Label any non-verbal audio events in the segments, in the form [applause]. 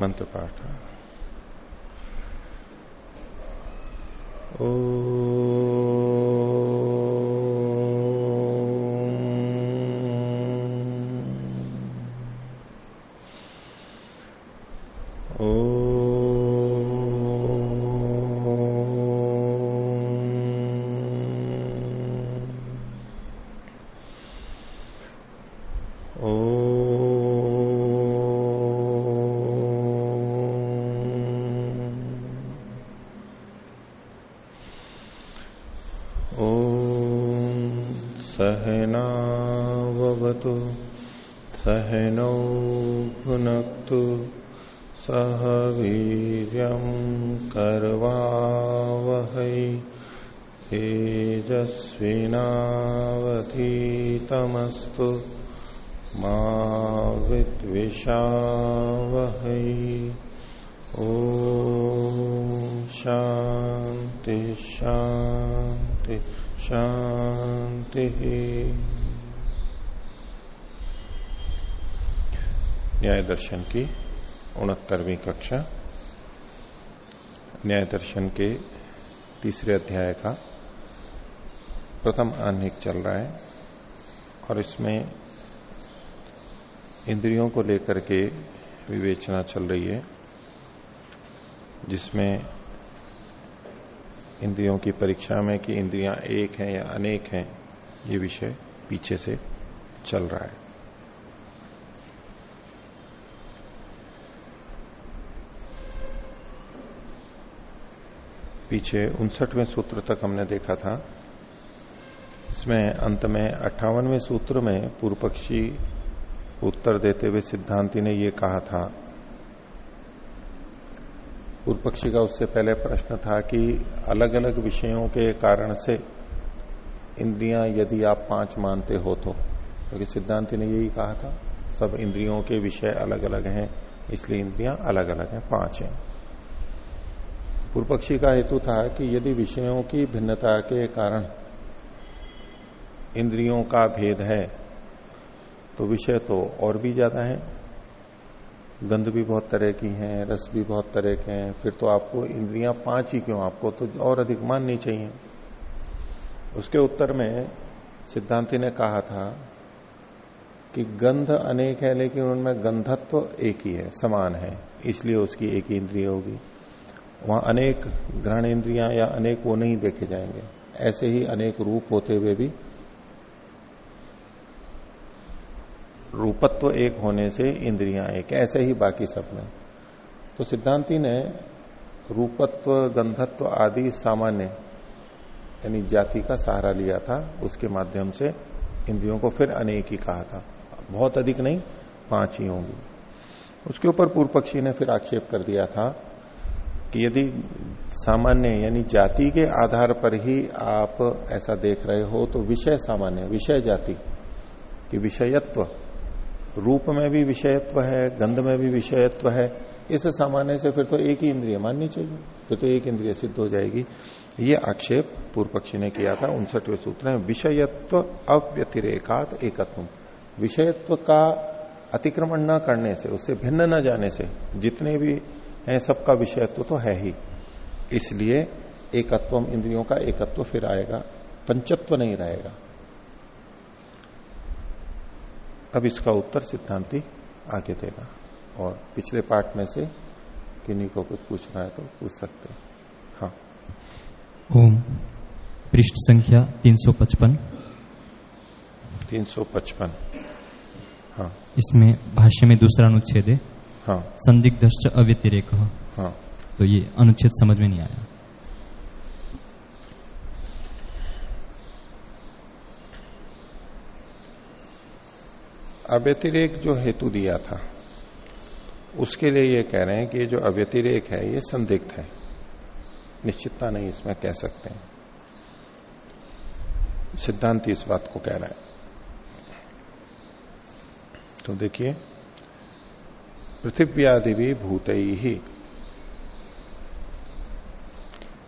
मंत्र पाठ। ओ दर्शन की उनहत्तरवीं कक्षा, न्याय दर्शन के तीसरे अध्याय का प्रथम आह्निक चल रहा है और इसमें इंद्रियों को लेकर के विवेचना चल रही है, जिसमें इंद्रियों की परीक्षा में कि इंद्रियाँ एक हैं या अनेक हैं, ये विषय पीछे से चल रहा है। पीछे उनसठवें सूत्र तक हमने देखा था। इसमें अंत में अट्ठावनवें सूत्र में पूर्व पक्षी उत्तर देते हुए सिद्धांति ने यह कहा था। पूर्व पक्षी का उससे पहले प्रश्न था कि अलग अलग विषयों के कारण से इंद्रियाँ यदि आप पाँच मानते हो तो। क्योंकि तो सिद्धांति ने यही कहा था, सब इंद्रियों के विषय अलग अलग हैं, इसलिए इंद्रियाँ अलग अलग हैं, पाँच हैं। पूर्व पक्षी का हेतु था कि यदि विषयों की भिन्नता के कारण इंद्रियों का भेद है तो विषय तो और भी ज़्यादा है। गंध भी बहुत तरह की हैं, रस भी बहुत तरह के हैं। फिर तो आपको इंद्रियाँ पाँच ही क्यों? आपको तो और अधिक माननी चाहिए। उसके उत्तर में सिद्धांति ने कहा था कि गंध अनेक है, लेकिन उनमें गंधत्व एक ही है, समान है। इसलिए उसकी एक ही इंद्रिय होगी। वहाँ अनेक ग्रहण इंद्रियाँ या अनेक वो नहीं देखे जाएँगे। ऐसे ही अनेक रूप होते हुए भी रूपत्व एक होने से इंद्रियाँ एक, ऐसे ही बाकी सब में। तो सिद्धांति ने रूपत्व, गंधत्व आदि सामान्य, यानी जाति का सहारा लिया था। उसके माध्यम से इंद्रियों को फिर अनेक ही कहा था। बहुत अधिक नहीं, पाँच ही होंगी। उसके ऊपर पूर्व पक्षी ने फिर आक्षेप कर दिया था कि यदि सामान्य यानी जाति के आधार पर ही आप ऐसा देख रहे हो तो विषय सामान्य, विषय जाति, कि विषयत्व, रूप में भी विषयत्व है, गंध में भी विषयत्व है, इस सामान्य से फिर तो एक ही इंद्रिय माननी चाहिए, फिर तो एक इंद्रिय सिद्ध हो जाएगी। ये आक्षेप पूर्व पक्षी ने किया था, उनसठवें सूत्र में, विषयत्व अव्यतिरेकात एकत्व विषयत्व का अतिक्रमण न करने से, उससे भिन्न न जाने से, जितने भी है सबका विषयत्व तो है ही। इसलिए एकत्व इंद्रियों का एकत्व फिर आएगा पंचत्व नहीं रहेगा। अब इसका उत्तर सिद्धांति आगे देगा। और पिछले पार्ट में से किन्हीं को कुछ पूछना है तो पूछ सकते हाँ। ओम। पृष्ठ संख्या 355 355 हाँ। इसमें भाष्य में दूसरा अनुच्छेद है। हाँ। संदिग्ध अव्यतिरेक। हाँ। तो ये अनुच्छेद समझ में नहीं आया। अव्यतिरेक जो हेतु दिया था उसके लिए ये कह रहे हैं कि ये जो अव्यतिरेक है ये संदिग्ध है। निश्चितता नहीं इसमें कह सकते हैं। सिद्धांत इस बात को कह रहा है। तो देखिए पृथिव्यादि भी भूत। ही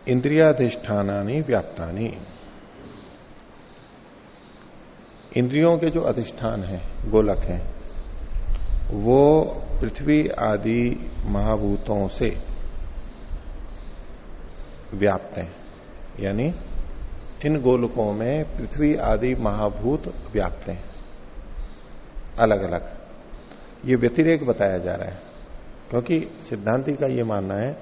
इंद्रियाधिष्ठानी व्याप्तानी। इंद्रियों के जो अधिष्ठान है, गोलक हैं, वो पृथ्वी आदि महाभूतों से व्याप्त हैं। यानी इन गोलकों में पृथ्वी आदि महाभूत व्याप्त हैं। अलग अलग ये व्यतिरेक बताया जा रहा है। क्योंकि सिद्धांति का ये मानना है,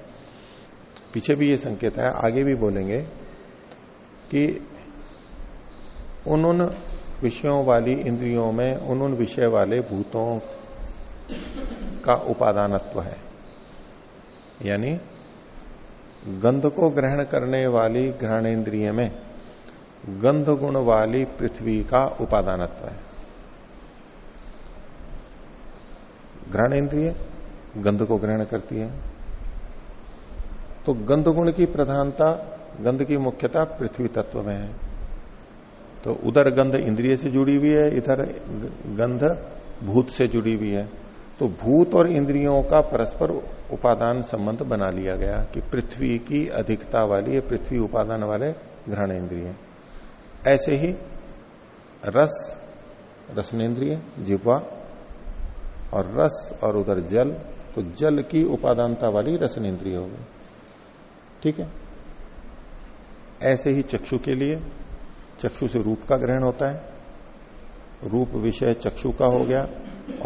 पीछे भी ये संकेत है, आगे भी बोलेंगे कि उन उन विषयों वाली इंद्रियों में उन उन विषय वाले भूतों का उपादानत्व है। यानी गंध को ग्रहण करने वाली ग्रहण इंद्रिय में गंध गुण वाली पृथ्वी का उपादानत्व है। ग्रहण इंद्रिय गंध को ग्रहण करती है। तो गंध गुण की प्रधानता, गंध की मुख्यता पृथ्वी तत्व में है। तो उधर गंध इंद्रिय से जुड़ी हुई है, इधर गंध भूत से जुड़ी हुई है। तो भूत और इंद्रियों का परस्पर उपादान संबंध बना लिया गया कि पृथ्वी की अधिकता वाली पृथ्वी उपादान वाले ग्रहण इंद्रिय ऐसे ही रस, रसनेन्द्रिय, जिह्वा और रस और उधर जल तो जल की उपादानता वाली रसन रसनेन्द्रिय होगी ठीक है? ऐसे ही चक्षु के लिए, चक्षु से रूप का ग्रहण होता है। रूप विषय चक्षु का हो गया,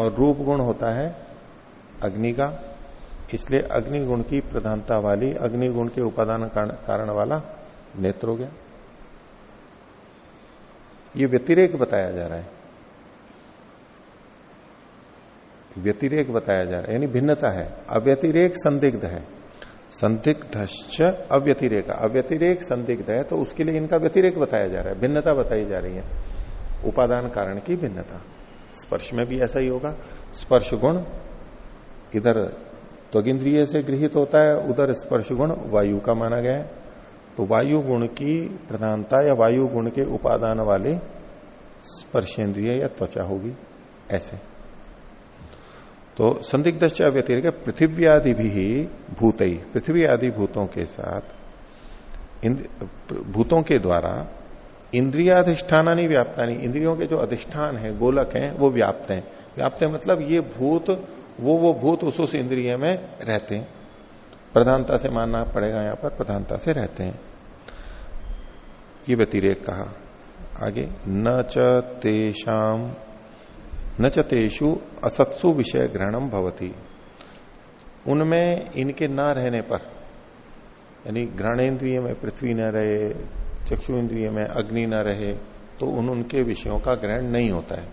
और रूप गुण होता है अग्नि का। इसलिए अग्नि गुण की प्रधानता वाली, अग्नि गुण के उपादान कारण वाला नेत्र हो गया। ये व्यतिरेक बताया जा रहा है। व्यतिरेक बताया जा रहा है, यानी भिन्नता है, अव्यतिरेक संदिग्ध है। संदिग्ध अव्यतिरेक अव्यतिरेक संदिग्ध है तो उसके लिए इनका व्यतिरेक बताया जा रहा है, भिन्नता बताई जा रही है। उपादान कारण की भिन्नता, स्पर्श में भी ऐसा ही होगा। स्पर्श गुण, इधर त्वगिंद्रिय से गृहित होता है, उधर स्पर्श गुण वायु का माना गया है। तो वायु गुण की प्रधानता या वायु गुण के उपादान वाले स्पर्शेंद्रिय या त्वचा होगी, ऐसे। तो संदिग्ध व्यतिरिक पृथ्वी आदि भी भूत ही पृथ्वी आदि भूतों के साथ भूतों के द्वारा इंद्रियाधिष्ठानी व्याप्तानी, इंद्रियों के जो अधिष्ठान है, गोलक हैं, वो व्याप्त हैं। व्याप्त है मतलब ये भूत, वो वो भूत उस उस इंद्रिय में रहते हैं। प्रधानता से मानना पड़ेगा यहाँ पर, प्रधानता से रहते हैं। ये व्यतिरेक कहा। आगे, न च तेषाम न चतेषु असत्सु विषय ग्रहणम भवती। उनमें इनके ना रहने पर, यानी ग्रहणेन्द्रिय में पृथ्वी न रहे चक्षु इंद्रिय में अग्नि न रहे तो उन उनके विषयों का ग्रहण नहीं होता है।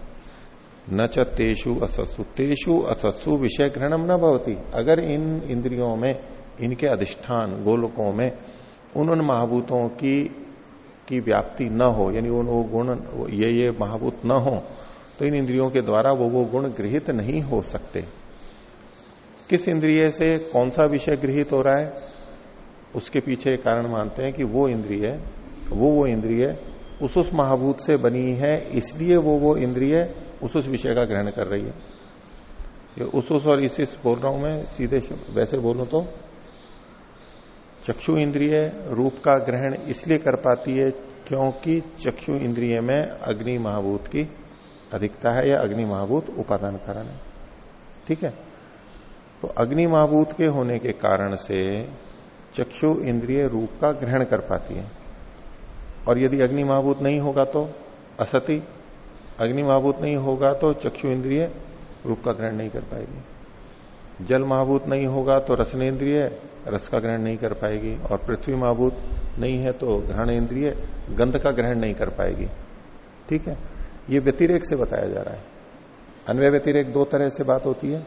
न च तेषु असत्सु तेषु असत्सु विषय ग्रहणम न भवती। अगर इन इंद्रियों में, इनके अधिष्ठान, गोलकों में, उन उन महाभूतों की की व्याप्ति न हो, यानी उन, वो गुण, ये ये महाभूत न हो तो इन इंद्रियों के द्वारा वो वो गुण गृहित नहीं हो सकते। किस इंद्रिय से कौन सा विषय गृहित हो रहा है? उसके पीछे कारण मानते हैं कि वो इंद्रिय, वो वो इंद्रिय उस उस महाभूत से बनी है, इसलिए वो वो इंद्रिय उस उस विषय का ग्रहण कर रही है। ये उस उस और इस इस बोल रहा हूँ मैं, सीधे वैसे बोलूँ तो। चक्षु इंद्रिय रूप का ग्रहण इसलिए कर पाती है क्योंकि चक्षु इंद्रिय में अग्नि महाभूत की अधिकता है या अग्नि महाभूत उपादान कारण है? ठीक है? तो अग्नि महाभूत के होने के कारण से चक्षु इंद्रिय रूप का ग्रहण कर पाती है। और यदि अग्नि महाभूत नहीं होगा तो असति, अग्नि महाभूत नहीं होगा तो चक्षु इंद्रिय रूप का ग्रहण नहीं कर पाएगी। जल महाभूत नहीं होगा तो रसनेन्द्रिय रस का ग्रहण नहीं कर पाएगी। और पृथ्वी महाभूत नहीं है तो ग्रहण इंद्रिय गंध का ग्रहण नहीं कर पाएगी। ठीक है? ये व्यतिरेक से बताया जा रहा है। अन्वय व्यतिरेक दो तरह से बात होती है,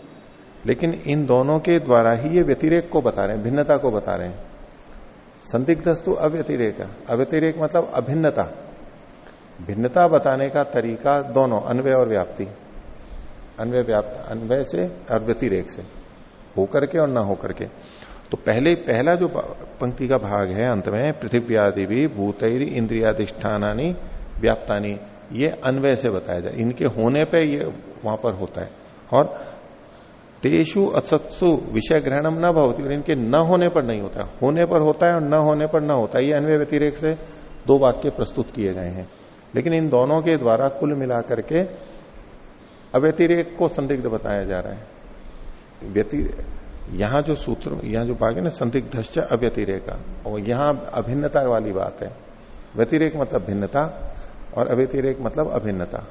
लेकिन इन दोनों के द्वारा ही ये व्यतिरेक को बता रहे हैं, भिन्नता को बता रहे हैं। संदिग्धस्तु अव्यतिरेक अव्यतिरेक मतलब अभिन्नता। भिन्नता बताने का तरीका दोनों, अन्वय और व्याप्ति। अन्वय व्याप्त, अन्वय से और व्यतिरेक से। होकर के और ना होकर के तो पहले, पहला जो पंक्ति का भाग है अंत में पृथ्वी आदि भी भूत इंद्रियाधिष्ठानी व्याप्तानी ये अन्वय से बताया जाए। इनके होने पे ये वहाँ पर होता है। और तेषु असत्सु विषय ग्रहणम न भवती और इनके न होने पर नहीं होता। होने पर होता है और न होने पर न होता है। ये अन्वय व्यतिरेक से दो वाक्य प्रस्तुत किए गए हैं। लेकिन इन दोनों के द्वारा कुल मिलाकर के अव्यतिरेक को संदिग्ध बताया जा रहा है। व्यति, यहाँ जो सूत्र, यहाँ जो भाग है ना संदिग्ध अव्यतिरेक। और यहाँ अभिन्नता वाली बात है। व्यतिरेक मतलब भिन्नता और अव्यतिरेक मतलब अभिन्नता।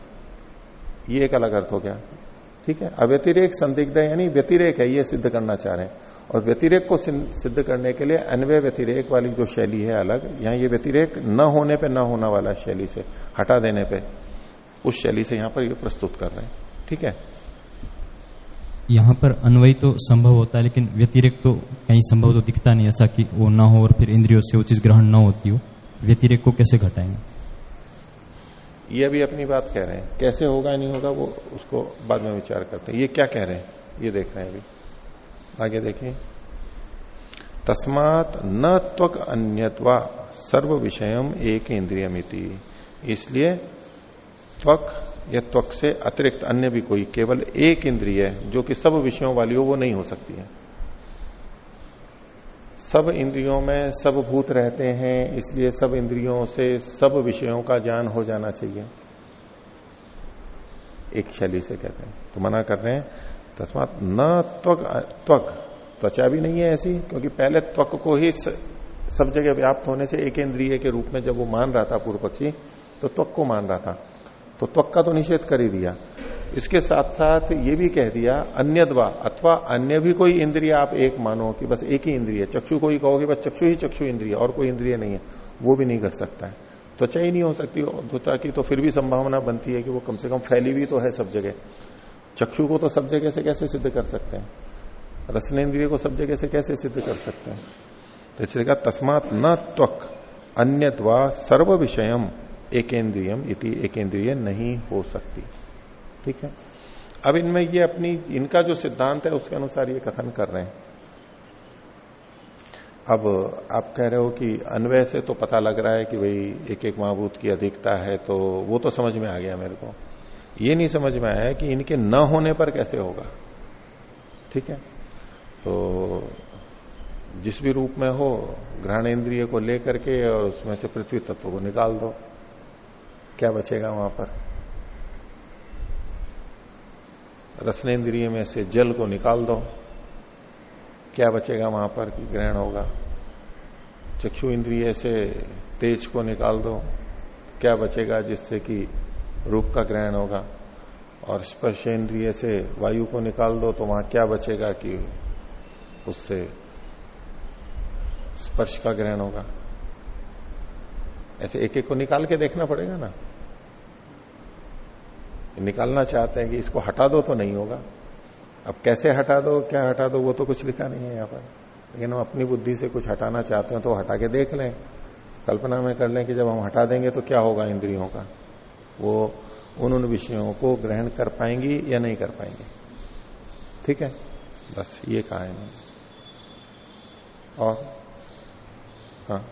ये एक अलग अर्थ हो गया। ठीक है? अव्यतिरेक संदिग्ध यानी व्यतिरेक है, ये सिद्ध करना चाह रहे हैं। और व्यतिरेक को सिद्ध करने के लिए अन्वय व्यतिरेक वाली जो शैली है अलग, यहाँ ये व्यतिरेक न होने पे न होना वाला शैली से, हटा देने पे, उस शैली से यहाँ पर ये प्रस्तुत कर रहे हैं। ठीक है? यहाँ पर अन्वय तो संभव होता है, लेकिन व्यतिरेक तो कहीं संभव तो दिखता नहीं, ऐसा कि वो ना हो और फिर इंद्रियों से वो चीज़ ग्रहण न होती हो। व्यतिरेक को कैसे घटाएँगे? ये अभी अपनी बात कह रहे हैं। कैसे होगा, नहीं होगा, वो उसको बाद में विचार करते हैं। ये क्या कह रहे हैं? ये देख रहे हैं अभी। आगे देखिए। तस्मात न त्वक अन्यत्वा सर्व विषयम एक इंद्रियमिति। इसलिए त्वक या त्वक से अतिरिक्त अन्य भी कोई, केवल एक इंद्रिय जो कि सब विषयों वाली हो, वो नहीं हो सकती है। सब इंद्रियों में सब भूत रहते हैं, इसलिए सब इंद्रियों से सब विषयों का ज्ञान हो जाना चाहिए। एक शैली से कहते हैं। तो मना कर रहे हैं, तस्मात न त्वक त्वक, त्वचा भी नहीं है ऐसी, क्योंकि पहले त्वक को ही सब जगह व्याप्त होने से एक इंद्रिय के रूप में जब वो मान रहा था पूर्व पक्षी तो त्वक को मान रहा था। तो त्वक का तो निषेध कर ही दिया। इसके साथ साथ ये भी कह दिया, अन्यद्वा, अथवा अन्य भी कोई इंद्रिय आप एक मानो कि बस एक ही इंद्रिय, चक्षु को ही कहोगे बस चक्षु ही चक्षु इंद्रिय, और कोई इंद्रिय नहीं है, वो भी नहीं कर सकता है। त्वचा ही नहीं हो सकती त्वचा की तो फिर भी संभावना बनती है कि वो कम से कम फैली हुई तो है सब जगह। चक्षु को तो सब जगह से कैसे सिद्ध कर सकते हैं? रसन इंद्रिय को सब जगह से कैसे सिद्ध कर सकते हैं? तो इसलिए कहा, तस्मात न त्वक अन्यत्वा सर्व विषयम एकेंद्रियम इति एकेंद्रिय नहीं हो सकती। ठीक है? अब इनमें ये अपनी, इनका जो सिद्धांत है, उसके अनुसार ये कथन कर रहे हैं। अब आप कह रहे हो कि अन्वय से तो पता लग रहा है कि भाई एक एक महाभूत की अधिकता है तो वो तो समझ में आ गया मेरे को। ये नहीं समझ में आया कि इनके न होने पर कैसे होगा। ठीक है? तो जिस भी रूप में हो ग्रहण इंद्रिय को लेकर के और उसमें से पृथ्वी तत्व को निकाल दो। क्या बचेगा वहाँ पर? रसनेन्द्रिय में से जल को निकाल दो। क्या बचेगा वहाँ पर कि ग्रहण होगा? चक्षु इंद्रिय से तेज को निकाल दो। क्या बचेगा जिससे कि रूप का ग्रहण होगा? और स्पर्श इंद्रिय से वायु को निकाल दो तो वहाँ क्या बचेगा कि उससे स्पर्श का ग्रहण होगा? ऐसे एक एक को निकाल के देखना पड़ेगा ना। निकालना चाहते हैं कि इसको हटा दो तो नहीं होगा। अब कैसे हटा दो क्या हटा दो वो तो कुछ लिखा नहीं है यहाँ पर। लेकिन हम अपनी बुद्धि से कुछ हटाना चाहते हैं तो हटा के देख लें। कल्पना में कर लें कि जब हम हटा देंगे तो क्या होगा इंद्रियों का? वो उन उन विषयों को ग्रहण कर पाएँगी या नहीं कर पाएँगे? ठीक है? बस ये कहा है और? हाँ।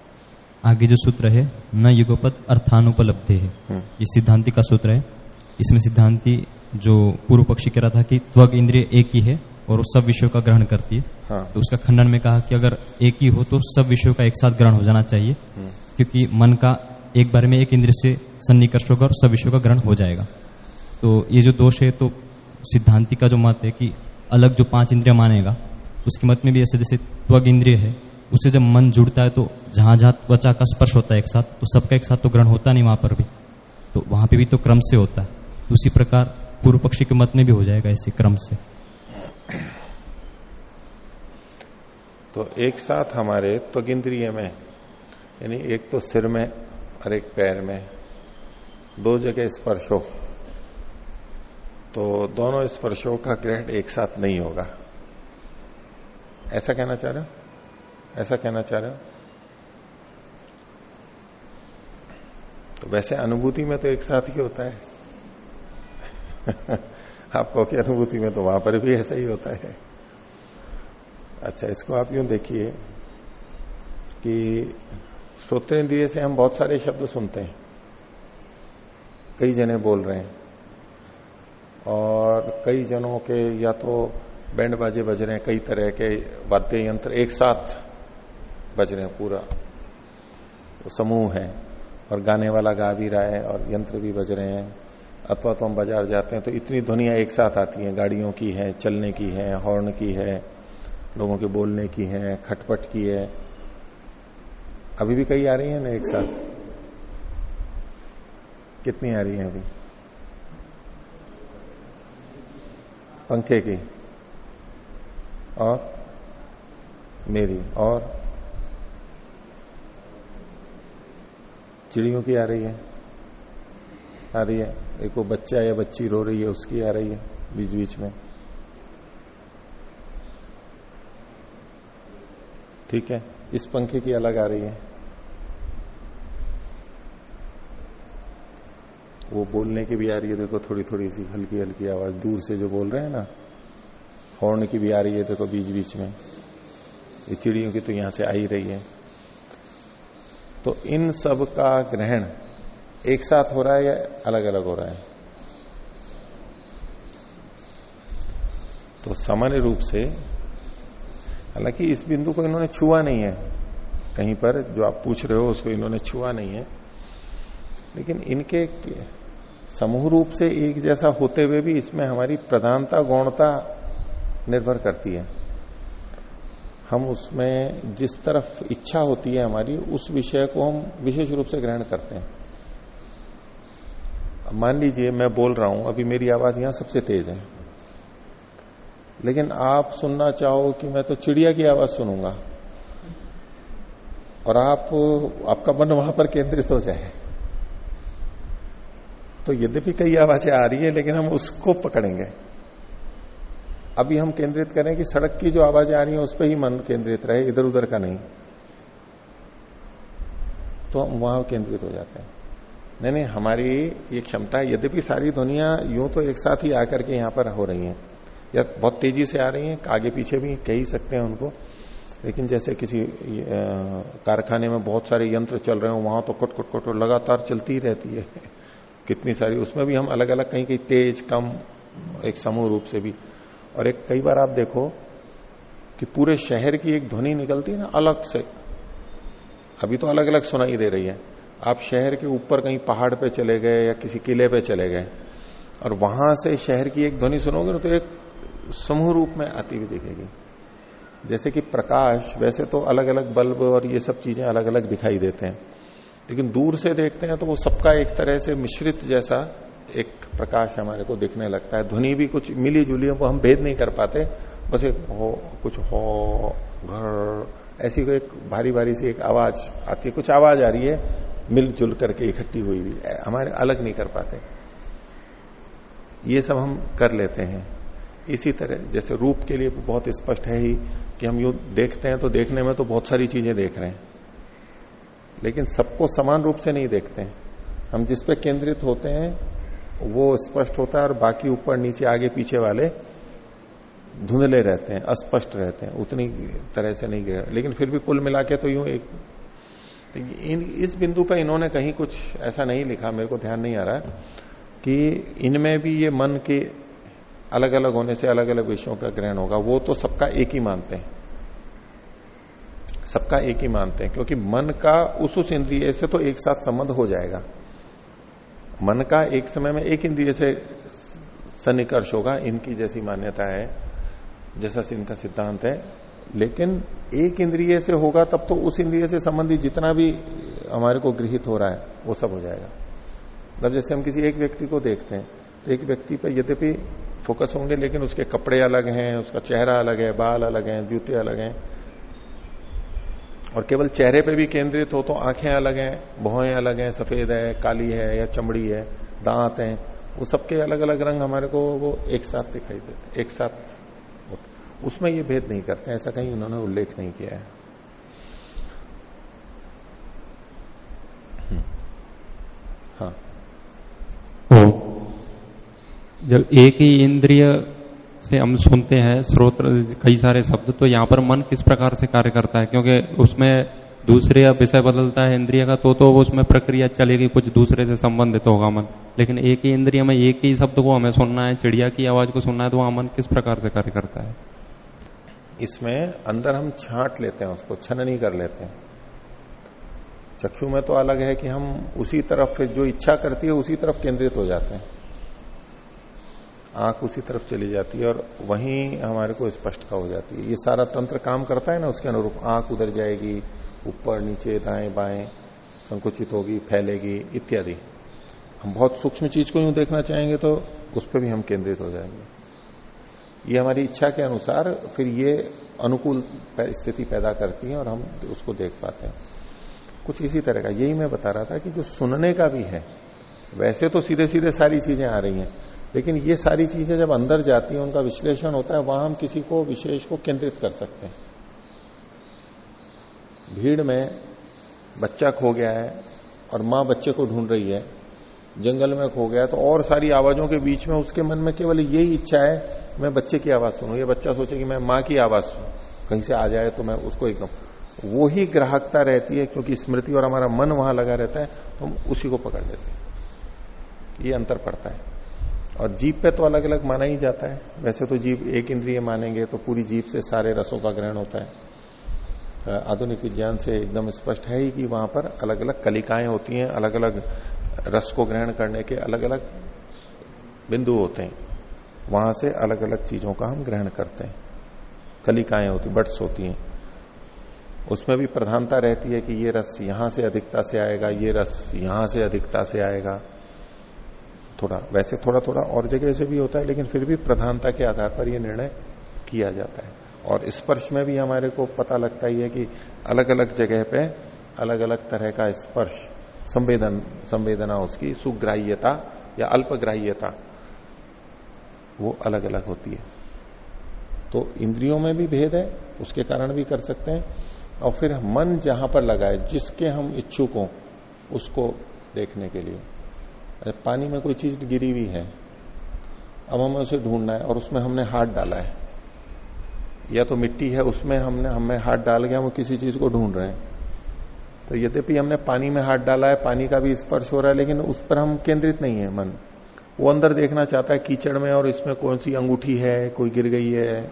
आगे जो सूत्र है न युगपद अर्थानुपलब्ध है। हम्म। ये सिद्धांति का सूत्र है। इसमें सिद्धांति जो पूर्व पक्षी कह रहा था कि त्वग इंद्रिय एक ही है और वो सब विषयों का ग्रहण करती है। हाँ। तो उसका खंडन में कहा कि अगर एक ही हो तो सब विषयों का एक साथ ग्रहण हो जाना चाहिए। हम्म। क्योंकि मन का एक बार में एक इंद्रिय से सन्निकर्ष होगा और सब विषयों का ग्रहण हो जाएगा। तो ये जो दोष है तो सिद्धांति का जो मत है कि अलग जो पाँच इंद्रिया मानेगा उसके मत में भी ऐसे जैसे त्वग इंद्रिय है उससे जब मन जुड़ता है तो जहाँ जहाँ त्वचा का स्पर्श होता है एक साथ तो सबका एक साथ तो ग्रहण होता नहीं वहाँ पर भी। तो वहाँ पे भी तो क्रम से होता है। उसी प्रकार पूर्व पक्षी के मत में भी हो जाएगा इसी क्रम से। तो एक साथ हमारे त्वगिंद्रिय में, यानी एक तो सिर में और एक पैर में, दो जगह स्पर्श। हो तो दोनों स्पर्शों का ग्रहण एक साथ नहीं होगा। ऐसा कहना चाह रहे हो? ऐसा कहना चाह रहे हो? तो वैसे अनुभूति में तो एक साथ ही होता है। [laughs] आपको की अनुभूति में तो वहाँ पर भी ऐसा ही होता है। अच्छा इसको आप यूँ देखिए कि श्रोत्र इंद्रिय से हम बहुत सारे शब्द सुनते हैं। कई जने बोल रहे हैं। और कई जनों के या तो बैंड बाजे बज रहे हैं, कई तरह के वाद्य यंत्र एक साथ बज रहे हैं पूरा। वो समूह है और गाने वाला गा भी रहा है और यंत्र भी बज रहे हैं। अथवा तो हम बाज़ार जाते हैं तो इतनी ध्वनिया एक साथ आती हैं, गाड़ियों की है, चलने की है, हॉर्न की है, लोगों के बोलने की है, खटपट की है। अभी भी कई आ रही है ना एक साथ? कितनी आ रही है अभी? पंखे की। और? मेरी। और? चिड़ियों की आ रही है। आ रही है। एक वो बच्चा या बच्ची रो रही है, उसकी आ रही है बीच बीच में। ठीक है? इस पंखे की अलग आ रही है। वो बोलने की भी आ रही है, देखो थोड़ी थोड़ी सी हल्की हल्की आवाज़, दूर से जो बोल रहे हैं ना हॉर्न की भी आ रही है, देखो बीच बीच में। ये चिड़ियों की तो यहाँ से आ ही रही है। तो इन सब का ग्रहण एक साथ हो रहा है या अलग अलग हो रहा है? तो सामान्य रूप से, हालाँकि इस बिंदु को इन्होंने छुआ नहीं है। कहीं पर जो आप पूछ रहे हो, उसको इन्होंने छुआ नहीं है। लेकिन इनके समूह रूप से एक जैसा होते हुए भी इसमें हमारी प्रधानता, गौणता निर्भर करती है। हम उसमें जिस तरफ़ इच्छा होती है हमारी, उस विषय को हम विशेष रूप से ग्रहण करते हैं। मान लीजिए मैं बोल रहा हूँ, अभी मेरी आवाज़ यहाँ सबसे तेज है। लेकिन आप सुनना चाहो कि मैं तो चिड़िया की आवाज़ सुनूँगा। और आप, आपका मन वहाँ पर केंद्रित हो जाए। तो यद्यपि कई आवाज़ें आ रही है, लेकिन हम उसको पकड़ेंगे। अभी हम केंद्रित करें कि सड़क की जो आवाज़ें आ रही है, उस पर ही मन केंद्रित रहे इधर उधर का नहीं। तो हम वहाँ केंद्रित हो जाते हैं। नहीं नहीं, हमारी ये क्षमता यद्यपि सारी दुनिया यूँ तो एक साथ ही आकर के यहाँ पर हो रही है, या बहुत तेज़ी से आ रही हैं, आगे पीछे भी कह ही सकते हैं उनको। लेकिन जैसे किसी कारखाने में बहुत सारे यंत्र चल रहे हो, वहाँ तो कट कट कट लगातार चलती ही रहती है। [laughs] कितनी सारी, उसमें भी हम अलग अलग कहीं कहीं तेज, कम, एक समूह रूप से भी। और एक, कई बार आप देखो कि पूरे शहर की एक ध्वनि निकलती है ना, अलग से। अभी तो अलग अलग सुनाई दे रही है। आप शहर के ऊपर कहीं पहाड़ पे चले गए या किसी किले पे चले गए, और वहाँ से शहर की एक ध्वनि सुनोगे ना तो एक समूह रूप में आती हुई दिखेगी। जैसे कि प्रकाश, वैसे तो अलग अलग बल्ब और ये सब चीज़ें अलग अलग दिखाई देते हैं, लेकिन दूर से देखते हैं तो वो सबका एक तरह से मिश्रित जैसा एक प्रकाश हमारे को दिखने लगता है। ध्वनि भी कुछ मिली जुली वो हम भेद नहीं कर पाते, बस एक हो, कुछ हो, घर, ऐसी कोई एक भारी भारी सी एक आवाज़ आती है, कुछ आवाज़ आ रही है मिलजुल करके इकट्ठी हुई हुई हमारे अलग नहीं कर पाते। ये सब हम कर लेते हैं। इसी तरह, जैसे रूप के लिए बहुत स्पष्ट है ही कि हम यू देखते हैं तो देखने में तो बहुत सारी चीज़ें देख रहे हैं। लेकिन सबको समान रूप से नहीं देखते हैं। हम जिस पे केंद्रित होते हैं, वो स्पष्ट होता है और बाकी ऊपर, नीचे, आगे, पीछे वाले धुंधले रहते हैं, अस्पष्ट रहते हैं। उतनी तरह से नहीं गिर। लेकिन फिर भी कुल मिला के तो यूँ एक तो इन, इस बिंदु पर इन्होंने कहीं कुछ ऐसा नहीं लिखा, मेरे को ध्यान नहीं आ रहा है कि इनमें भी ये मन के अलग अलग होने से अलग अलग विषयों का ग्रहण होगा। वो तो सबका एक ही मानते हैं। सबका एक ही मानते हैं, क्योंकि मन का उस उस इंद्रिय से तो एक साथ संबंध हो जाएगा। मन का एक समय में एक इंद्रिय से सन्निकर्ष होगा, इनकी जैसी मान्यता है, जैसा इनका सिद्धांत है। लेकिन एक इंद्रिय से होगा तब तो उस इंद्रिय से संबंधित जितना भी हमारे को गृहित हो रहा है, वो सब हो जाएगा। मतलब जैसे हम किसी एक व्यक्ति को देखते हैं तो एक व्यक्ति पर यद्यपि फोकस होंगे, लेकिन उसके कपड़े अलग हैं, उसका चेहरा अलग है, बाल अलग हैं, जूते अलग हैं, और केवल चेहरे पे भी केंद्रित हो तो आँखें अलग हैं भौएँ अलग हैं, सफ़ेद है, काली है या चमड़ी है, दांत हैं, वो सबके अलग अलग रंग हमारे को वो एक साथ दिखाई देते एक साथ उसमें ये भेद नहीं करते ऐसा कहीं उन्होंने उल्लेख नहीं किया है। हम्म। हाँ। जब एक ही इंद्रिय से हम सुनते हैं, स्रोत, कई सारे शब्द तो यहाँ पर मन किस प्रकार से कार्य करता है? क्योंकि उसमें दूसरे विषय बदलता है इंद्रिय का तो तो उसमें प्रक्रिया चलेगी, कुछ दूसरे से संबंधित होगा मन। लेकिन एक ही इंद्रिय में एक ही शब्द को हमें सुनना है, चिड़िया की आवाज़ को सुनना है तो वहाँ मन किस प्रकार से कार्य करता है? इसमें अंदर हम छांट लेते हैं उसको, छननी कर लेते हैं। चक्षु में तो अलग है कि हम उसी तरफ़ फिर जो इच्छा करती है उसी तरफ़ केंद्रित हो जाते हैं। आँख उसी तरफ़ चली जाती है और वहीं हमारे को स्पष्ट का हो जाती है। ये सारा तंत्र काम करता है ना उसके अनुरूप। आँख उधर जाएगी, ऊपर, नीचे, दाएँ, बाएँ, संकुचित होगी, फैलेगी, इत्यादि। हम बहुत सूक्ष्म चीज़ को यूँ देखना चाहेंगे तो उस पर भी हम केंद्रित हो जाएँगे। ये हमारी इच्छा के अनुसार फिर ये अनुकूल स्थिति पैदा करती है और हम उसको देख पाते हैं। कुछ इसी तरह का, यही मैं बता रहा था कि जो सुनने का भी है, वैसे तो सीधे सीधे सारी चीज़ें आ रही हैं, लेकिन ये सारी चीज़ें जब अंदर जाती हैं, उनका विश्लेषण होता है, वहाँ हम किसी को, विशेष को केंद्रित कर सकते हैं। भीड़ में बच्चा खो गया है और माँ बच्चे को ढूंढ रही है, जंगल में खो गया तो और सारी आवाजों के बीच में उसके मन में केवल यही इच्छा है मैं बच्चे की आवाज़ सुनू, ये बच्चा सोचे कि मैं माँ की आवाज़ सुनू, कहीं से आ जाए तो मैं उसको एकदम, वो ही ग्राहकता रहती है, क्योंकि स्मृति और हमारा मन वहाँ लगा रहता है तो हम उसी को पकड़ लेते हैं। ये अंतर पड़ता है। और जीप पे तो अलग अलग माना ही जाता है। वैसे तो जीप एक इंद्रिय मानेंगे तो पूरी जीप से सारे रसों का ग्रहण होता है। आधुनिक विज्ञान से एकदम स्पष्ट है ही कि वहाँ पर अलग अलग कलिकाएँ होती हैं अलग अलग रस को ग्रहण करने के अलग अलग बिंदु होते हैं। वहाँ से अलग अलग चीज़ों का हम ग्रहण करते हैं। कलिकाएँ होती, बट्स होती हैं। उसमें भी प्रधानता रहती है कि ये रस यहाँ से अधिकता से आएगा, ये रस यहाँ से अधिकता से आएगा। थोड़ा, वैसे थोड़ा थोड़ा और जगह से भी होता है, लेकिन फिर भी प्रधानता के आधार पर यह निर्णय किया जाता है। और स्पर्श में भी हमारे को पता लगता ही है कि अलग अलग जगह पे अलग अलग तरह का स्पर्श, संवेदन, संवेदना उसकी सुग्राह्यता या अल्पग्राह्यता वो अलग अलग होती है। तो इंद्रियों में भी भेद है, उसके कारण भी कर सकते हैं। और फिर मन जहाँ पर लगाए, जिसके हम इच्छुक हों, उसको देखने के लिए। पानी में कोई चीज़ गिरी हुई है, अब हमें उसे ढूंढना है और उसमें हमने हाथ डाला है। या तो मिट्टी है, उसमें हमने, हमें हाथ डाल गया हम किसी चीज़ को ढूंढ रहे हैं। तो यद्यपि हमने पानी में हाथ डाला है, पानी का भी स्पर्श हो रहा है, लेकिन उस पर हम केंद्रित नहीं है, मन। वो अंदर देखना चाहता है कीचड़ में और इसमें कौन सी अंगूठी है, कोई गिर गई है,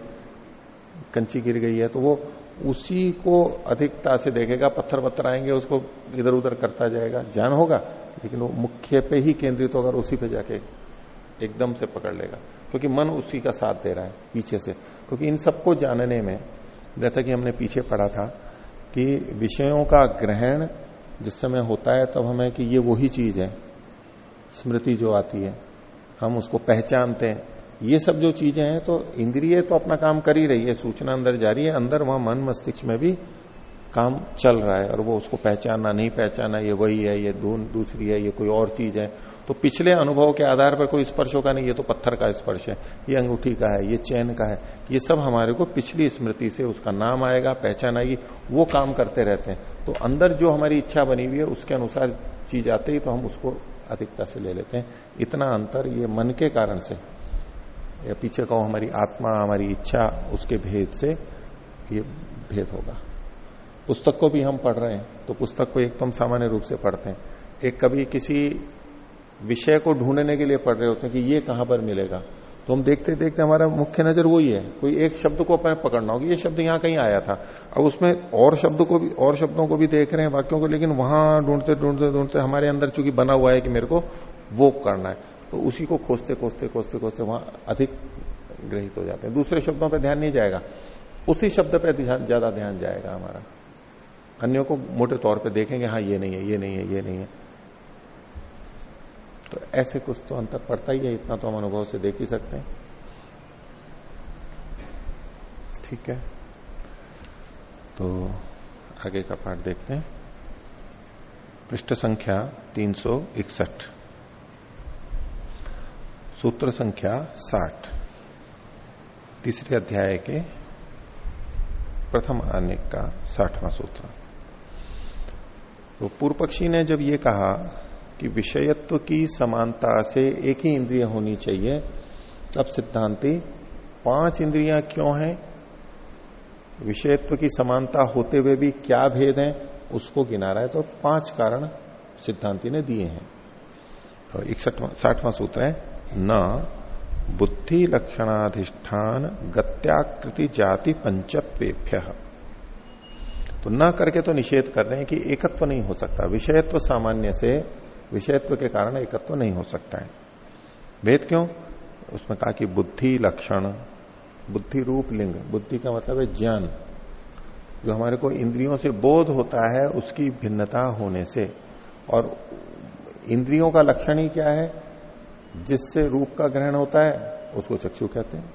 कंची गिर गई है तो वो उसी को अधिकता से देखेगा, पत्थर पत्थर आएँगे, उसको इधर उधर करता जाएगा। ज्ञान होगा, लेकिन वो मुख्य पे ही केंद्रित होकर उसी पे जाके एकदम से पकड़ लेगा, क्योंकि मन उसी का साथ दे रहा है, पीछे से। क्योंकि इन सबको जानने में, जैसा कि हमने पीछे पढ़ा था, कि विषयों का ग्रहण जिस समय होता है, तब तो हमें कि ये वही चीज़ है, स्मृति जो आती है। हम उसको पहचानते हैं। ये सब जो चीज़ें हैं तो इंद्रिय तो अपना काम कर ही रही है, सूचना अंदर जारी है, अंदर वहाँ मन मस्तिष्क में भी काम चल रहा है, और वो उसको पहचानना, नहीं पहचाना ये वही है, ये दूसरी है, ये कोई और चीज़ है। तो पिछले अनुभव के आधार पर कोई स्पर्श होगा नहीं, ये तो पत्थर का स्पर्श है, ये अंगूठी का है, ये चैन का है, ये सब हमारे को पिछली स्मृति से उसका नाम आएगा, पहचान आएगी, वो काम करते रहते हैं। तो अंदर जो हमारी इच्छा बनी हुई है, उसके अनुसार चीज़ आते ही तो हम उसको अधिकता से ले लेते हैं। इतना अंतर ये मन के कारण से, या पीछे कहो हमारी आत्मा, हमारी इच्छा, उसके भेद से ये भेद होगा। पुस्तक को भी हम पढ़ रहे हैं तो पुस्तक को एक तो हम सामान्य रूप से पढ़ते हैं। एक कभी किसी विषय को ढूँढने के लिए पढ़ रहे होते हैं कि ये कहाँ पर मिलेगा? तो हम देखते देखते हमारा मुख्य नज़र वही है। कोई एक शब्द को अपने पकड़ना होगा। ये शब्द यहाँ कहीं आया था। अब उसमें और शब्द को भी, और शब्दों को भी देख रहे हैं वाक्यों को, लेकिन वहाँ ढूंढते ढूंढते ढूंढते हमारे अंदर चूँकि बना हुआ है कि मेरे को वो करना है। तो उसी को खोजते खोजते खोजते खोजते वहाँ अधिक ग्रहित हो जाते हैं। दूसरे शब्दों पर ध्यान नहीं जाएगा। उसी शब्द पर ज़्यादा ध्यान जाएगा हमारा। अन्यों को मोटे तौर पर देखेंगे हाँ ये नहीं है, ये नहीं है, ये नहीं है। तो ऐसे कुछ तो अंतर पड़ता ही है, इतना तो हम अनुभव से देख ही सकते हैं। ठीक है। तो आगे का पाठ देखते हैं। पृष्ठ संख्या तीन सौ इकसठ। सूत्र संख्या साठ। तीसरे अध्याय के प्रथम आने का साठवां सूत्र। तो पूर्व पक्षी ने जब ये कहा कि विषयत्व की समानता से एक ही इंद्रिय होनी चाहिए। तब सिद्धांति, पाँच इंद्रियाँ क्यों हैं? विषयत्व की समानता होते हुए भी क्या भेद है? उसको गिना रहा है तो पाँच कारण सिद्धांति ने दिए हैं। तो इकसठवा, साठवां सूत्र है, न, बुद्धि लक्षणाधिष्ठान गत्याकृति जाति पंचत्वेभ्य तो न करके तो निषेध कर रहे हैं कि एकत्व नहीं हो सकता। विषयत्व सामान्य से विषयत्व के कारण एकत्व नहीं हो सकता है। भेद क्यों? उसमें कहा कि बुद्धि लक्षण, बुद्धि रूप लिंग। बुद्धि का मतलब है ज्ञान। जो हमारे को इंद्रियों से बोध होता है, उसकी भिन्नता होने से। और इंद्रियों का लक्षण ही क्या है? जिससे रूप का ग्रहण होता है, उसको चक्षु कहते हैं।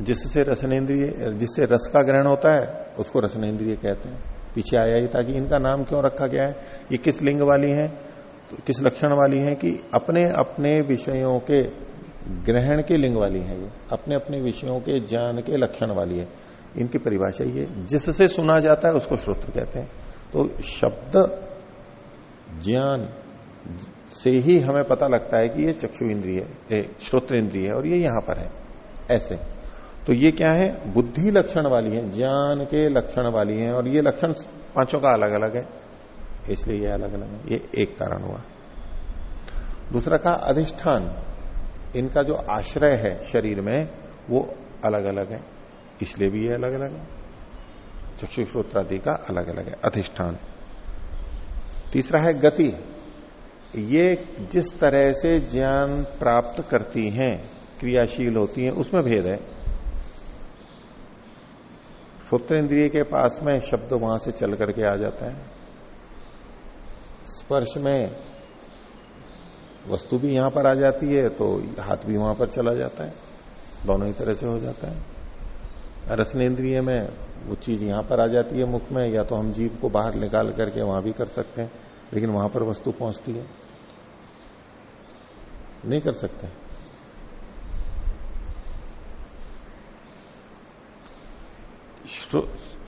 जिससे रसनेन्द्रिय, जिससे रस का ग्रहण होता है, उसको रसनेन्द्रिय कहते हैं। पीछे आया ही ताकि इनका नाम क्यों रखा गया है? ये किस लिंग वाली है? तो किस लक्षण वाली है कि अपने अपने विषयों के ग्रहण के लिंग वाली है ये, अपने अपने विषयों के ज्ञान के लक्षण वाली है। इनकी परिभाषा ये, जिससे सुना जाता है उसको श्रोत्र कहते हैं। तो शब्द ज्ञान से ही हमें पता लगता है कि ये चक्षु इंद्रिय श्रोत्र इंद्रिय है और ये यहाँ पर है, ऐसे। तो ये क्या है? बुद्धि लक्षण वाली है, ज्ञान के लक्षण वाली है और ये लक्षण पाँचों का अलग अलग है। इसलिए ये अलग अलग है। ये एक कारण हुआ। दूसरा का अधिष्ठान, इनका जो आश्रय है शरीर में, वो अलग अलग है। इसलिए भी ये अलग अलग है। चक्षु श्रोत्रादि का अलग अलग है। अधिष्ठान। तीसरा है गति। ये जिस तरह से ज्ञान प्राप्त करती हैं, क्रियाशील होती हैं, उसमें भेद है। श्रोत्र इंद्रिय के पास में शब्द वहाँ से चल करके आ जाता है। स्पर्श में वस्तु भी यहाँ पर आ जाती है तो हाथ भी वहाँ पर चला जाता है, दोनों ही तरह से हो जाता है। रसनेन्द्रिय में वो चीज़ यहाँ पर आ जाती है मुख में, या तो हम जीव को बाहर निकाल करके वहाँ भी कर सकते हैं, लेकिन वहाँ पर वस्तु पहुँचती है। नहीं कर सकते।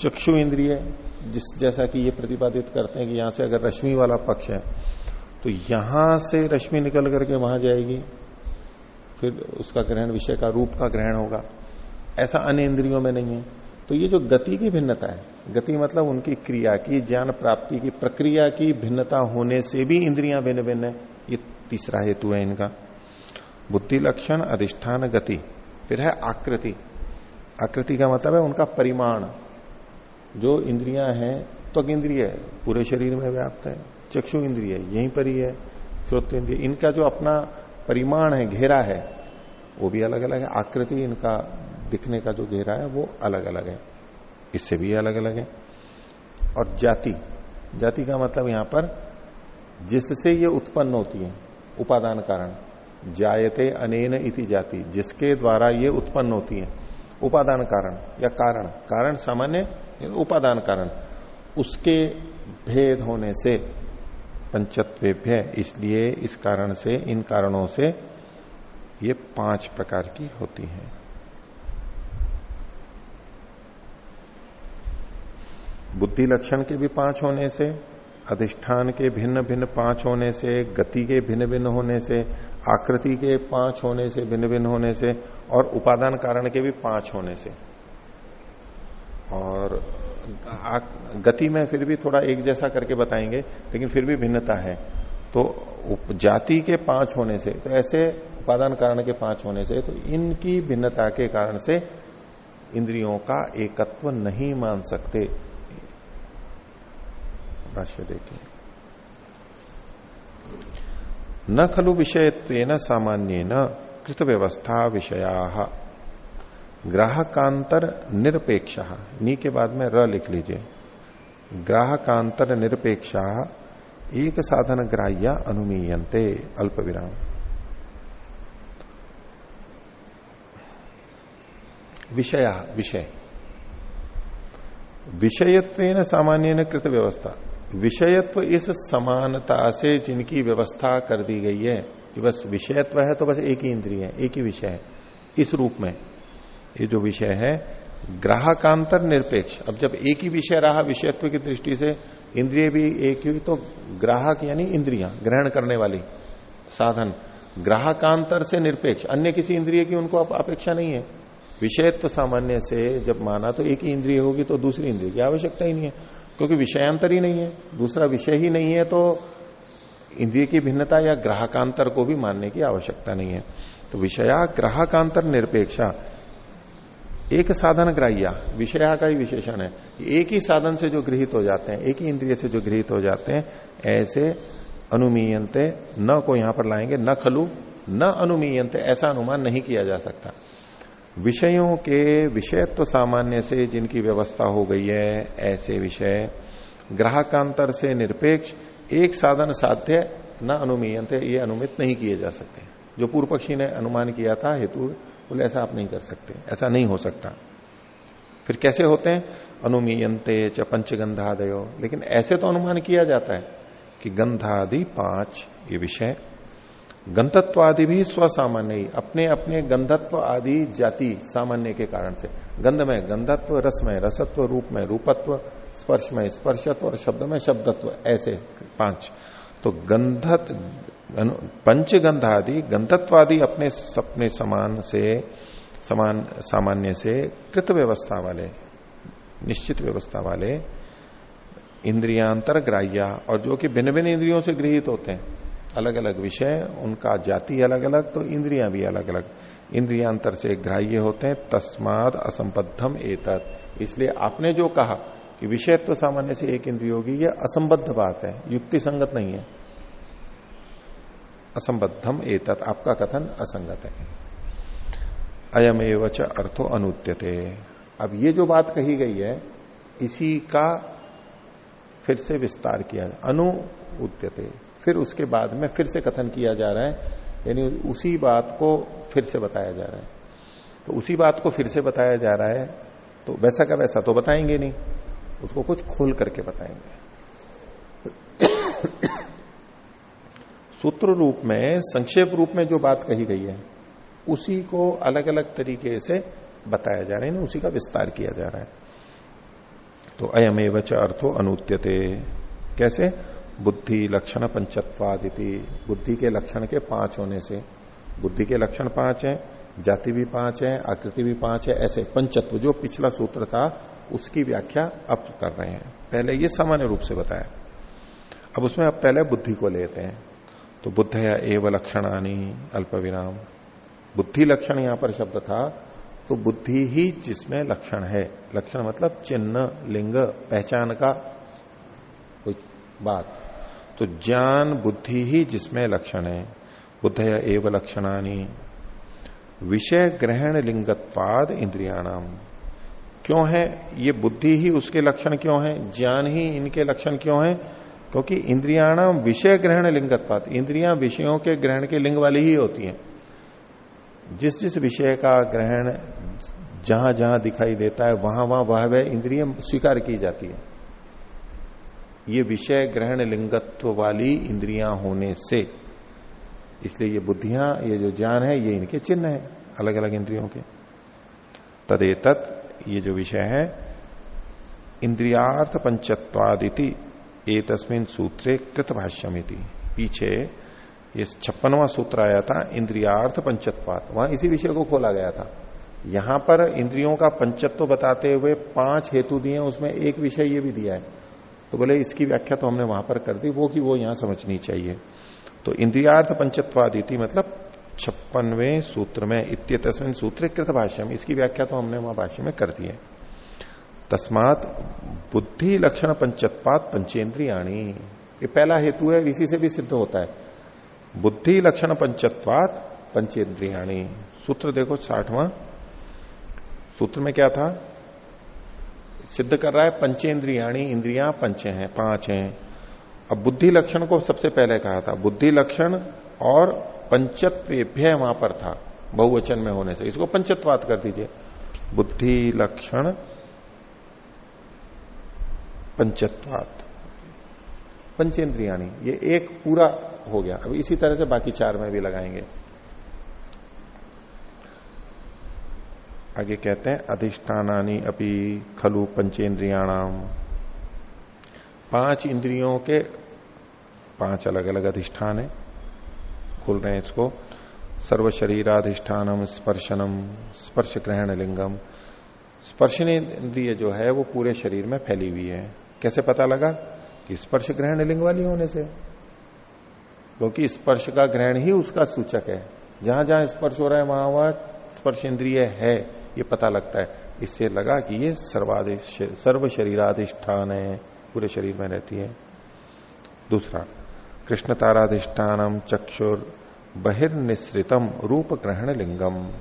चक्षु इंद्रिय जिस जैसा कि ये प्रतिपादित करते हैं कि यहाँ से अगर रश्मि वाला पक्ष है तो यहाँ से रश्मि निकल करके वहाँ जाएगी। फिर उसका ग्रहण, विषय का रूप का ग्रहण होगा। ऐसा अन्य इंद्रियों में नहीं है। तो ये जो गति की भिन्नता है, गति मतलब उनकी क्रिया की, ज्ञान प्राप्ति की, प्रक्रिया की भिन्नता होने से भी इंद्रियाँ भिन्न भिन्न है। ये तीसरा हेतु है इनका। बुद्धि लक्षण, अधिष्ठान, गति। फिर है आकृति। आकृति का मतलब है उनका परिमाण। जो इंद्रियाँ हैं, त्वक इंद्रिय पूरे शरीर में व्याप्त है, चक्षु इंद्रिय यहीं पर ही है श्रोत इंद्रिय। इनका जो अपना परिमाण है, घेरा है, वो भी अलग अलग है। आकृति इनका दिखने का जो घेरा है, वो अलग अलग है। इससे भी अलग अलग है। और जाति। जाति का मतलब यहाँ पर, जिससे ये उत्पन्न होती है, उपादान कारण। जायते अनेन इति जाति, जिसके द्वारा ये उत्पन्न होती है, उपादान कारण या कारण। कारण सामान्य उपादान कारण। उसके भेद होने से पंचत्वेभ्य, इसलिए इस कारण से, इन कारणों से ये पाँच प्रकार की होती है। बुद्धि लक्षण के भी पाँच होने से, अधिष्ठान के भिन्न भिन्न पाँच होने से, गति के भिन्न भिन्न होने से, आकृति के पाँच होने से, भिन्न भिन्न होने से, और उपादान कारण के भी पाँच होने से। और गति में फिर भी थोड़ा एक जैसा करके बताएँगे, लेकिन फिर भी भिन्नता है। तो जाति के पाँच होने से तो ऐसे उपादान कारण के पाँच होने से तो इनकी भिन्नता के कारण से इंद्रियों का एकत्व नहीं मान सकते। भाष्य देखिए। न खलु विषयत्व सामान्य न कृत व्यवस्था विषया। ग्राहकांतर निरपेक्ष। नी के बाद में र लिख लीजिए। ग्राहकांतर निरपेक्ष, एक साधन ग्राह्य अनुमीयते अल्प विराम। विषय विषय। विषयत्व सामान्य कृत व्यवस्था। विषयत्व इस समानता से जिनकी व्यवस्था कर दी गई है, कि बस विषयत्व है तो बस एक ही इंद्रिय है, एक ही विषय है, इस रूप में। ये जो विषय है, ग्राहकांतर निरपेक्ष। अब जब एक ही विषय रहा विषयत्व की दृष्टि से, इंद्रिय भी एक ही तो ग्राहक यानी इंद्रिया, ग्रहण करने वाली साधन। ग्राहकांतर से निरपेक्ष। अन्य किसी इंद्रिय की उनको अपेक्षा नहीं है। विषयत्व सामान्य से जब माना तो एक ही इंद्रिय होगी तो दूसरी इंद्रिय की आवश्यकता ही नहीं है, क्योंकि विषयांतर ही नहीं है। दूसरा विषय ही नहीं है तो इंद्रिय की भिन्नता या ग्राहकांतर को भी मानने की आवश्यकता नहीं है। तो विषया ग्राहकांतर निरपेक्षा। एक साधन ग्राह्या, विषया का ही विशेषण है। एक ही साधन से जो गृहित हो जाते हैं, एक ही इंद्रिय से जो गृहित हो जाते हैं, ऐसे अनुमीयंते न को यहाँ पर लाएँगे, न खलु, न अनुमीयंत, ऐसा अनुमान नहीं किया जा सकता। विषयों के विषयत्व तो सामान्य से जिनकी व्यवस्था हो गई है, ऐसे विषय, ग्राहकांतर से निरपेक्ष, एक साधन साध्य, न अनुमीयंत, ये अनुमित नहीं किए जा सकते। जो पूर्व पक्षी ने अनुमान किया था, हेतु बोले ऐसा आप नहीं कर सकते, ऐसा नहीं हो सकता। फिर कैसे होते हैं? अनुमीयंते च पंचगंधादयो। लेकिन ऐसे तो अनुमान किया जाता है कि गंधादि पाँच, ये विषय गंधत्व आदि भी स्वसामान्य ही, अपने अपने गंधत्व आदि जाति सामान्य के कारण से। गंध में गंधत्व रस में रसत्व रूप में रूपत्व स्पर्श में स्पर्शत्व और शब्द में शब्दत्व, ऐसे पाँच। तो गंधत पंचगंध आदि गंधत्व आदि अपने सपने समान से, समान, सामान्य से कृत व्यवस्था वाले, निश्चित व्यवस्था वाले इंद्रियांतर ग्राह्या और जो कि भिन्न भिन्न इंद्रियों से गृहित होते हैं। अलग अलग विषय, उनका जाति अलग अलग तो इंद्रियाँ भी अलग अलग इंद्रियांतर से ग्राह्य होते हैं, तस्माद असंबद्धम एतत। इसलिए आपने जो कहा कि विषय तो सामान्य से एक इंद्रिय होगी यह असंबद्ध बात है युक्ति संगत नहीं है। असंबद्धम एतत। आपका कथन असंगत है। अयम एवच अर्थो अनुद्यते अब ये जो बात कही गई है, इसी का फिर से विस्तार किया अनु उद्यते। फिर उसके बाद में फिर से कथन किया जा रहा है, यानी उसी बात को फिर से बताया जा रहा है। तो उसी बात को फिर से बताया जा रहा है तो वैसा का वैसा तो बताएँगे नहीं। उसको कुछ खोल करके बताएँगे। सूत्र रूप में, संक्षेप रूप में जो बात कही गई है, उसी को अलग अलग तरीके से बताया जा रहा है उसी का विस्तार किया जा रहा है। तो अयमेव च अर्थो अनुत्यते। कैसे? बुद्धि लक्षण पंचत्वादिति। बुद्धि के लक्षण के पाँच होने से। बुद्धि के लक्षण पाँच हैं, जाति भी पाँच है, आकृति भी पाँच है, ऐसे पंचत्व, जो पिछला सूत्र था, उसकी व्याख्या अब कर रहे हैं। पहले ये सामान्य रूप से बताया। अब उसमें अब पहले बुद्धि को लेते हैं। तो बुद्ध या एव लक्षणानी, अल्प विराम। बुद्धि लक्षण यहाँ पर शब्द था तो बुद्धि ही जिसमें लक्षण है। लक्षण मतलब चिन्ह, लिंग, पहचान का कोई बात। तो ज्ञान, बुद्धि ही जिसमें लक्षण है। बुद्ध या एव लक्षणानी। विषय ग्रहण लिंगत्वाद इंद्रियाणाम। क्यों है? ये बुद्धि ही उसके लक्षण क्यों है? ज्ञान ही इनके लक्षण क्यों है? क्योंकि इंद्रियाणाम विषय ग्रहण लिंगत्वाद इंद्रियाँ विषयों के ग्रहण के लिंग वाली ही होती हैं। जिस जिस विषय का ग्रहण जहाँ जहाँ दिखाई देता है, वहाँ वहाँ वह वह इंद्रिय स्वीकार की जाती है। ये विषय ग्रहण लिंगत्व वाली इंद्रियाँ होने से, इसलिए ये बुद्धियाँ, ये जो ज्ञान है, ये इनके चिन्ह है अलग अलग इंद्रियों के। तदेतत ये जो विषय है, इंद्रियार्थ पंचत्वादिति। ए तस्मिन सूत्रे कृत भाष्यमिति पीछे ये छप्पनवा सूत्र आया था, इंद्रियार्थ पंचत्वात। वहाँ इसी विषय को खोला गया था। यहाँ पर इंद्रियों का पंचत्व बताते हुए पाँच हेतु दिए उसमें एक विषय ये भी दिया है। तो बोले, इसकी व्याख्या तो हमने वहाँ पर कर दी, वो कि वो यहाँ समझनी चाहिए। तो इंद्रियार्थ पंचत्वादिति मतलब छप्पनवे सूत्र में इत्य तस्वीन सूत्र कृत भाष्य में इसकी व्याख्या तो हमने वहाँ भाष्य में कर दी है। तस्मात बुद्धि लक्षण पंचत्वात पंचेंद्रियाणी ये पहला हेतु है, इसी से भी सिद्ध होता है। बुद्धि लक्षण पंचत्वात पंचेंद्रियाणी सूत्र देखो, साठवां। सूत्र में क्या था? सिद्ध कर रहा है पंचेंद्रियाणी इंद्रिया पंच हैं, पाँच हैं। अब बुद्धि लक्षण को सबसे पहले कहा था। बुद्धि लक्षण और पंचत्वेभ्य वहाँ पर था, बहुवचन में होने से। इसको पंचत्वात कर दीजिए। बुद्धि लक्षण पंचत्वात। पंचेंद्रियाणी ये एक पूरा हो गया। अब इसी तरह से बाकी चार में भी लगाएँगे। आगे कहते हैं अधिष्ठानी अपनी खलु पंचेन्द्रियाणाम। पाँच इंद्रियों के पाँच अलग अलग अधिष्ठान है। खोल रहे हैं इसको। सर्व शरीराधिष्ठानम स्पर्शनम स्पर्श ग्रहण लिंगम स्पर्शन इंद्रिय जो है, वो पूरे शरीर में फैली हुई है। कैसे पता लगा? कि स्पर्श ग्रहण लिंग वाली होने से। क्योंकि स्पर्श का ग्रहण ही उसका सूचक है। जहाँ जहाँ स्पर्श हो रहा है, वहाँ वहाँ स्पर्श इंद्रिय है, ये पता लगता है। इससे लगा कि ये सर्वाधिश सर्व शरीराधिष्ठान है। पूरे शरीर में रहती है। दूसरा कृष्ण ताराधिष्ठानम चक्षुर बहिर्निश्रितम रूप ग्रहण लिंगम।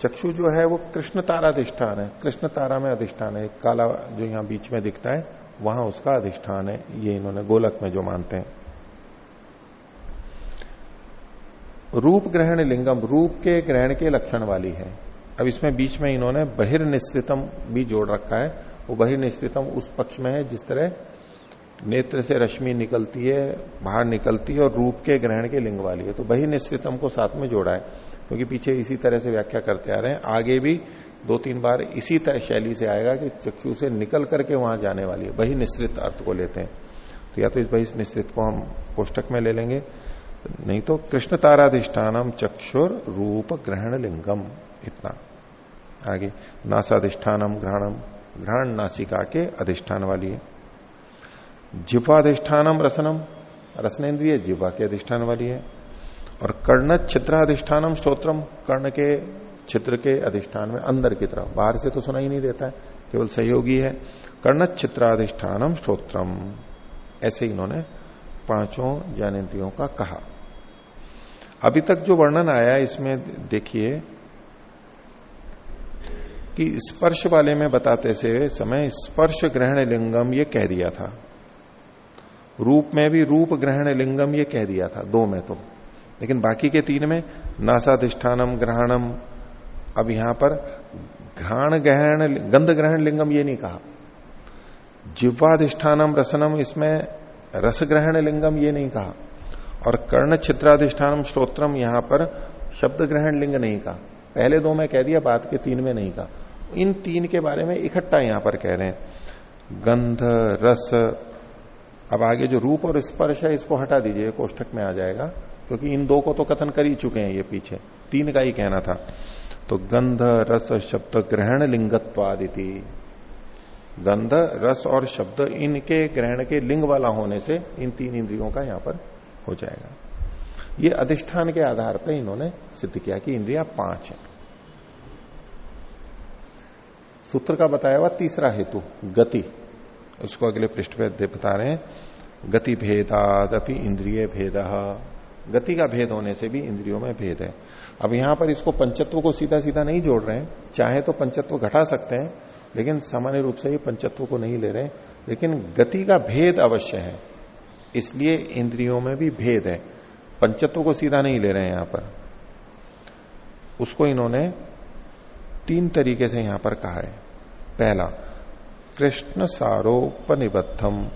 चक्षु जो है, वो कृष्ण तारा अधिष्ठान है। कृष्ण तारा में अधिष्ठान है। काला जो यहाँ बीच में दिखता है, वहाँ उसका अधिष्ठान है। ये इन्होंने गोलक में जो मानते हैं। रूप ग्रहण लिंगम, रूप के ग्रहण के लक्षण वाली है। अब इसमें बीच में इन्होंने बहिर्निश्चितम भी जोड़ रखा है। वो बहिर्निश्चितम उस पक्ष में है, जिस तरह नेत्र से रश्मि निकलती है, बाहर निकलती है और रूप के ग्रहण के लिंग वाली है। तो बहिर्निश्चितम को साथ में जोड़ा है। क्योंकि पीछे इसी तरह से व्याख्या करते आ रहे हैं। आगे भी दो तीन बार इसी तरह शैली से आएगा कि चक्षु से निकल करके वहाँ जाने वाली है। वही निश्चित अर्थ को लेते हैं। तो या तो इस बहिष निश्चित को हम कोष्टक में ले लेंगे। नहीं तो कृष्ण ताराधिष्ठानम चक्षुर रूप ग्रहण लिंगम, इतना। आगे, नासाधिष्ठानम ग्रहणम ग्रहण नासिका के अधिष्ठान वाली है। जिह्वाधिष्ठानम रसनम। रसनेन्द्रिय जिह्वा के अधिष्ठान वाली है। और कर्ण छिद्राधिष्ठानम स्त्रोत्रम कर्ण के छिद्र के अधिष्ठान में अंदर की तरफ़, बाहर से तो सुना ही नहीं देता है, केवल सहयोगी है। कर्ण छिद्राधिष्ठानम स्त्रोत्रम ऐसे इन्होंने पाँचों ज्ञानेन्द्रियों का कहा। अभी तक जो वर्णन आया इसमें देखिए कि स्पर्श वाले में बताते से समय स्पर्श ग्रहण लिंगम ये कह दिया था। रूप में भी रूप ग्रहण लिंगम ये कह दिया था, दो में तो। लेकिन बाकी के तीन में नासाधिष्ठानम ग्रहणम। अब यहाँ पर घ्राण ग्रहण, गंध ग्रहण लिंगम ये नहीं कहा। जिह्वाधिष्ठानम रसनम इसमें रस ग्रहण लिंगम ये नहीं कहा। और कर्ण छिद्राधिष्ठानम श्रोत्रम यहाँ पर शब्द ग्रहण लिंग नहीं कहा। पहले दो में कह दिया, बाद के तीन में नहीं कहा। इन तीन के बारे में इकट्ठा यहाँ पर कह रहे हैं। गंध, रस, अब आगे जो रूप और स्पर्श है, इसको हटा दीजिए कोष्ठक में आ जाएगा। क्योंकि इन दो को तो कथन कर ही चुके हैं ये पीछे। तीन का ही कहना था। तो गंध, रस, शब्द, ग्रहण, लिंगत्वादिति। गंध, रस और शब्द इनके ग्रहण के लिंग वाला होने से इन तीन इंद्रियों का यहाँ पर हो जाएगा। ये अधिष्ठान के आधार पर इन्होंने सिद्ध किया कि इंद्रिया पाँच है। सूत्र का बताया हुआ तीसरा हेतु, गति। उसको अगले पृष्ठ पे बता रहे हैं। गति भेदादपि इंद्रिय भेद। गति का भेद होने से भी इंद्रियों में भेद है। अब यहाँ पर इसको पंचत्व को सीधा सीधा नहीं जोड़ रहे हैं। चाहे तो पंचत्व घटा सकते हैं, लेकिन सामान्य रूप से ये पंचत्व को नहीं ले रहे। लेकिन गति का भेद अवश्य है। इसलिए इंद्रियों में भी भेद है। पंचत्व को सीधा नहीं ले रहे हैं यहाँ पर। उसको इन्होंने तीन तरीके से यहाँ पर कहा है। पहला, कृष्ण सारोपनिबद्धम।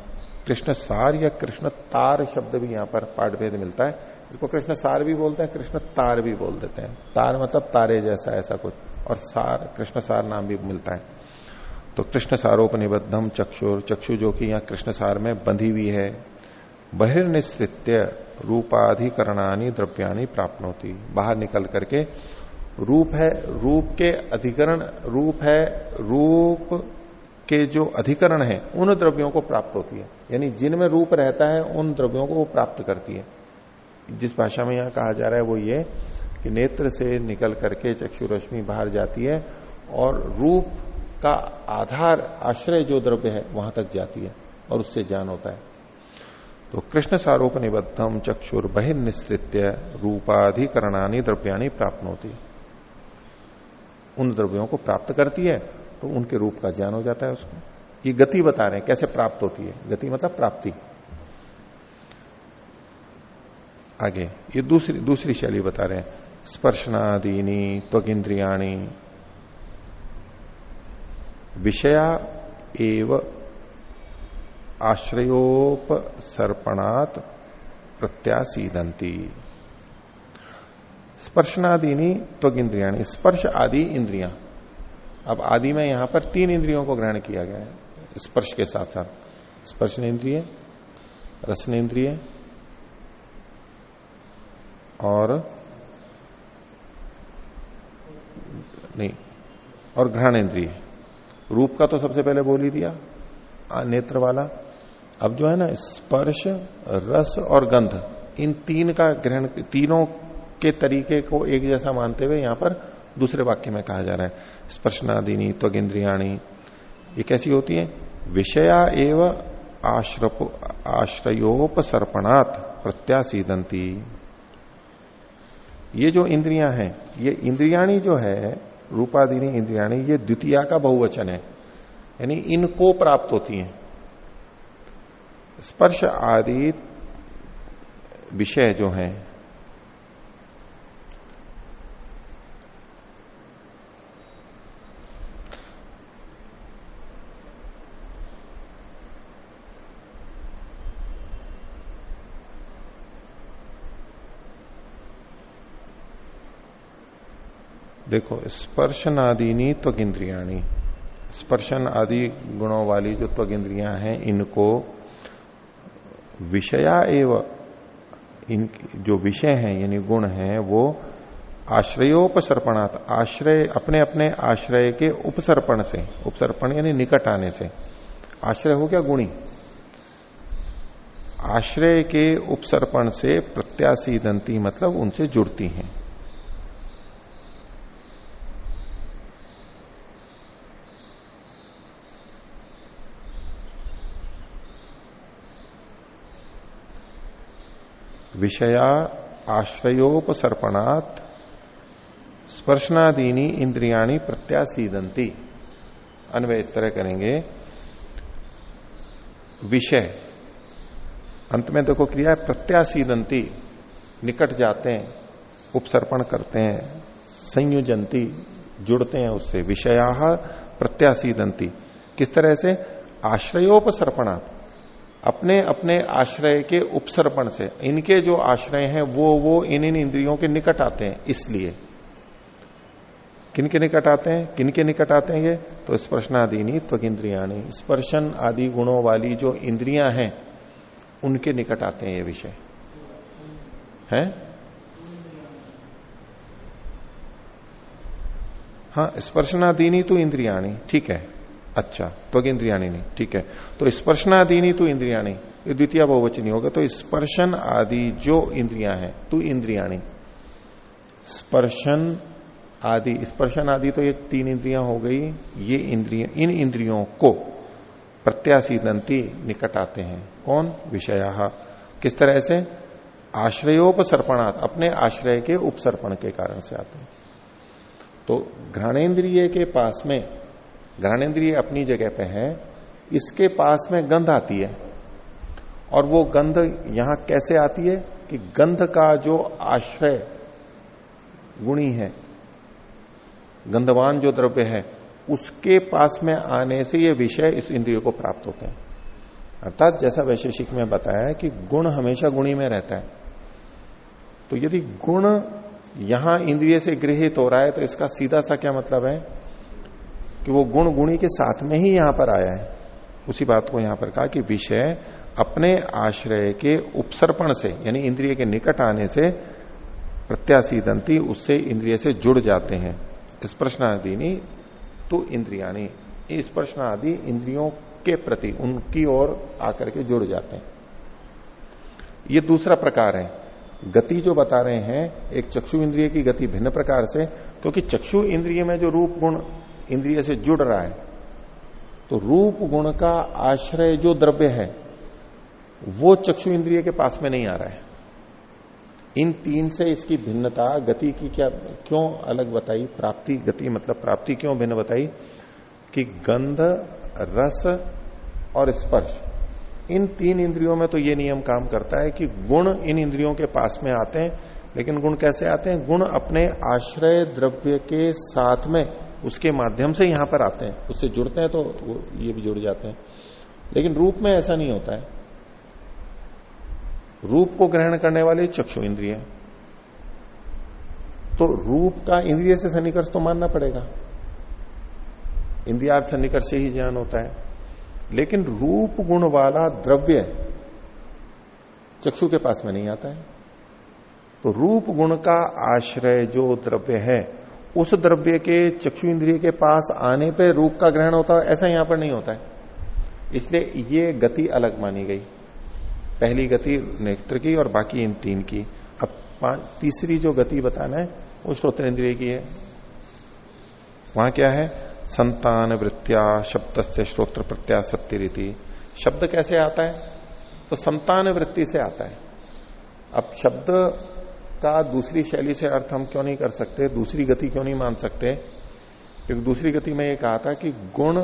कृष्ण सार या कृष्ण तार शब्द भी यहाँ पर पाठभेद मिलता है। इसको कृष्ण सार भी बोलते हैं, कृष्ण तार भी बोल देते हैं। तार मतलब तारे जैसा, ऐसा कुछ। और सार, कृष्ण सार नाम भी मिलता है। तो कृष्ण सारोपनिबद्धम चक्षुर, चक्षु जो कि यहाँ कृष्ण सार में बंधी हुई है बहिर्निश्चित्य रूपाधिकरणानी द्रव्याणी प्राप्त होती बाहर निकल करके रूप है, रूप के अधिकरण, रूप है, रूप के जो अधिकरण है, उन द्रव्यों को प्राप्त होती है। यानी जिनमें रूप रहता है, उन द्रव्यों को वो प्राप्त करती है। जिस भाषा में यहाँ कहा जा रहा है वो ये कि नेत्र से निकल करके चक्षु रश्मि बाहर जाती है और रूप का आधार, आश्रय जो द्रव्य है, वहाँ तक जाती है और उससे ज्ञान होता है। तो कृष्ण सारोप निबद्धम चक्षुर बहिर्निश्चित्य रूपाधिकरणानी द्रव्याणी प्राप्त होती उन द्रव्यों को प्राप्त करती है तो उनके रूप का ज्ञान हो जाता है उसको। ये गति बता रहे हैं, कैसे प्राप्त होती है? गति मतलब प्राप्ति। आगे। ये दूसरी दूसरी शैली बता रहे हैं। स्पर्शनादीनी त्वगिंद्रियाणी। विषया एव आश्रयोपसर्पणात प्रत्यासीदंती स्पर्शनादीनी त्वग इंद्रिया स्पर्श आदि इंद्रियाँ। अब आदि में यहाँ पर तीन इंद्रियों को ग्रहण किया गया है, स्पर्श के साथ साथ। स्पर्शन इंद्रिय रसनेन्द्रिय और नहीं, और घ्राण इंद्रिय रूप का तो सबसे पहले बोल ही दिया नेत्र वाला। अब जो है ना, स्पर्श, रस और गंध, इन तीन का ग्रहण, तीनों के तरीके को एक जैसा मानते हुए यहाँ पर दूसरे वाक्य में कहा जा रहा है। स्पर्शनादिनी त्वगिंद्रियाणी ये कैसी होती है? विषया एव आश्रयोपसर्पणात प्रत्यासीदंती ये जो इंद्रियाँ हैं, ये इंद्रियाणी जो है, रूपादिनी इंद्रियाणी, ये द्वितीया का बहुवचन है। यानी इनको प्राप्त होती हैं। स्पर्श आदि विषय जो हैं देखो, स्पर्शन आदिनी त्वक इंद्रियाणी स्पर्शन आदि गुणों वाली जो त्वक इंद्रियाँ हैं, इनको विषया एवं, इन जो विषय हैं, यानी गुण हैं, वो आश्रयोपसर्पणात्, आश्रय अपने अपने आश्रय के उपसर्पण से, उपसर्पण यानी निकट आने से। आश्रय हो गया गुणी? आश्रय के उपसर्पण से प्रत्याशी दंती मतलब उनसे जुड़ती हैं। विषया आश्रयोपसर्पणात् स्पर्शनादीनी इंद्रियाणी प्रत्यासीदंती अन्वय इस तरह करेंगे। विषय। अंत में देखो क्रिया प्रत्यासीदंती निकट जाते हैं, उपसर्पण करते हैं संयोजंती जुड़ते हैं उससे। विषया प्रत्यासीदंती किस तरह से? आश्रयोपसर्पणात्। अपने अपने आश्रय के उपसर्पण से, इनके जो आश्रय हैं, वो वो इन इन इंद्रियों के निकट आते हैं, इसलिए। किन के निकट आते हैं? किन के निकट आते हैं ये? तो स्पर्शनादीनी त्वक इंद्रियाणी स्पर्शन आदि गुणों वाली जो इंद्रियाँ हैं, उनके निकट आते हैं ये विषय। है? हाँ स्पर्शनादीनी तो इंद्रियाणी, ठीक है। अच्छा त्वग इंद्रियाणी नहीं, ठीक है। तो स्पर्शनादीनी तू इंद्रियाणी, ये द्वितीय बहुवचनी होगा तो स्पर्शन आदि जो इंद्रियाँ हैं, तू इंद्रियाणी। स्पर्शन आदि स्पर्शन आदि तो ये तीन इंद्रियाँ हो गई, ये इंद्रिय, इन इंद्रियों को प्रत्याशी दंती निकट आते हैं। कौन? विषया। किस तरह से? आश्रयोपसर्पणात्, अपने आश्रय के उपसर्पण के कारण से आते हैं। तो घ्राणेन्द्रिय के पास में घ्राणेन्द्रिय अपनी जगह पे है, इसके पास में गंध आती है। और वो गंध यहाँ कैसे आती है कि गंध का जो आश्रय गुणी है, गंधवान जो द्रव्य है, उसके पास में आने से ये विषय इस इंद्रिय को प्राप्त होते हैं। अर्थात जैसा वैशेषिक में बताया है कि गुण हमेशा गुणी में रहता है। तो यदि गुण यहाँ इंद्रिय से गृहित हो रहा है तो इसका सीधा सा क्या मतलब है? कि वो गुण गुणी के साथ में ही यहाँ पर आया है। उसी बात को यहाँ पर कहा कि विषय अपने आश्रय के उपसर्पण से, यानी इंद्रिय के निकट आने से प्रत्याशी दंती, उससे इंद्रिय से जुड़ जाते हैं। स्पर्शनादि तो इंद्रियाणी। स्पर्शनादि इंद्रियों के प्रति, उनकी ओर आकर के जुड़ जाते हैं। ये दूसरा प्रकार है। गति जो बता रहे हैं, एक चक्षु इंद्रिय की गति भिन्न प्रकार से, क्योंकि चक्षु इंद्रिय में जो रूप गुण इंद्रिय से जुड़ रहा है तो रूप गुण का आश्रय जो द्रव्य है, वो चक्षु इंद्रिय के पास में नहीं आ रहा है। इन तीन से इसकी भिन्नता, गति की क्या, क्यों अलग बताई? प्राप्ति, गति मतलब प्राप्ति क्यों भिन्न बताई? कि गंध, रस और स्पर्श। इन तीन इंद्रियों में तो ये नियम काम करता है कि गुण इन इंद्रियों के पास में आते हैं, लेकिन गुण कैसे आते हैं? गुण अपने आश्रय द्रव्य के साथ में। उसके माध्यम से यहाँ पर आते हैं। उससे जुड़ते हैं तो ये भी जुड़ जाते हैं। लेकिन रूप में ऐसा नहीं होता है। रूप को ग्रहण करने वाले चक्षु इंद्रिय तो रूप का इंद्रिय से सन्निकर्ष तो मानना पड़ेगा। इंद्रिया सन्निकर्ष से ही ज्ञान होता है। लेकिन रूप गुण वाला द्रव्य चक्षु के पास में नहीं आता है। तो रूप गुण का आश्रय जो द्रव्य है उस द्रव्य के चक्षु इंद्रिय के पास आने पर रूप का ग्रहण होता है, ऐसा यहाँ पर नहीं होता है। इसलिए ये गति अलग मानी गई। पहली गति नेत्र की और बाकी इन तीन की। अब तीसरी जो गति बताना है, वो श्रोत्र इंद्रिय की है। वहाँ क्या है? संतान वृत्या शब्द से श्रोत्र प्रत्या सत्य रीति। शब्द कैसे आता है? तो संतान वृत्ति से आता है। अब शब्द का दूसरी शैली से अर्थ हम क्यों नहीं कर सकते, दूसरी गति क्यों नहीं मान सकते? क्योंकि दूसरी गति में ये कहा था कि गुण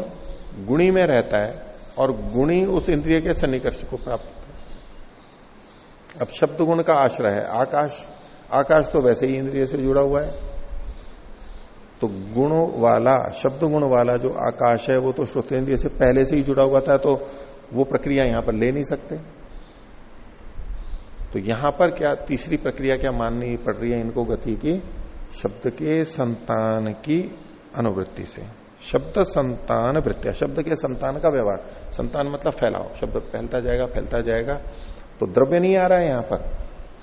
गुणी में रहता है और गुणी उस इंद्रिय के सन्निकर्ष को प्राप्त होता है। अब शब्द गुण का आश्रय है। आकाश आकाश तो वैसे ही इंद्रिय से जुड़ा हुआ है। तो गुणों वाला, शब्द गुण वाला जो आकाश है, वो तो श्रोतेंद्रिय से पहले से ही जुड़ा हुआ था तो वो प्रक्रिया यहाँ पर ले नहीं सकते। तो यहाँ पर क्या तीसरी प्रक्रिया क्या माननी पड़ रही है इनको गति की? शब्द के संतान की अनुवृत्ति से। शब्द संतान वृत्तिया। शब्द के संतान का व्यवहार। संतान मतलब फैलाओ शब्द फैलता जाएगा फैलता जाएगा। तो द्रव्य नहीं आ रहा है यहाँ पर।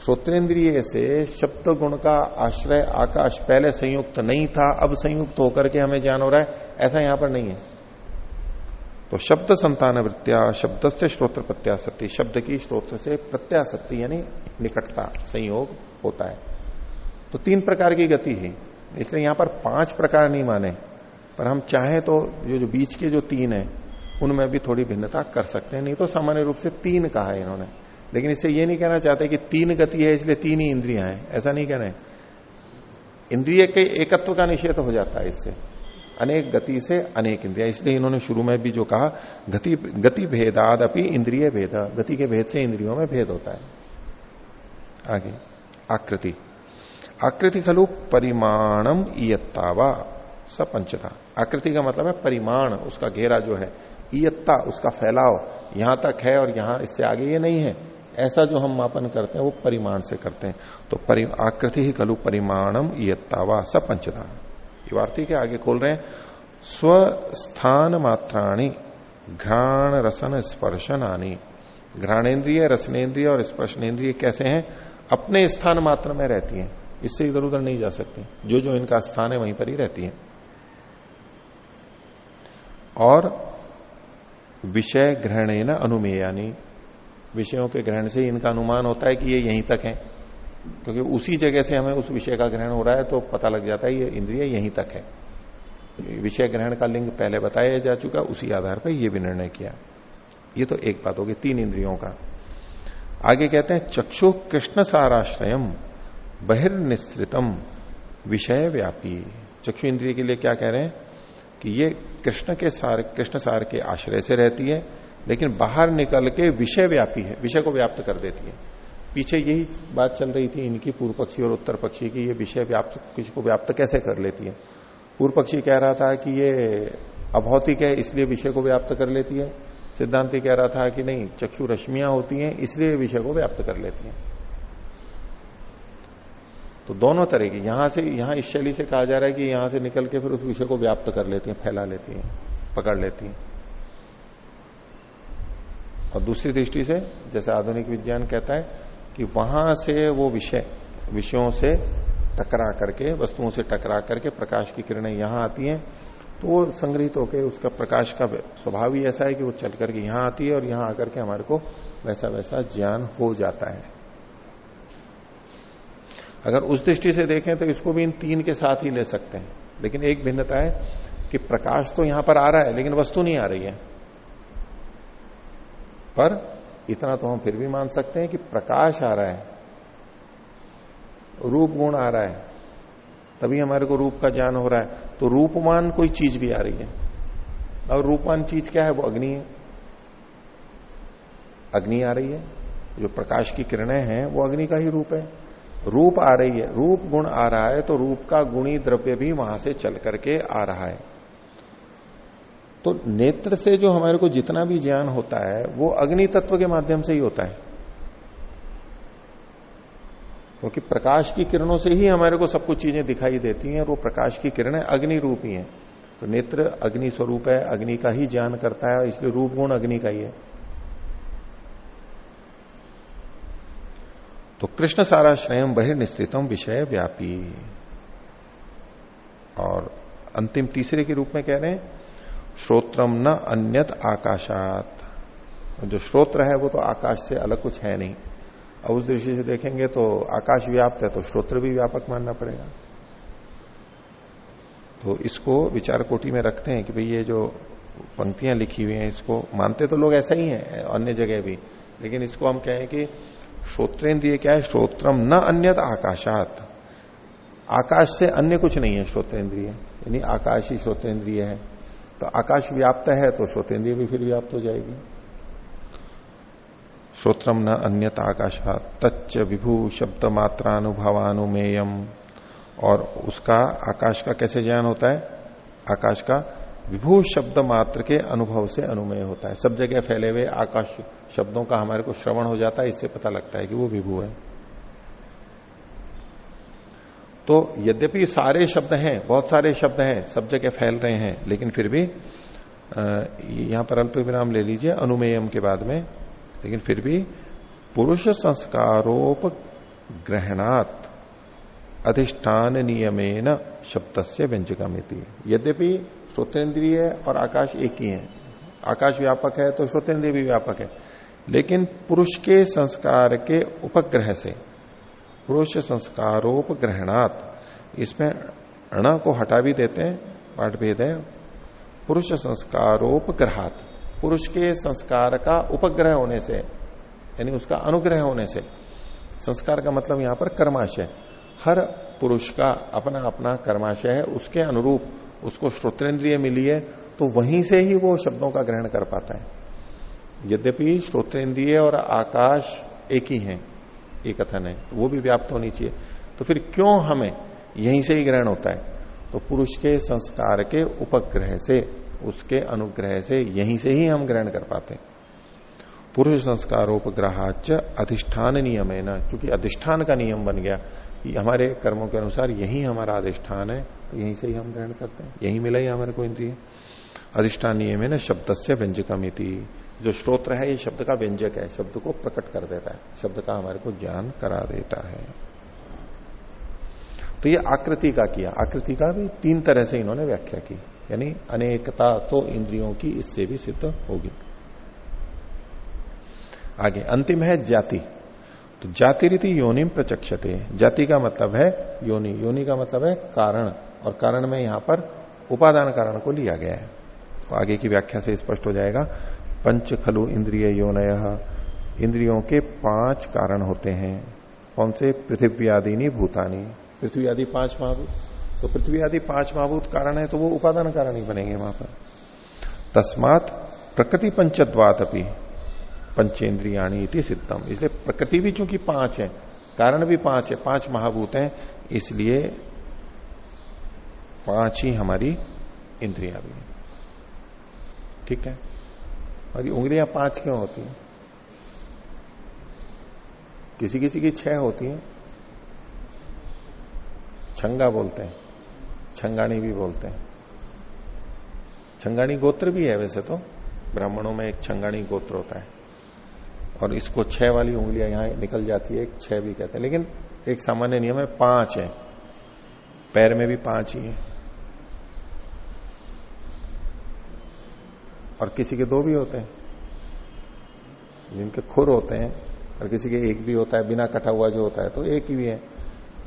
श्रोतेन्द्रिय से शब्द गुण का आश्रय, आकाश पहले संयुक्त नहीं था, अब संयुक्त होकर के हमें ज्ञान हो रहा है। ऐसा यहाँ पर नहीं है। तो शब्द संतान वृत्तिया शब्द से श्रोत्र प्रत्याशक्ति शब्द की स्त्रोत्र से प्रत्याशक्ति यानी निकटता, संयोग होता है। तो तीन प्रकार की गति है। इसलिए यहाँ पर पाँच प्रकार नहीं माने, पर हम चाहें तो जो जो बीच के जो तीन है, उनमें भी थोड़ी भिन्नता कर सकते हैं। नहीं तो सामान्य रूप से तीन कहा है इन्होंने। लेकिन इससे ये नहीं कहना चाहते कि तीन गति है, इसलिए तीन ही इंद्रियाँ हैं। ऐसा नहीं कह रहे इंद्रिय के एकत्व का निषेध हो जाता है इससे। अनेक गति से अनेक इंद्रिया। इसलिए इन्होंने शुरू में भी जो कहा, गति गति भेदाद अपनी इंद्रिय भेद। गति के भेद से इंद्रियों में भेद होता है। आगे, आकृति। आकृति खलु परिमाणम इयत्तावा, सपंचता। आकृति का मतलब है परिमाण, उसका घेरा जो है। इयत्ता, उसका फैलाव, यहाँ तक है और यहाँ इससे आगे ये नहीं है। ऐसा जो हम मापन करते हैं, वो परिमाण से करते हैं। तो आकृति ही कलु परिमाणम इयत्तावा, सपंचता। युवार्थी के आगे खोल रहे हैं। स्वस्थान मात्राणी घ्राण रसन स्पर्शनानी घ्राणेन्द्रिय, रसनेन्द्रिय और स्पर्शनेन्द्रिय कैसे हैं? अपने स्थान मात्र में रहती हैं। इससे इधर उधर नहीं जा सकती। जो जो इनका स्थान है वहीं पर ही रहती है। और विषय ग्रहण न अनुमेयानी। विषयों के ग्रहण से इनका अनुमान होता है कि ये यहीं तक है। क्योंकि उसी जगह से हमें उस विषय का ग्रहण हो रहा है तो पता लग जाता है ये इंद्रिय यहीं तक है। विषय ग्रहण का लिंग पहले बताया जा चुका, उसी आधार पर यह भी निर्णय किया। ये तो एक बात होगी तीन इंद्रियों का। आगे कहते हैं, चक्षु कृष्ण साराश्रयम बहिर्निश्रितम विषय व्यापी। चक्षु इंद्रिय के लिए क्या कह रहे हैं? कि ये कृष्ण के सार, कृष्ण सार के आश्रय से रहती है, लेकिन बाहर निकल के विषय व्यापी है, विषय को व्याप्त कर देती है। पीछे यही बात चल रही थी इनकी पूर्व पक्षी और उत्तर पक्षी की, ये विषय व्याप्त, किसी को व्याप्त कैसे कर लेती है? पूर्व पक्षी कह रहा था कि ये अभौतिक है, इसलिए विषय को व्याप्त कर लेती है। सिद्धांति कह रहा था कि नहीं, चक्षु रश्मियाँ होती हैं, इसलिए विषय को व्याप्त कर लेती हैं। तो दोनों तरह की, यहाँ से, यहाँ इस शैली से कहा जा रहा है कि यहाँ से निकल के फिर उस विषय को व्याप्त कर लेती हैं, फैला लेती हैं, पकड़ लेती हैं। और दूसरी दृष्टि से, जैसे आधुनिक विज्ञान कहता है कि वहाँ से वो विषय, विषयों से टकरा करके, वस्तुओं से टकरा करके प्रकाश की किरणें यहाँ आती हैं तो वो संग्रहित होकर उसका प्रकाश का स्वभाव ही ऐसा है कि वो चल करके यहाँ आती है और यहाँ आकर के हमारे को वैसा वैसा ज्ञान हो जाता है। अगर उस दृष्टि से देखें तो इसको भी इन तीन के साथ ही ले सकते हैं। लेकिन एक भिन्नता है कि प्रकाश तो यहाँ पर आ रहा है, लेकिन वस्तु नहीं आ रही है। पर इतना तो हम फिर भी मान सकते हैं कि प्रकाश आ रहा है, रूप गुण आ रहा है, तभी हमारे को रूप का ज्ञान हो रहा है। तो रूपमान कोई चीज़ भी आ रही है। और रूपमान चीज़ क्या है? वो अग्नि है। अग्नि आ रही है, जो प्रकाश की किरणें हैं, वो अग्नि का ही रूप है। रूप आ रही है, रूप गुण आ रहा है तो रूप का गुणी द्रव्य भी वहाँ से चल करके आ रहा है। तो नेत्र से जो हमारे को जितना भी ज्ञान होता है, वो अग्नि तत्व के माध्यम से ही होता है। क्योंकि तो प्रकाश की किरणों से ही हमारे को सब कुछ चीज़ें दिखाई देती हैं और वो प्रकाश की किरणें अग्नि रूप ही हैं। तो नेत्र अग्नि स्वरूप है, अग्नि का ही ज्ञान करता है, और इसलिए रूप गुण अग्नि का ही है। तो कृष्ण सारा स्वयं बहिर्निश्चितम विषय व्यापी। और अंतिम तीसरे के रूप में कह रहे हैं श्रोत्रम न अन्यत आकाशात। जो श्रोत्र है, वो तो आकाश से अलग कुछ है नहीं। अब उस दृष्टि से देखेंगे तो आकाश व्याप्त है तो श्रोत्र भी व्यापक मानना पड़ेगा। तो इसको विचार कोटि में रखते हैं कि भाई ये जो पंक्तियाँ लिखी हुई हैं, इसको मानते तो लोग ऐसा ही हैं, अन्य जगह भी। लेकिन इसको हम कहें कि श्रोत्रेंद्रिय क्या है? श्रोत्रम न अन्यत आकाशात। आकाश से अन्य कुछ नहीं है श्रोतेंद्रिय यानी आकाश ही श्रोतेंद्रिय है। तो आकाश व्याप्त है तो श्रोतेंद्रिय भी फिर व्याप्त हो जाएगी। श्रोत्रम न अन्यत आकाशात तच्च विभू शब्द मात्रानुभावानुमेयम और उसका आकाश का कैसे ज्ञान होता है? आकाश का विभू शब्द मात्र के अनुभव से अनुमेय होता है। सब जगह फैले हुए आकाश शब्दों का हमारे को श्रवण हो जाता है, इससे पता लगता है कि वो विभू है। तो यद्यपि सारे शब्द हैं, बहुत सारे शब्द हैं, सब जगह फैल रहे हैं, लेकिन फिर भी यहाँ पर अल्प विराम ले लीजिए, अनुमेयम के बाद में, लेकिन फिर भी, पुरुष संस्कारोप ग्रहणात अधिष्ठान नियमेन शब्द से व्यंजकामिति यद्यपि श्रोतेंद्रिय और आकाश एक ही है। आकाश व्यापक है तो श्रोतेंद्रिय भी व्यापक है। लेकिन पुरुष के संस्कार के उपग्रह से पुरुष संस्कारोप संस्कारोपग्रहणात। इसमें अण को हटा भी देते हैं पाठ भेद है। पुरुष संस्कारोपग्रहात। पुरुष के संस्कार का उपग्रह होने से, यानी उसका अनुग्रह होने से, संस्कार का मतलब यहाँ पर कर्माशय। हर पुरुष का अपना अपना कर्माशय है, उसके अनुरूप उसको श्रोतेंद्रिय मिली है तो वहीं से ही वो शब्दों का ग्रहण कर पाता है। यद्यपि श्रोतेंद्रिय और आकाश एक ही है एक कथन है तो वो भी व्याप्त होनी चाहिए। तो फिर क्यों हमें यहीं से ही ग्रहण होता है? तो पुरुष के संस्कार के उपग्रह से, उसके अनुग्रह से यहीं से ही हम ग्रहण कर पाते हैं। पुरुष संस्कारोपग्रहाच अधिष्ठान नियम है ना चूँकि अधिष्ठान का नियम बन गया कि हमारे कर्मों के अनुसार यही हमारा अधिष्ठान है तो यहीं से ही हम ग्रहण करते हैं। यही मिला ही हमारे को इंद्रिय। अधिष्ठान नियम है ना शब्द से व्यंजकमिति। जो श्रोत्र है, ये शब्द का व्यंजक है, शब्द को प्रकट कर देता है, शब्द का हमारे को ज्ञान करा देता है। तो ये आकृति का किया, आकृति का भी तीन तरह से इन्होंने व्याख्या की, यानी अनेकता तो इंद्रियों की इससे भी सिद्ध होगी। आगे, अंतिम है जाति। तो जाति रीति योनिम प्रचक्षते। जाति का मतलब है योनि। योनि का मतलब है कारण, और कारण में यहाँ पर उपादान कारण को लिया गया है। तो आगे की व्याख्या से स्पष्ट हो जाएगा। पंच खलु इंद्रिय योनय इंद्रियों के पाँच कारण होते हैं। कौन से? पृथ्वी आदि नहीं भूतानी। पृथ्वी आदि पाँच महाभूत। तो पृथ्वी आदि पाँच महाभूत कारण है तो वो उपादान कारण ही बनेंगे वहाँ पर। तस्मात प्रकृति पंचद्वात अपनी पंचेन्द्रियाणी इति सिद्धम। इसलिए प्रकृति भी चूँकि पाँच है, कारण भी पाँच है, पाँच महाभूत हैं, इसलिए पाँच ही हमारी इंद्रिया भी ठीक है? और ये उंगलियाँ पाँच क्यों होती हैं? किसी किसी की छह होती हैं। छंगा बोलते हैं। छंगाणी भी बोलते हैं। छंगाणी गोत्र भी है वैसे तो। ब्राह्मणों में एक छंगाणी गोत्र होता है। और इसको छह वाली उंगलियाँ यहाँ निकल जाती है, एक छह भी कहते हैं। लेकिन एक सामान्य नियम है, पाँच है। पैर में भी पाँच ही है। और किसी के दो भी होते हैं। जिनके खुर होते हैं और किसी के एक भी होता है, बिना कटा हुआ जो होता है तो एक ही है।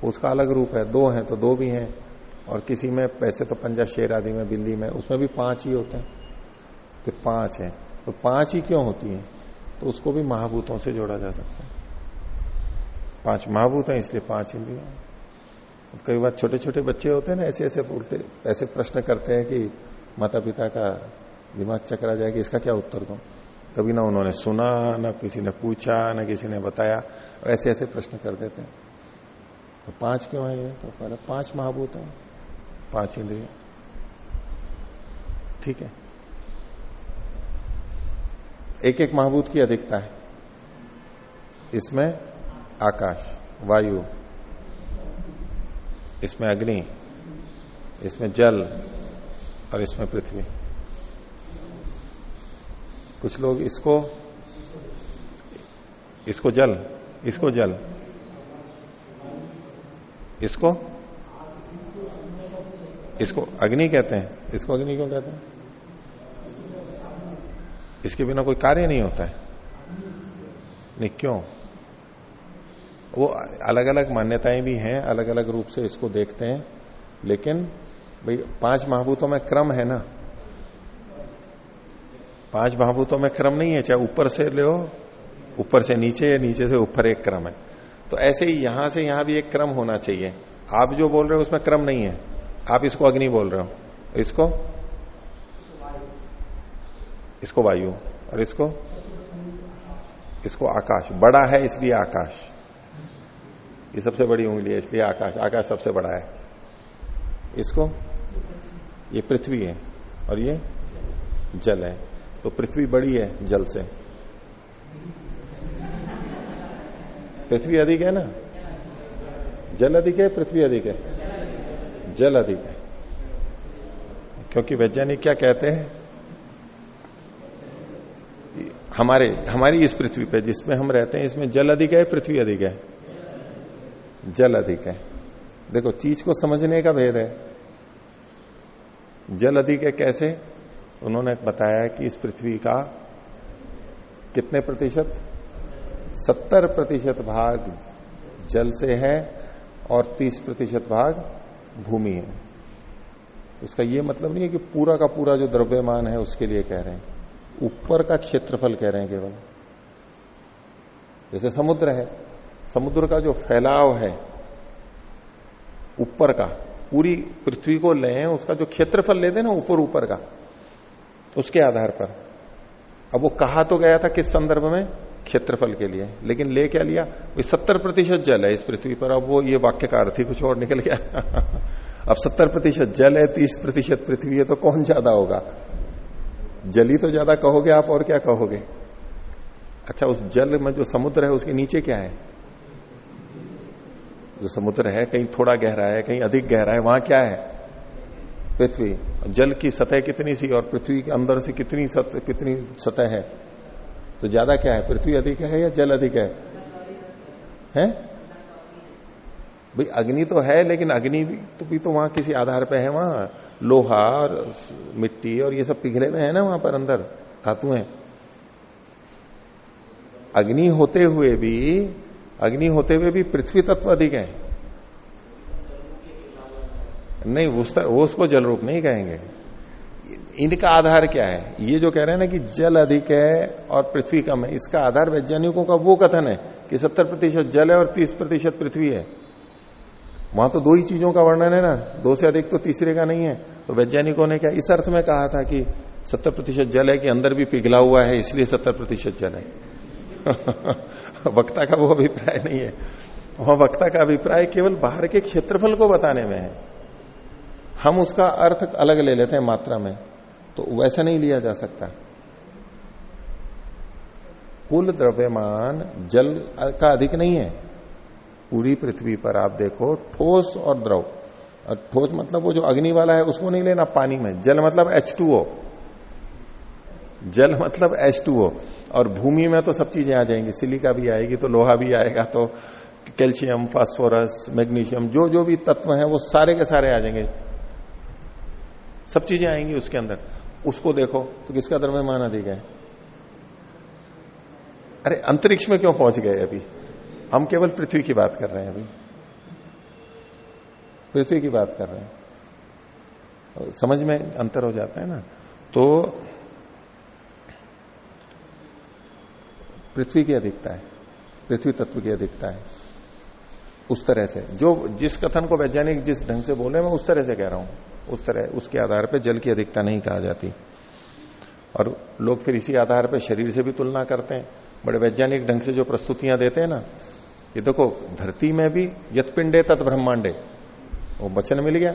उसका अलग रूप है, दो है तो दो भी हैं। और किसी में पैसे तो पंजा शेर आदि में, बिल्ली में, उसमें भी पाँच ही होते हैं। तो पाँच है। तो पाँच ही क्यों होती है? तो उसको भी महाभूतों से जोड़ा जा सकता है। पाँच महाभूत है, इसलिए पाँच इंद्रिया कई बार छोटे छोटे बच्चे होते हैं ना ऐसे ऐसे उल्टे, ऐसे प्रश्न करते हैं कि माता पिता का दिमाग चकरा जाए कि इसका क्या उत्तर दो? कभी ना उन्होंने सुना, ना किसी ने पूछा, ना किसी ने बताया ऐसे ऐसे प्रश्न कर देते हैं। तो पाँच क्यों है ये? तो पहले, पाँच महाभूत है। पाँच इंद्रिय। ठीक है। एक एक महाभूत की अधिकता है। इसमें आकाश, वायु, इसमें अग्नि, इसमें जल, और इसमें पृथ्वी। कुछ लोग इसको इसको जल इसको जल। इसको? इसको अग्नि कहते हैं। इसको अग्नि क्यों कहते हैं? इसके बिना कोई कार्य नहीं होता है। नहीं, क्यों? वो अलग अलग मान्यताएँ भी हैं अलग अलग रूप से इसको देखते हैं। लेकिन, भाई, पाँच महाभूतों में क्रम है ना। पाँच महाभूतों में क्रम नहीं है, चाहे ऊपर से ले, ऊपर से नीचे या नीचे से ऊपर एक क्रम है। तो ऐसे ही यहाँ से यहाँ भी एक क्रम होना चाहिए। आप जो बोल रहे हो उसमें क्रम नहीं है। आप इसको अग्नि बोल रहे हो। इसको? इसको वायु। और इसको? इसको आकाश। बड़ा है इसलिए आकाश। ये सबसे बड़ी उंगली है इसलिए आकाश। आकाश सबसे बड़ा है। इसको? ये पृथ्वी है। और ये? जल है। तो पृथ्वी बड़ी है जल से। पृथ्वी अधिक है ना? जल अधिक है, पृथ्वी अधिक है? जल अधिक है। क्योंकि वैज्ञानिक क्या कहते हैं? हमारे, हमारी इस पृथ्वी पे जिसमें हम रहते हैं, इसमें जल अधिक है, पृथ्वी अधिक है? जल अधिक है। देखो, चीज़ को समझने का भेद है। जल अधिक है कैसे? उन्होंने बताया कि इस पृथ्वी का कितने प्रतिशत? सत्तर प्रतिशत भाग जल से है और तीस प्रतिशत भाग भूमि है। इसका यह मतलब नहीं है कि पूरा का पूरा जो द्रव्यमान है उसके लिए कह रहे हैं। ऊपर का क्षेत्रफल कह रहे हैं केवल। जैसे समुद्र है, समुद्र का जो फैलाव है, ऊपर का, पूरी पृथ्वी को लें, उसका जो क्षेत्रफल लेते ना, ऊपर ऊपर का उसके आधार पर। अब वो कहा तो गया था किस संदर्भ में? क्षेत्रफल के लिए। लेकिन ले क्या लिया? सत्तर प्रतिशत जल है इस पृथ्वी पर। अब वो ये वाक्य का अर्थ ही कुछ और निकल गया। [laughs] अब सत्तर प्रतिशत जल है, तीस प्रतिशत पृथ्वी है तो कौन ज़्यादा होगा? जली तो ज़्यादा कहोगे आप और क्या कहोगे? अच्छा उस जल में जो समुद्र है, उसके नीचे क्या है? जो समुद्र है, कहीं थोड़ा गहरा है, कहीं अधिक गहरा है, वहाँ क्या है? पृथ्वी। जल की सतह कितनी सी और पृथ्वी के अंदर से कितनी सतह कितनी सतह है? तो ज़्यादा क्या है? पृथ्वी अधिक है या जल अधिक है? हैं? भाई, अग्नि तो है, लेकिन अग्नि भी तो भी तो वहाँ किसी आधार पे है वहाँ। लोहा और मिट्टी और ये सब पिघले हुए हैं ना वहाँ पर अंदर धातुएँ अग्नि होते हुए भी, अग्नि होते हुए भी पृथ्वी तत्व अधिक है। नहीं, वो उसको जल रूप नहीं कहेंगे। इनका आधार क्या है? ये जो कह रहे हैं ना कि जल अधिक है और पृथ्वी कम है, इसका आधार वैज्ञानिकों का वो कथन है कि सत्तर प्रतिशत जल है और तीस प्रतिशत पृथ्वी है। वहाँ तो दो ही चीज़ों का वर्णन है ना, दो से अधिक तो तीसरे का नहीं है। तो वैज्ञानिकों ने क्या, इस अर्थ में कहा था कि सत्तर प्रतिशत जल है कि अंदर भी पिघला हुआ है, इसलिए सत्तर प्रतिशत जल है। [laughs] वक्ता का वो अभिप्राय नहीं है। वहाँ वक्ता का अभिप्राय केवल बाहर के क्षेत्रफल को बताने में है। हम उसका अर्थ अलग ले लेते हैं मात्रा में तो वैसा नहीं लिया जा सकता। कुल द्रव्यमान जल का अधिक नहीं है। पूरी पृथ्वी पर आप देखो, ठोस और द्रव। ठोस मतलब वो जो अग्नि वाला है, उसको नहीं लेना पानी में। जल मतलब H2O जल मतलब H2O और भूमि में तो सब चीज़ें आ जाएँगी। सिलिका भी आएगी तो लोहा भी आएगा तो कैल्शियम, फास्फोरस, मैग्नीशियम, जो जो भी तत्व हैं, वो सारे के सारे आ जाएँगे। सब चीज़ें आएँगी उसके अंदर। उसको देखो तो किसका द्रव्यमान अधिक है अरे, अंतरिक्ष में क्यों पहुँच गए अभी? हम केवल पृथ्वी की बात कर रहे हैं अभी। पृथ्वी की बात कर रहे हैं। समझ में अंतर हो जाता है ना? तो पृथ्वी की अधिकता है। पृथ्वी तत्व की अधिकता है। उस तरह से। जो, जिस कथन को वैज्ञानिक जिस ढंग से बोले मैं उस तरह से कह रहा हूँ। उस तरह उसके आधार पर जल की अधिकता नहीं कहा जाती। और लोग फिर इसी आधार पर शरीर से भी तुलना करते हैं। बड़े वैज्ञानिक ढंग से जो प्रस्तुतियाँ देते हैं ना, ये देखो, धरती में भी यथपिंडे तत् ब्रह्मांडे। वो वचन मिल गया।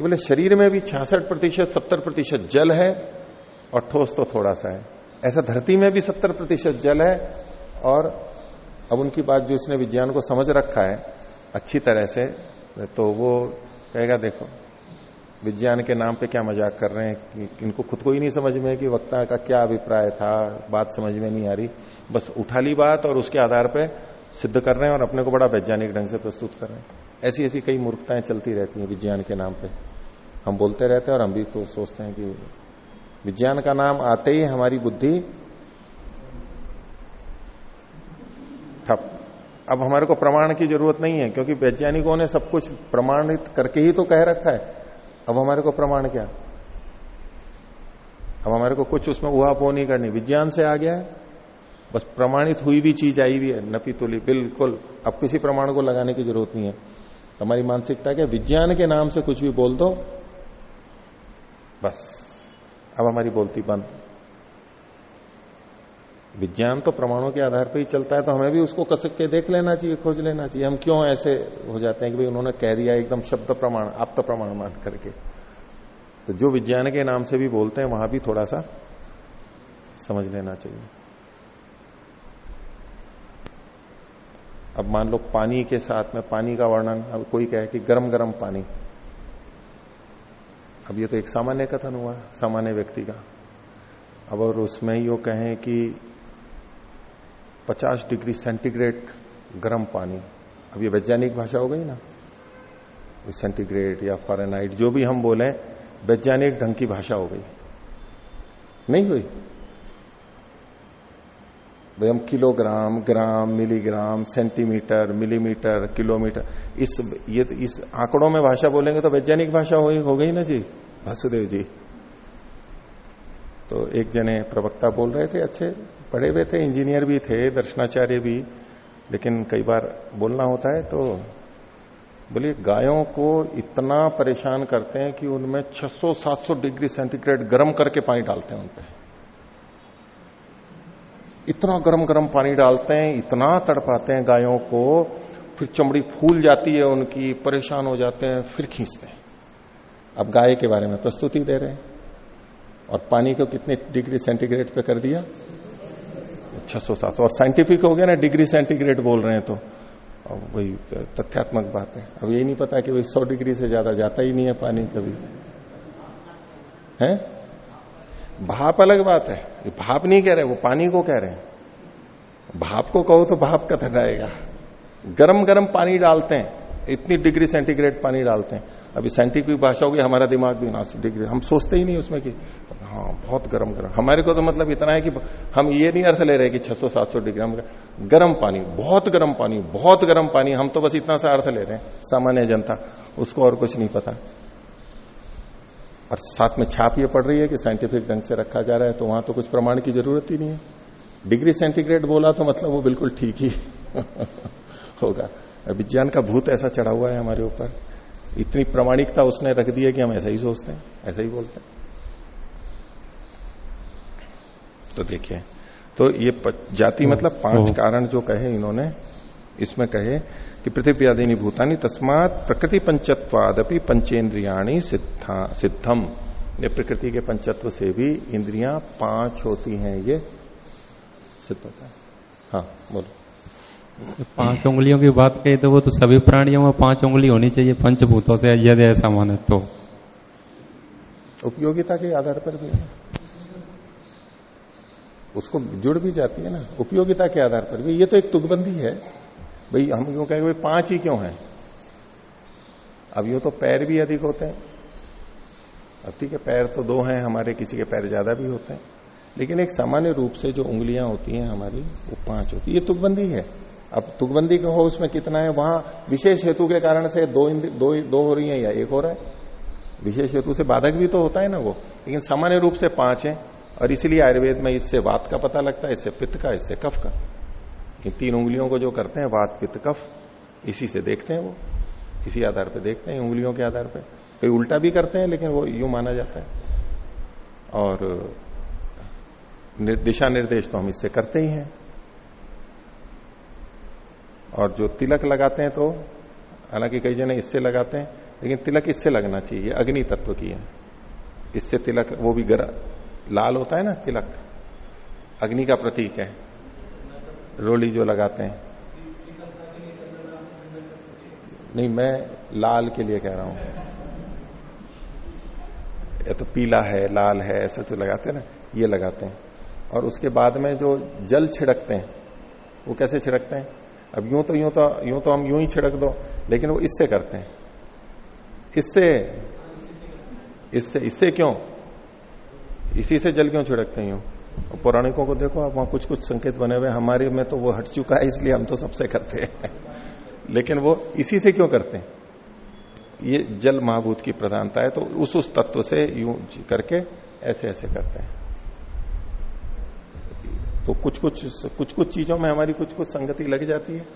बोले, शरीर में भी छियासठ प्रतिशत, सत्तर प्रतिशत जल है और ठोस तो थोड़ा सा है। ऐसा धरती में भी सत्तर प्रतिशत जल है और अब उनकी बात जो इसने विज्ञान को समझ रखा है, अच्छी तरह से तो वो कहेगा, देखो, विज्ञान के नाम पे क्या मज़ाक कर रहे हैं इनको खुद को ही नहीं समझ में कि वक्ता का क्या अभिप्राय था, बात समझ में नहीं आ रही। बस उठा ली बात और उसके आधार पे सिद्ध कर रहे हैं और अपने को बड़ा वैज्ञानिक ढंग से प्रस्तुत कर रहे हैं। ऐसी ऐसी कई मूर्खताएँ चलती रहती हैं विज्ञान के नाम पे। हम बोलते रहते हैं और हम भी तो सोचते हैं कि विज्ञान का नाम आते ही हमारी बुद्धि ठप। अब हमारे को प्रमाण की ज़रूरत नहीं है, क्योंकि वैज्ञानिकों ने सब कुछ प्रमाणित करके ही तो कह रखा है। अब हमारे को प्रमाण क्या? अब हमारे को कुछ उसमें उहा पो नहीं करनी। विज्ञान से आ गया है। बस प्रमाणित हुई भी चीज़ आई हुई है। नपी तुली बिल्कुल। अब किसी प्रमाण को लगाने की ज़रूरत नहीं है। हमारी मानसिकता क्या? विज्ञान के नाम से कुछ भी बोल दो। बस। अब हमारी बोलती बंद। विज्ञान तो प्रमाणों के आधार पर ही चलता है तो हमें भी उसको कसक के देख लेना चाहिए, खोज लेना चाहिए। हम क्यों ऐसे हो जाते हैं कि भाई उन्होंने कह दिया एकदम शब्द प्रमाण आप तो प्रमाण मान करके। तो जो विज्ञान के नाम से भी बोलते हैं, वहाँ भी थोड़ा सा समझ लेना चाहिए। अब मान लो पानी के साथ में, पानी का वर्णन, अब कोई कहे कि गरम गरम पानी। अब ये तो एक सामान्य कथन हुआ, सामान्य व्यक्ति का। अब और उसमें यो कहें कि 50 डिग्री सेंटीग्रेड गर्म पानी। अब ये वैज्ञानिक भाषा हो गई ना। सेंटीग्रेड या फॉरेनाइट जो भी हम बोले, वैज्ञानिक ढंग की भाषा हो गई। नहीं हुई? भाई हम kilogram, gram, milligram, centimetre, millimetre, kilometre, इस, ये तो इस आंकड़ों में भाषा बोलेंगे तो वैज्ञानिक भाषा हो गई ना जी। वासुदेव जी। तो एक जने प्रवक्ता बोल रहे थे, अच्छे पढ़े हुए थे, इंजीनियर भी थे, दर्शनाचार्य भी, लेकिन कई बार बोलना होता है तो बोलिए, गायों को इतना परेशान करते हैं कि उनमें 600-700 डिग्री सेंटीग्रेड गर्म करके पानी डालते हैं उनपे इतना गर्म गर्म पानी डालते हैं, इतना तड़पाते हैं गायों को, फिर चमड़ी फूल जाती है उनकी, परेशान हो जाते हैं, फिर खींचते हैं। अब गाय के बारे में प्रस्तुति दे रहे हैं। और पानी को कितने डिग्री सेंटीग्रेड पे कर दिया? छह सौ सात सौ। और साइंटिफिक हो गया ना, डिग्री सेंटीग्रेड बोल रहे हैं तो। वही तथ्यात्मक बात है। अब यही नहीं पता कि वही सौ डिग्री से ज़्यादा जाता ही नहीं है पानी कभी। है? भाप अलग बात है। भाप नहीं कह रहे, वो पानी को कह रहे हैं। भाप को कहो तो भाप कथन आएगा। गरम गरम पानी डालते हैं। इतनी डिग्री सेंटीग्रेड पानी डालते हैं। अभी साइंटिफिक भाषा होगी हमारा दिमाग भी ना डिग्री। हम सोचते ही नहीं उसमें कि हाँ बहुत गर्म गर्म। हमारे को तो मतलब इतना है कि हम ये नहीं अर्थ ले रहे कि 600-700 डिग्री हम गर्म पानी, बहुत गर्म पानी, बहुत गर्म पानी, हम तो बस इतना सा अर्थ ले रहे हैं, सामान्य जनता, उसको और कुछ नहीं पता। और साथ में छाप ये पड़ रही है कि साइंटिफिक ढंग से रखा जा रहा है तो वहाँ तो कुछ प्रमाण की ज़रूरत ही नहीं है। डिग्री सेंटीग्रेड बोला तो मतलब वो बिल्कुल ठीक ही [laughs] होगा। विज्ञान का भूत ऐसा चढ़ा हुआ है हमारे ऊपर। इतनी प्रमाणिकता उसने रख दी है कि हम ऐसा ही सोचते हैं, ऐसा ही बोलते हैं। तो देखिए। तो ये जाति मतलब पाँच कारण जो कहे इन्होंने इसमें कहे कि पृथ्वी आदि भूतानी तस्मात प्रकृति पंचत्वादपि पंचेन्द्रियाणी सिद्धा सिद्धम। ये प्रकृति के पंचत्व से भी इंद्रियाँ पाँच होती हैं ये सिद्ध होता है। हाँ बोलो। पाँच उंगलियों की बात कही तो वो तो सभी प्राणियों में पाँच उंगली होनी चाहिए पंचभूतों से यदि ऐसा माने तो। उपयोगिता के आधार पर भी है। उसको जुड़ भी जाती है ना। उपयोगिता के आधार पर भी। ये तो एक तुकबंदी है। भाई, हम क्यों कहेंगे पाँच ही क्यों है? अब ये तो पैर भी अधिक होते हैं। अब ठीक है, पैर तो दो हैं, हमारे किसी के पैर ज़्यादा भी होते हैं। लेकिन एक सामान्य रूप से जो उंगलियाँ होती हैं हमारी, वो पाँच होती है। ये तुकबंदी है। अब तुकबंदी का हो उसमें कितना है? वहाँ विशेष हेतु के कारण से दो दो दो हो रही है या एक हो रहा है। विशेष हेतु से बाधक भी तो होता है ना वो। लेकिन सामान्य रूप से पाँच है। और इसीलिए आयुर्वेद में इससे वात का पता लगता है इससे पित्त का इससे कफ का। इन तीन उंगलियों को जो करते हैं वात पित्त कफ इसी से देखते हैं वो। इसी आधार पर देखते हैं उंगलियों के आधार पर कोई उल्टा भी करते हैं लेकिन वो यूँ माना जाता है। और दिशा निर्देश तो हम इससे करते ही हैं। और जो तिलक लगाते हैं तो हालाँकि कई जने इससे लगाते हैं लेकिन तिलक इससे लगना चाहिए अग्नि तत्व की है। इससे तिलक वो भी गर, लाल होता है ना, तिलक? अग्नि का प्रतीक है। रोली जो लगाते हैं। नहीं, मैं लाल के लिए कह रहा हूँ। या तो पीला है, लाल है, ऐसा जो लगाते हैं ना, ये लगाते हैं। और उसके बाद में जो जल छिड़कते हैं, वो कैसे छिड़कते हैं? अब यूँ तो यूँ तो यूँ तो हम यूँ ही छिड़क दो, लेकिन वो इससे करते हैं। इससे इससे इससे क्यों? इसी से जल क्यों छिड़कते हैं? पौराणिकों को देखो, आप वहाँ कुछ कुछ संकेत बने हुए हमारे में तो वो हट चुका है, इसलिए हम तो सबसे करते हैं। [laughs] लेकिन वो इसी से क्यों करते हैं? ये जल महाभूत की प्रधानता है तो उस उस तत्व से यूँ करके ऐसे ऐसे करते हैं। तो कुछ कुछ कुछ कुछ चीज़ों में हमारी कुछ कुछ संगति लग जाती है।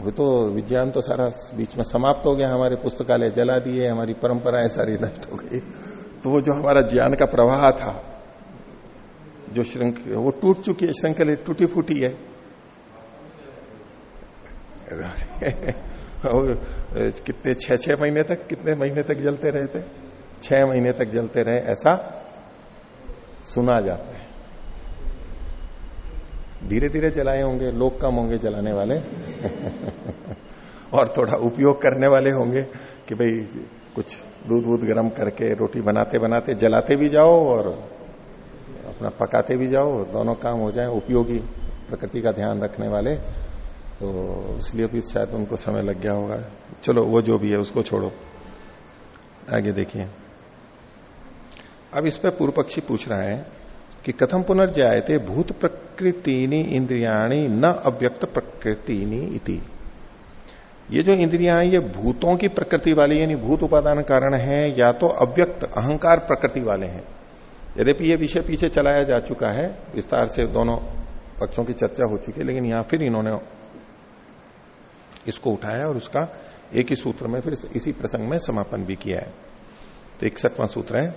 अभी तो विज्ञान तो सारा बीच में समाप्त हो गया, हमारे पुस्तकालय जला दिए, हमारी परंपराएँ सारी नष्ट हो गई। तो वो जो हमारा ज्ञान का प्रवाह था, जो श्रृंख, वो टूट चुकी है श्रृंखला टूटी फूटी है। [laughs] और कितने छह छह महीने तक, कितने महीने तक जलते रहे थे? छह महीने तक जलते रहे, ऐसा सुना जाता है। धीरे धीरे जलाए होंगे, लोग कम होंगे जलाने वाले। [laughs] और थोड़ा उपयोग करने वाले होंगे कि भाई कुछ दूध वूध गर्म करके रोटी बनाते बनाते जलाते भी जाओ और अपना पकाते भी जाओ। दोनों काम हो जाए उपयोगी, प्रकृति का ध्यान रखने वाले। तो इसलिए भी शायद उनको समय लग गया होगा। चलो, वो जो भी है उसको छोड़ो। आगे देखिए। अब इस पर पूर्व पक्षी पूछ रहा है कि कथम पुनर्जायते भूत प्रकृतिनी इंद्रियाणी न अव्यक्त प्रकृतिनी इति। ये जो इंद्रिया ये भूतों की प्रकृति वाली, यानी भूत उपादान कारण है, या तो अव्यक्त अहंकार प्रकृति वाले हैं। यद्यपि ये विषय पीछे चलाया जा चुका है, विस्तार से दोनों पक्षों की चर्चा हो चुकी है, लेकिन यहाँ फिर इन्होंने इसको उठाया और उसका एक ही सूत्र में फिर इसी प्रसंग में समापन भी किया है। तो इकसठवां सूत्र है,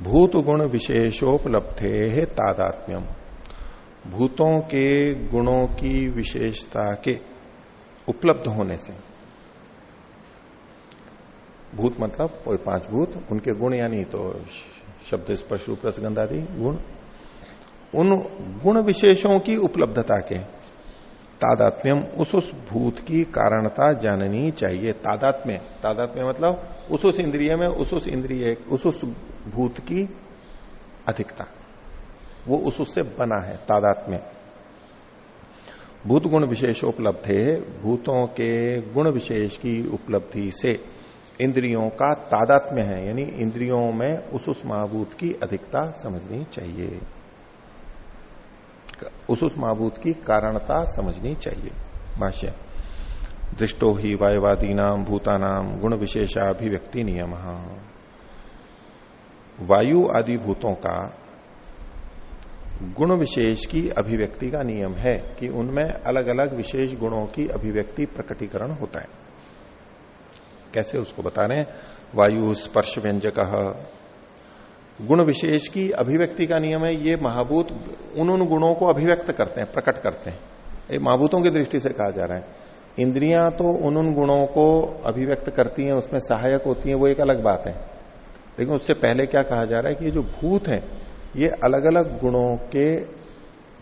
भूत गुण विशेषोपलब्धे तादात्म्यम। भूतों के गुणों की विशेषता के उपलब्ध होने से। भूत मतलब कोई पाँच भूत, उनके गुण यानी तो शब्द स्पर्श रूप रसगंध आदि गुण। उन गुण विशेषों की उपलब्धता के तादात्म्यम उस उस भूत की कारणता जाननी चाहिए। तादात्म्य तादात्म्य मतलब उस उस इंद्रिय में उस उस इंद्रिय, उस उस भूत की अधिकता। वो उस उससे बना है, तादात्म्य। भूत गुण विशेषोपलब्ध है, भूतों के गुण विशेष की उपलब्धि से इंद्रियों का तादात्म्य है, यानी इंद्रियों में उस उस महाभूत की अधिकता समझनी चाहिए। उस उस महाभूत की कारणता समझनी चाहिए। भाष्य, दृष्टो ही वायुवादी नाम भूतानाम गुण विशेषाभिव्यक्ति नियम। वायु आदि भूतों का गुण विशेष की अभिव्यक्ति का नियम है कि उनमें अलग अलग विशेष गुणों की अभिव्यक्ति प्रकटीकरण होता है। कैसे उसको बता रहे वायु, स्पर्श, व्यंजक गुण विशेष की अभिव्यक्ति का नियम है, ये महाभूत उन उन गुणों को अभिव्यक्त करते हैं, प्रकट करते हैं। ये महाभूतों की दृष्टि से कहा जा रहा है। इंद्रियाँ तो उन उन गुणों को अभिव्यक्त करती हैं, उसमें सहायक होती हैं, वो एक अलग बात है। लेकिन उससे पहले क्या कहा जा रहा है कि ये जो भूत है ये अलग अलग गुणों के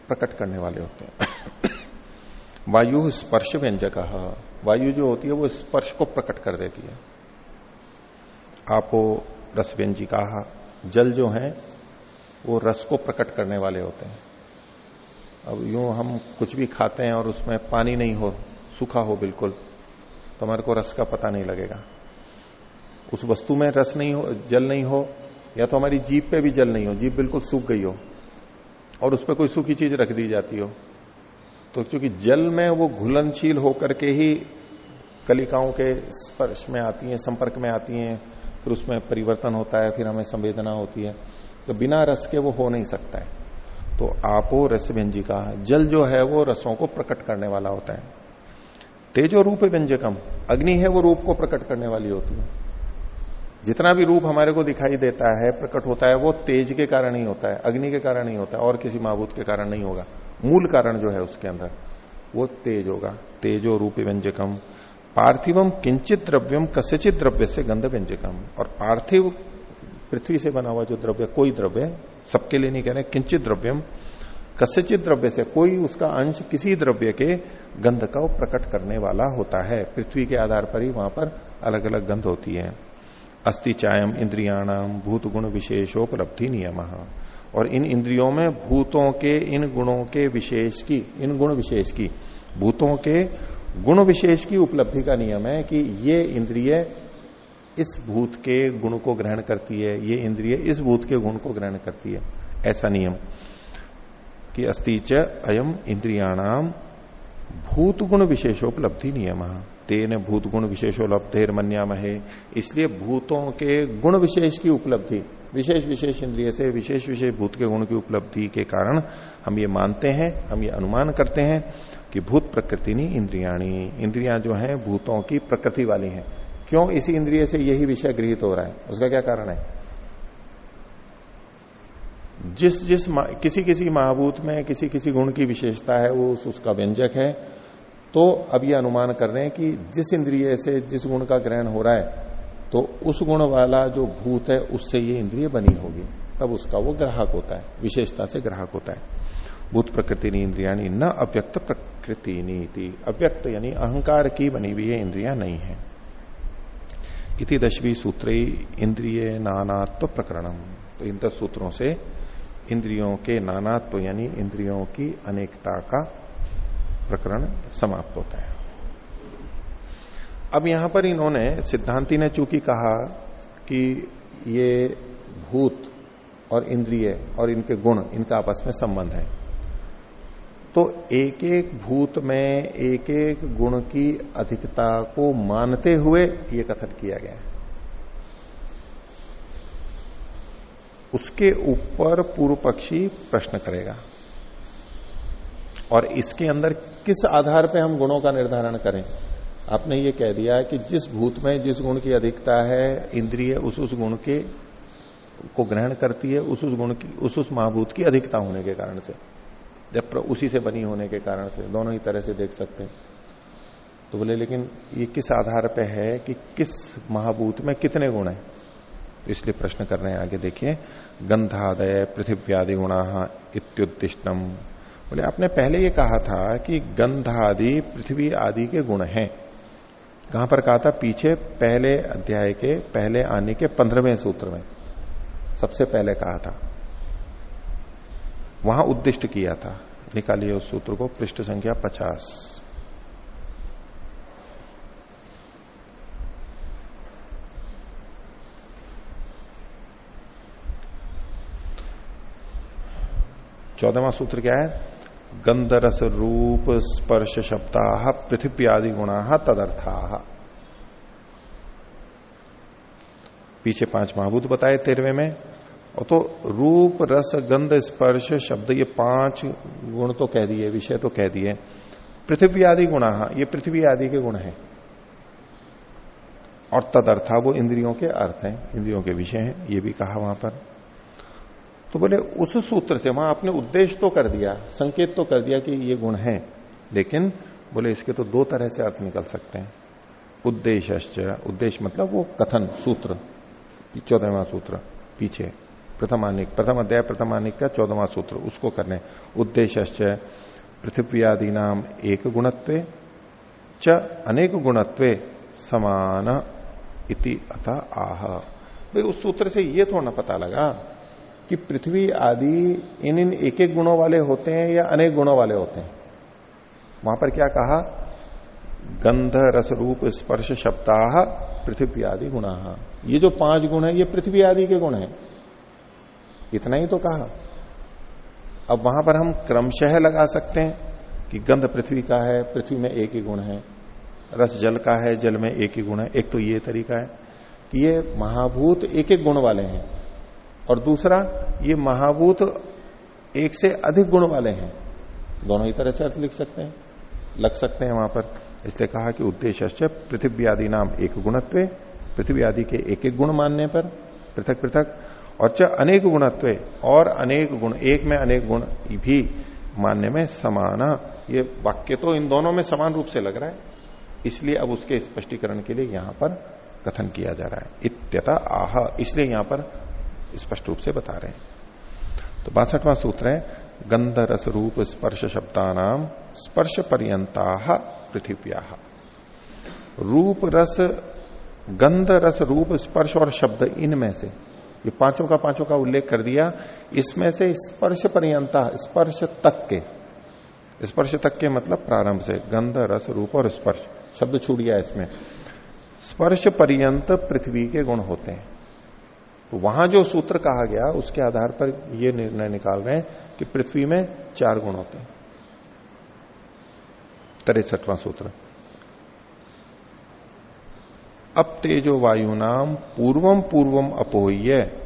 प्रकट करने वाले होते हैं। वायु स्पर्श व्यंजक, वायु जो होती है वो स्पर्श को प्रकट कर देती है। आपो रस व्यंजिका, जल जो है, वो रस को प्रकट करने वाले होते हैं। अब यूँ हम कुछ भी खाते हैं और उसमें पानी नहीं हो, सूखा हो बिल्कुल तो हमारे को रस का पता नहीं लगेगा। उस वस्तु में रस नहीं हो, जल नहीं हो या तो हमारी जीप पे भी जल नहीं हो, जीप बिल्कुल सूख गई हो, और उस पर कोई सूखी चीज़ रख दी जाती हो। तो क्योंकि जल में वो घुलनशील होकर के ही कलिकाओं के स्पर्श में आती हैं, संपर्क में आती हैं, फिर उसमें परिवर्तन होता है, फिर हमें संवेदना होती है तो बिना रस के वो हो नहीं सकता है। तो आपो रस व्यंजिका, जल जो है वो रसों को प्रकट करने वाला होता है। तेजो रूप व्यंजकम, अग्नि है वो रूप को प्रकट करने वाली होती है। जितना भी रूप हमारे को दिखाई देता है, प्रकट होता है, वो तेज के कारण ही होता है, अग्नि के कारण ही होता है, और किसी महाभूत के कारण नहीं होगा। मूल कारण जो है उसके अंदर, वो तेज होगा। तेजो रूप व्यंजकम पार्थिवम किंचित द्रव्यम, कस्यचित द्रव्य से गंध व्यंजकम और पार्थिव पृथ्वी से बना हुआ जो द्रव्य, कोई द्रव्य, सबके लिए नहीं कह रहे, किंचित द्रव्यम, कस्यचित द्रव्य से, कोई उसका अंश किसी द्रव्य के गंध का प्रकट करने वाला होता है। पृथ्वी के आधार पर ही वहाँ पर अलग अलग गंध होती है। अस्थि चायम इंद्रियाणाम भूत गुण विशेषोपलब्धि नियम। और इन इंद्रियों में भूतों के इन गुणों के विशेष की, इन गुण विशेष की, भूतों के गुण विशेष की उपलब्धि का नियम है कि ये इंद्रिय इस भूत के गुण को ग्रहण करती है, ये इंद्रिय इस भूत के गुण को ग्रहण करती है। ऐसा नियम कि च अयम इंद्रियाणाम भूत गुण विशेषोपलब्धि नियम। तेन भूत गुण विशेषो विशेषोलब्धेर मन्यामहे इसलिए भूतों के गुण विशेष की उपलब्धि विशेष विशेष इंद्रिय से विशेष विशेष भूत के गुण की उपलब्धि के कारण हम ये मानते हैं हम ये अनुमान करते हैं कि भूत प्रकृति नहीं इंद्रियाणी। इंद्रिया जो है भूतों की प्रकृति वाली है। क्यों इसी इंद्रिय से यही विषय गृहित हो रहा है? उसका क्या कारण है? जिस जिस किसी किसी महाभूत में किसी किसी गुण की विशेषता है वो उस, उसका व्यंजक है। तो अब ये अनुमान कर रहे हैं कि जिस इंद्रिय से जिस गुण का ग्रहण हो रहा है तो उस गुण वाला जो भूत है, उससे ये इंद्रिय बनी होगी। तब उसका वो ग्राहक होता है, विशेषता से ग्राहक होता है। भूत प्रकृति इंद्रिया न अव्यक्त प्रकृति नीति अव्यक्त यानी अहंकार की बनी हुई इंद्रिया नहीं है। इति दशवी सूत्र इंद्रिय नानात्व प्रकरणम। तो इन दस सूत्रों से इंद्रियों के नानात्व यानी इंद्रियों की अनेकता का प्रकरण समाप्त होता है। अब यहाँ पर इन्होंने सिद्धांति ने चूँकि कहा कि ये भूत और इंद्रिय और इनके गुण, इनका आपस में संबंध है। तो एक एक भूत में एक एक गुण की अधिकता को मानते हुए ये कथन किया गया है। उसके ऊपर पूर्व पक्षी प्रश्न करेगा। और इसके अंदर किस आधार पे हम गुणों का निर्धारण करें? आपने ये कह दिया कि जिस भूत में जिस गुण की अधिकता है, इंद्रिय उस उस गुण के को ग्रहण करती है, उस उस गुण की, उस उस महाभूत की अधिकता होने के कारण से, जब उसी से बनी होने के कारण से, दोनों ही तरह से देख सकते हैं। तो बोले, लेकिन ये किस आधार पे है कि किस महाभूत में कितने गुण है? इसलिए प्रश्न कर रहे हैं, आगे देखिए। गंधादय पृथ्व्यादि गुणा इत्युदिष्टम बोले, आपने पहले ये कहा था कि गंध आदि पृथ्वी आदि के गुण हैं। कहाँ पर कहा था? पीछे, पहले अध्याय के, पहले आने के पंद्रहवें सूत्र में। सबसे पहले कहा था। वहाँ उद्दिष्ट किया था। निकालिए उस सूत्र को, पृष्ठ संख्या पचास। चौदहवा सूत्र क्या है? गंधरस रूप स्पर्श शब्दा पृथ्वी आदि गुणा तदर्था। पीछे पाँच महाभूत बताए तेरहवे में, और तो रूप, रस, गंध, स्पर्श शब्द, ये पाँच गुण तो कह दिए, विषय तो कह दिए। पृथ्वी आदि गुणा, ये पृथ्वी आदि के गुण हैं। और तदर्था वो इंद्रियों के अर्थ हैं, इंद्रियों के विषय हैं, ये भी कहा वहाँ पर। तो बोले, उस सूत्र से वहाँ आपने उद्देश्य तो कर दिया, संकेत तो कर दिया कि ये गुण है। लेकिन बोले, इसके तो दो तरह से अर्थ निकल सकते हैं। उद्देश्य उद्देश्य मतलब वो कथन, सूत्र, चौदहवा सूत्र, पीछे, प्रथमानिक, प्रथम अध्याय, प्रथमानिक का चौदहवा सूत्र, उसको करने। उद्देश्य पृथ्वी आदि नाम एक गुणत्व, च अनेक गुणत्व समान इति अतः आह। भाई, उस सूत्र से ये थोड़ा पता लगा। कि पृथ्वी आदि इन इन एक एक गुणों वाले होते हैं या अनेक गुणों वाले होते हैं? वहाँ पर क्या कहा? गंध रस रूप स्पर्श, शब्दाह, पृथ्वी आदि गुणा ये जो पाँच गुण है, ये पृथ्वी आदि के गुण है। इतना ही तो कहा। अब वहाँ पर हम क्रमशः लगा सकते हैं कि गंध पृथ्वी का है, पृथ्वी में एक ही गुण है। रस जल का है, जल में एक ही गुण है। एक तो ये तरीका है कि ये महाभूत एक एक गुण वाले हैं। और दूसरा, ये महाभूत एक से अधिक गुण वाले हैं। दोनों ही तरह से अर्थ लिख सकते हैं, लग सकते हैं वहाँ पर। इसलिए कहा कि उद्देश्य पृथ्वी आदि नाम एक गुणत्व पृथ्वी आदि के एक एक गुण मानने पर पृथक पृथक, और च अनेक गुणत्व, और अनेक गुण, एक में अनेक गुण भी मानने में समान ये वाक्य तो इन दोनों में समान रूप से लग रहा है, इसलिए अब उसके स्पष्टीकरण के लिए यहाँ पर कथन किया जा रहा है। इत्यता आह, इसलिए यहाँ पर स्पष्ट रूप से बता रहे हैं। तो बासठवां सूत्र है गंध रस रूप स्पर्श शब्दानाम स्पर्श पर्यंता पृथ्व्या। रूप रस गंध रस रूप स्पर्श और शब्द इनमें से, ये पाँचों का पाँचों का उल्लेख कर दिया, इसमें से स्पर्श पर्यंता, स्पर्श तक के, स्पर्श तक के मतलब प्रारंभ से गंध रस रूप और स्पर्श, शब्द छूट गया इसमें। स्पर्श पर्यंत पृथ्वी के गुण होते हैं। वहाँ जो सूत्र कहा गया, उसके आधार पर यह निर्णय निकाल रहे हैं कि पृथ्वी में चार गुण होते हैं। तिरसठवां सूत्र। अब तेजो वायु नाम पूर्वम पूर्वम अपोह्य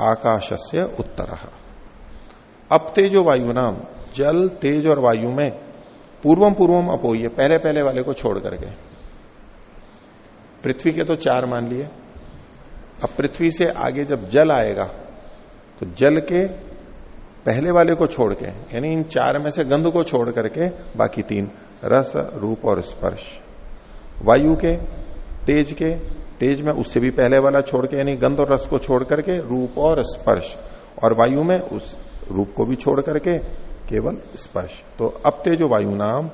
आकाश से उत्तर। अब तेजो वायु नाम जल, तेज और वायु में पूर्वम पूर्वम अपोह्य, पहले पहले वाले को छोड़ करके। पृथ्वी के तो चार मान लिए। अब पृथ्वी से आगे जब जल आएगा तो जल के पहले वाले को छोड़ के, यानी इन चार में से गंध को छोड़ करके बाकी तीन, रस, रूप और स्पर्श। वायु के, तेज के, तेज में उससे भी पहले वाला छोड़ के, यानी गंध और रस को छोड़ करके रूप और स्पर्श। और वायु में उस रूप को भी छोड़ करके केवल स्पर्श। तो अब तेजो वायु नाम,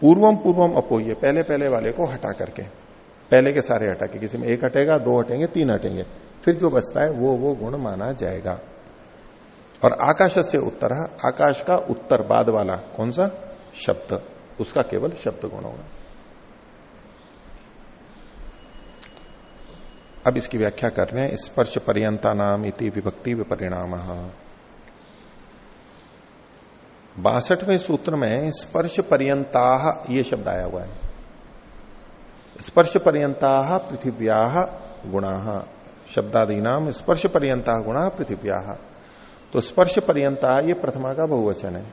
पूर्वम पूर्वम अपोह्य पहले पहले वाले को हटा करके। पहले के सारे हटा के किसी में एक हटेगा, दो हटेंगे, तीन हटेंगे। फिर जो बचता है, वो वो गुण माना जाएगा। और आकाश से उत्तर आकाश का उत्तर बाद वाला कौन सा? शब्द। उसका केवल शब्द गुण होगा। अब इसकी व्याख्या कर रहे हैं। स्पर्श पर्यंता नाम इति विभक्ति विपरिणाम। बासठवें सूत्र में स्पर्श पर्यंता ये शब्द आया हुआ है। स्पर्श पर्यंता पृथिव्या गुणा। शब्दादी नाम स्पर्श पर्यंता गुणा पृथिव्या। तो स्पर्श पर्यंता ये प्रथमा का बहुवचन है।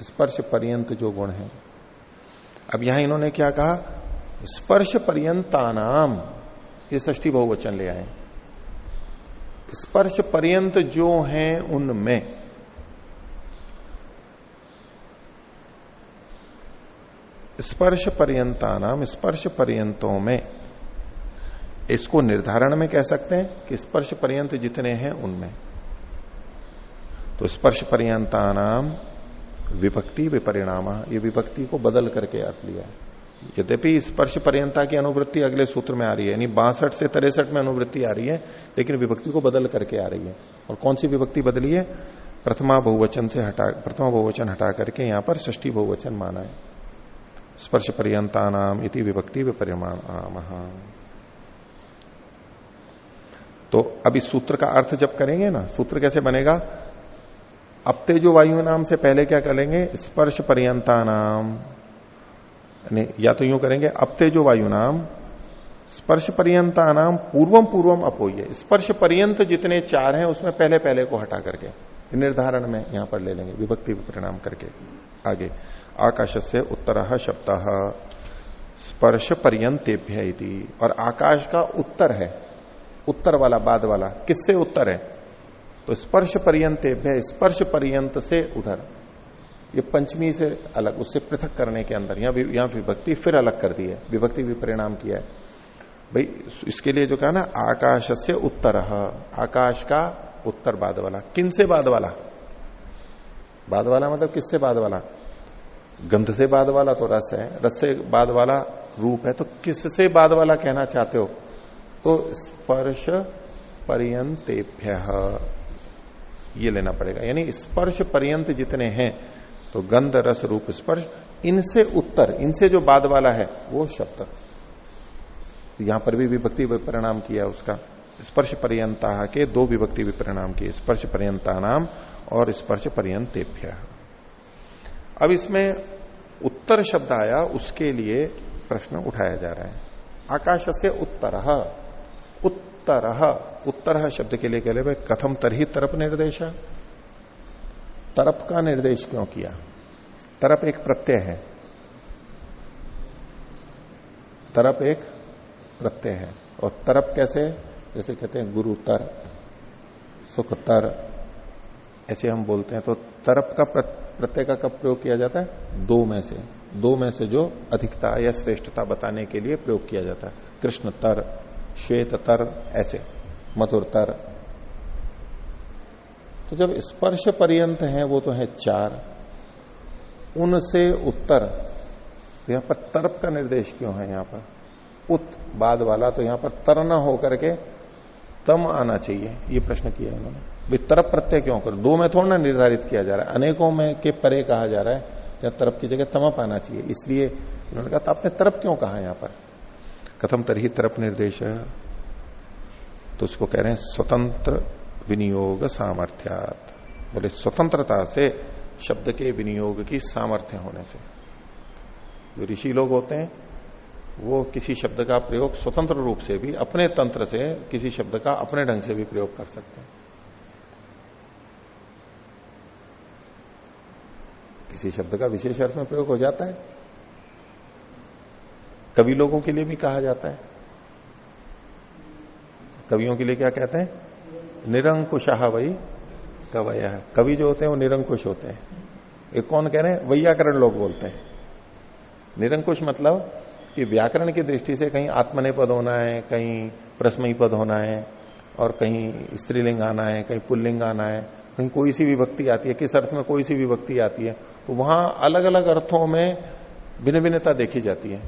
स्पर्श पर्यंत जो गुण है। अब यहाँ इन्होंने क्या कहा? स्पर्श पर्यंता नाम ये ष्ठी बहुवचन ले आए स्पर्श पर्यंत जो हैं उनमें स्पर्श पर्यंता नाम स्पर्श पर्यंतों में, इसको निर्धारण में कह सकते हैं कि स्पर्श पर्यंत जितने हैं उनमें। तो स्पर्श पर्यंता नाम विभक्ति विपरिणाम, ये विभक्ति को बदल करके अर्थ लिया है। यद्यपि स्पर्श पर्यंता की अनुवृत्ति अगले सूत्र में आ रही है, यानी बासठ से तिरसठ में अनुवृत्ति आ रही है, लेकिन विभक्ति को बदल करके आ रही है। और कौन सी विभक्ति बदली है? प्रथमा बहुवचन से हटा, प्रथमा बहुवचन हटा करके यहाँ पर ष्ठी बहुवचन माना है। स्पर्श पर्यंता नाम इति विभक्ति विपरिणाम तो अब इस सूत्र का अर्थ जब करेंगे ना, सूत्र कैसे बनेगा? अब तेजो वायु नाम से पहले क्या करेंगे? स्पर्श पर्यंता नाम या तो यूँ करेंगे, अब तेजो वायु नाम स्पर्श पर्यंता नाम पूर्वम पूर्वम अपोय स्पर्श पर्यंत जितने चार हैं, उसमें पहले पहले को हटा करके, निर्धारण में यहाँ पर ले लेंगे, विभक्ति परिणाम करके, आगे। आकाश से उत्तर शब्द। स्पर्श पर्यंतेभ्य और आकाश का उत्तर है। उत्तर वाला, बाद वाला। किससे उत्तर है? तो स्पर्श पर्यंतेभ्य स्पर्श पर्यंत से उधर। ये पंचमी से अलग, उससे पृथक करने के अंदर। यहाँ यहाँ विभक्ति फिर अलग कर दी है। विभक्ति भी परिणाम किया है। भाई, इसके लिए जो कहा ना आकाश से उत्तर। आकाश का उत्तर बाद वाला। किन से बाद वाला? बाद वाला मतलब किससे बाद वाला? गंध से बाद वाला तो रस है, रस से बाद वाला रूप है तो किससे बाद वाला कहना चाहते हो? तो स्पर्श पर्यंतेभ्य। ये लेना पड़ेगा। यानी स्पर्श पर्यंत जितने हैं तो गंध, रस, रूप, स्पर्श, इनसे उत्तर, इनसे जो बाद वाला है, वो शब्द। तो यहाँ पर भी विभक्ति परिणाम किया उसका। स्पर्श पर्यंता के दो विभक्ति परिणाम किए। स्पर्श पर्यंता नाम और स्पर्श पर्यंतेभ्य। अब इसमें उत्तर शब्द आया, उसके लिए प्रश्न उठाया जा रहा है। आकाश से उत्तर उत्तर उत्तर शब्द के लिए कह रहे कथम तरही तरफ़ निर्देश। तरप का निर्देश क्यों किया? तरप एक प्रत्यय है। तरप एक प्रत्यय है। और तरप कैसे? जैसे कहते हैं, गुरु तर, सुख तर, ऐसे हम बोलते हैं तो तरप का प्रत्यय का कब प्रयोग किया जाता है? दो में से। दो में से जो अधिकता या श्रेष्ठता बताने के लिए प्रयोग किया जाता है। कृष्ण तर, श्वेत तर, ऐसे। मधुर तर। तो जब स्पर्श पर्यंत है, वो तो है चार। उनसे उत्तर। तो यहाँ पर तर्प का निर्देश क्यों है यहाँ पर? उत, बाद वाला तो यहाँ पर तरना होकर के तम आना चाहिए, ये प्रश्न किया इन्होंने भाई, तरप प्रत्यय क्यों कर? दो में थोड़ा ना निर्धारित किया जा रहा है। अनेकों में के परे कहा जा रहा है, या तरफ़ की जगह तमप आना चाहिए। इसलिए उन्होंने कहा तो आपने तरफ़ क्यों कहा यहाँ पर? कथम तरही तरफ़ निर्देश। तो उसको कह रहे हैं, स्वतंत्र विनियोग सामर्थ्यात। बोले, स्वतंत्रता से शब्द के विनियोग की सामर्थ्य होने से। जो ऋषि लोग होते हैं वो किसी शब्द का प्रयोग स्वतंत्र रूप से भी, अपने तंत्र से किसी शब्द का अपने ढंग से भी प्रयोग कर सकते हैं। किसी शब्द का विशेष अर्थ में प्रयोग हो जाता है। कवि लोगों के लिए भी कहा जाता है। कवियों के लिए क्या कहते हैं? निरंकुशाह वही कवया। कवि जो होते हैं, वो निरंकुश होते हैं। एक कौन कह रहे हैं? वैयाकरण लोग बोलते हैं। निरंकुश मतलब कि व्याकरण की दृष्टि से कहीं आत्मने पद होना है, कहीं प्रश्मयी पद होना है, और कहीं स्त्रीलिंग आना है, कहीं पुल्लिंग आना है, कहीं कोई सी विभक्ति आती है, किस अर्थ में कोई सी विभक्ति आती है तो वहाँ अलग अलग अर्थों में भिन्न भिन्नता देखी जाती है।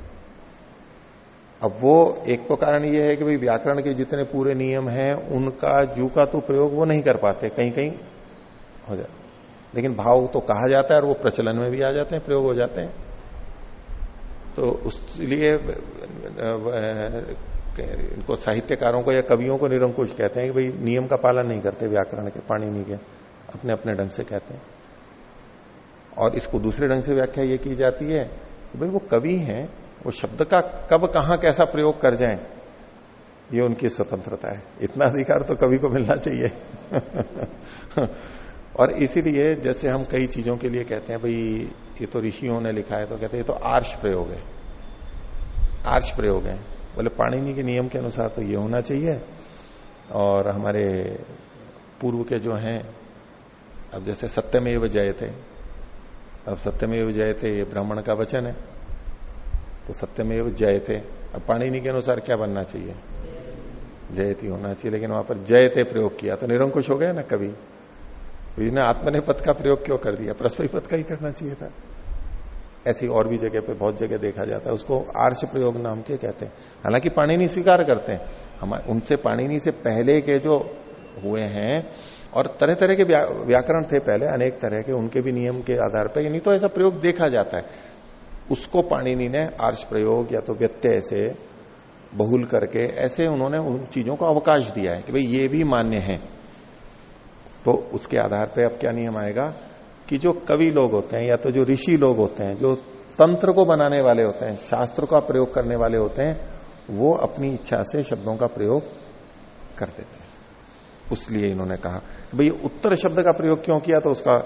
अब वो एक तो कारण ये है कि भाई व्याकरण के जितने पूरे नियम हैं, उनका जू का तो प्रयोग वो नहीं कर पाते कहीं कहीं हो। जाए लेकिन भाव तो कहा जाता है और वो प्रचलन में भी आ जाते हैं, प्रयोग हो जाते हैं। तो उसलिए इनको साहित्यकारों को या कवियों को निरंकुश कहते हैं कि भाई नियम का पालन नहीं करते, व्याकरण के, पाणिनि के, अपने अपने ढंग से कहते हैं। और इसको दूसरे ढंग से व्याख्या ये की जाती है कि भाई वो कवि हैं, वो शब्द का कब कहाँ कैसा प्रयोग कर जाए, ये उनकी स्वतंत्रता है। इतना अधिकार तो कवि को मिलना चाहिए। [laughs] और इसीलिए जैसे हम कई चीज़ों के लिए कहते हैं, भाई ये तो ऋषियों ने लिखा है तो कहते ये तो आर्ष प्रयोग है। आर्ष प्रयोग है। बोले, पाणिनि के नियम के अनुसार तो ये होना चाहिए और हमारे पूर्व के जो हैं, अब जैसे सत्यमेव जय थे अब सत्यमेव जय थे ये ब्राह्मण का वचन है तो सत्यमेव जय थे अब पाणिनि के अनुसार क्या बनना चाहिए? जयती होना चाहिए। लेकिन वहाँ पर जयते प्रयोग किया तो निरंकुश हो गया ना कभी? इसने आत्मने पद का प्रयोग क्यों कर दिया? प्रस्वी पद का ही करना चाहिए था। ऐसी और भी जगह पे बहुत जगह देखा जाता है, उसको आर्ष प्रयोग नाम के कहते हैं। हालाँकि पाणिनि स्वीकार करते हैं। हम, उनसे पाणिनि से पहले के जो हुए हैं, और तरह तरह के व्याकरण थे पहले, अनेक तरह के, उनके भी नियम के आधार पर नहीं तो ऐसा प्रयोग देखा जाता है। उसको पाणिनि ने आर्ष प्रयोग या तो व्यत्यय से बहुल करके, ऐसे उन्होंने उन चीज़ों को अवकाश दिया है कि भाई ये भी मान्य है। तो उसके आधार पर अब क्या नियम आएगा? कि जो कवि लोग होते हैं या तो जो ऋषि लोग होते हैं, जो तंत्र को बनाने वाले होते हैं, शास्त्र का प्रयोग करने वाले होते हैं, वो अपनी इच्छा से शब्दों का प्रयोग कर देते हैं। उसलिए इन्होंने कहा भाई उत्तर शब्द का प्रयोग क्यों किया? तो उसका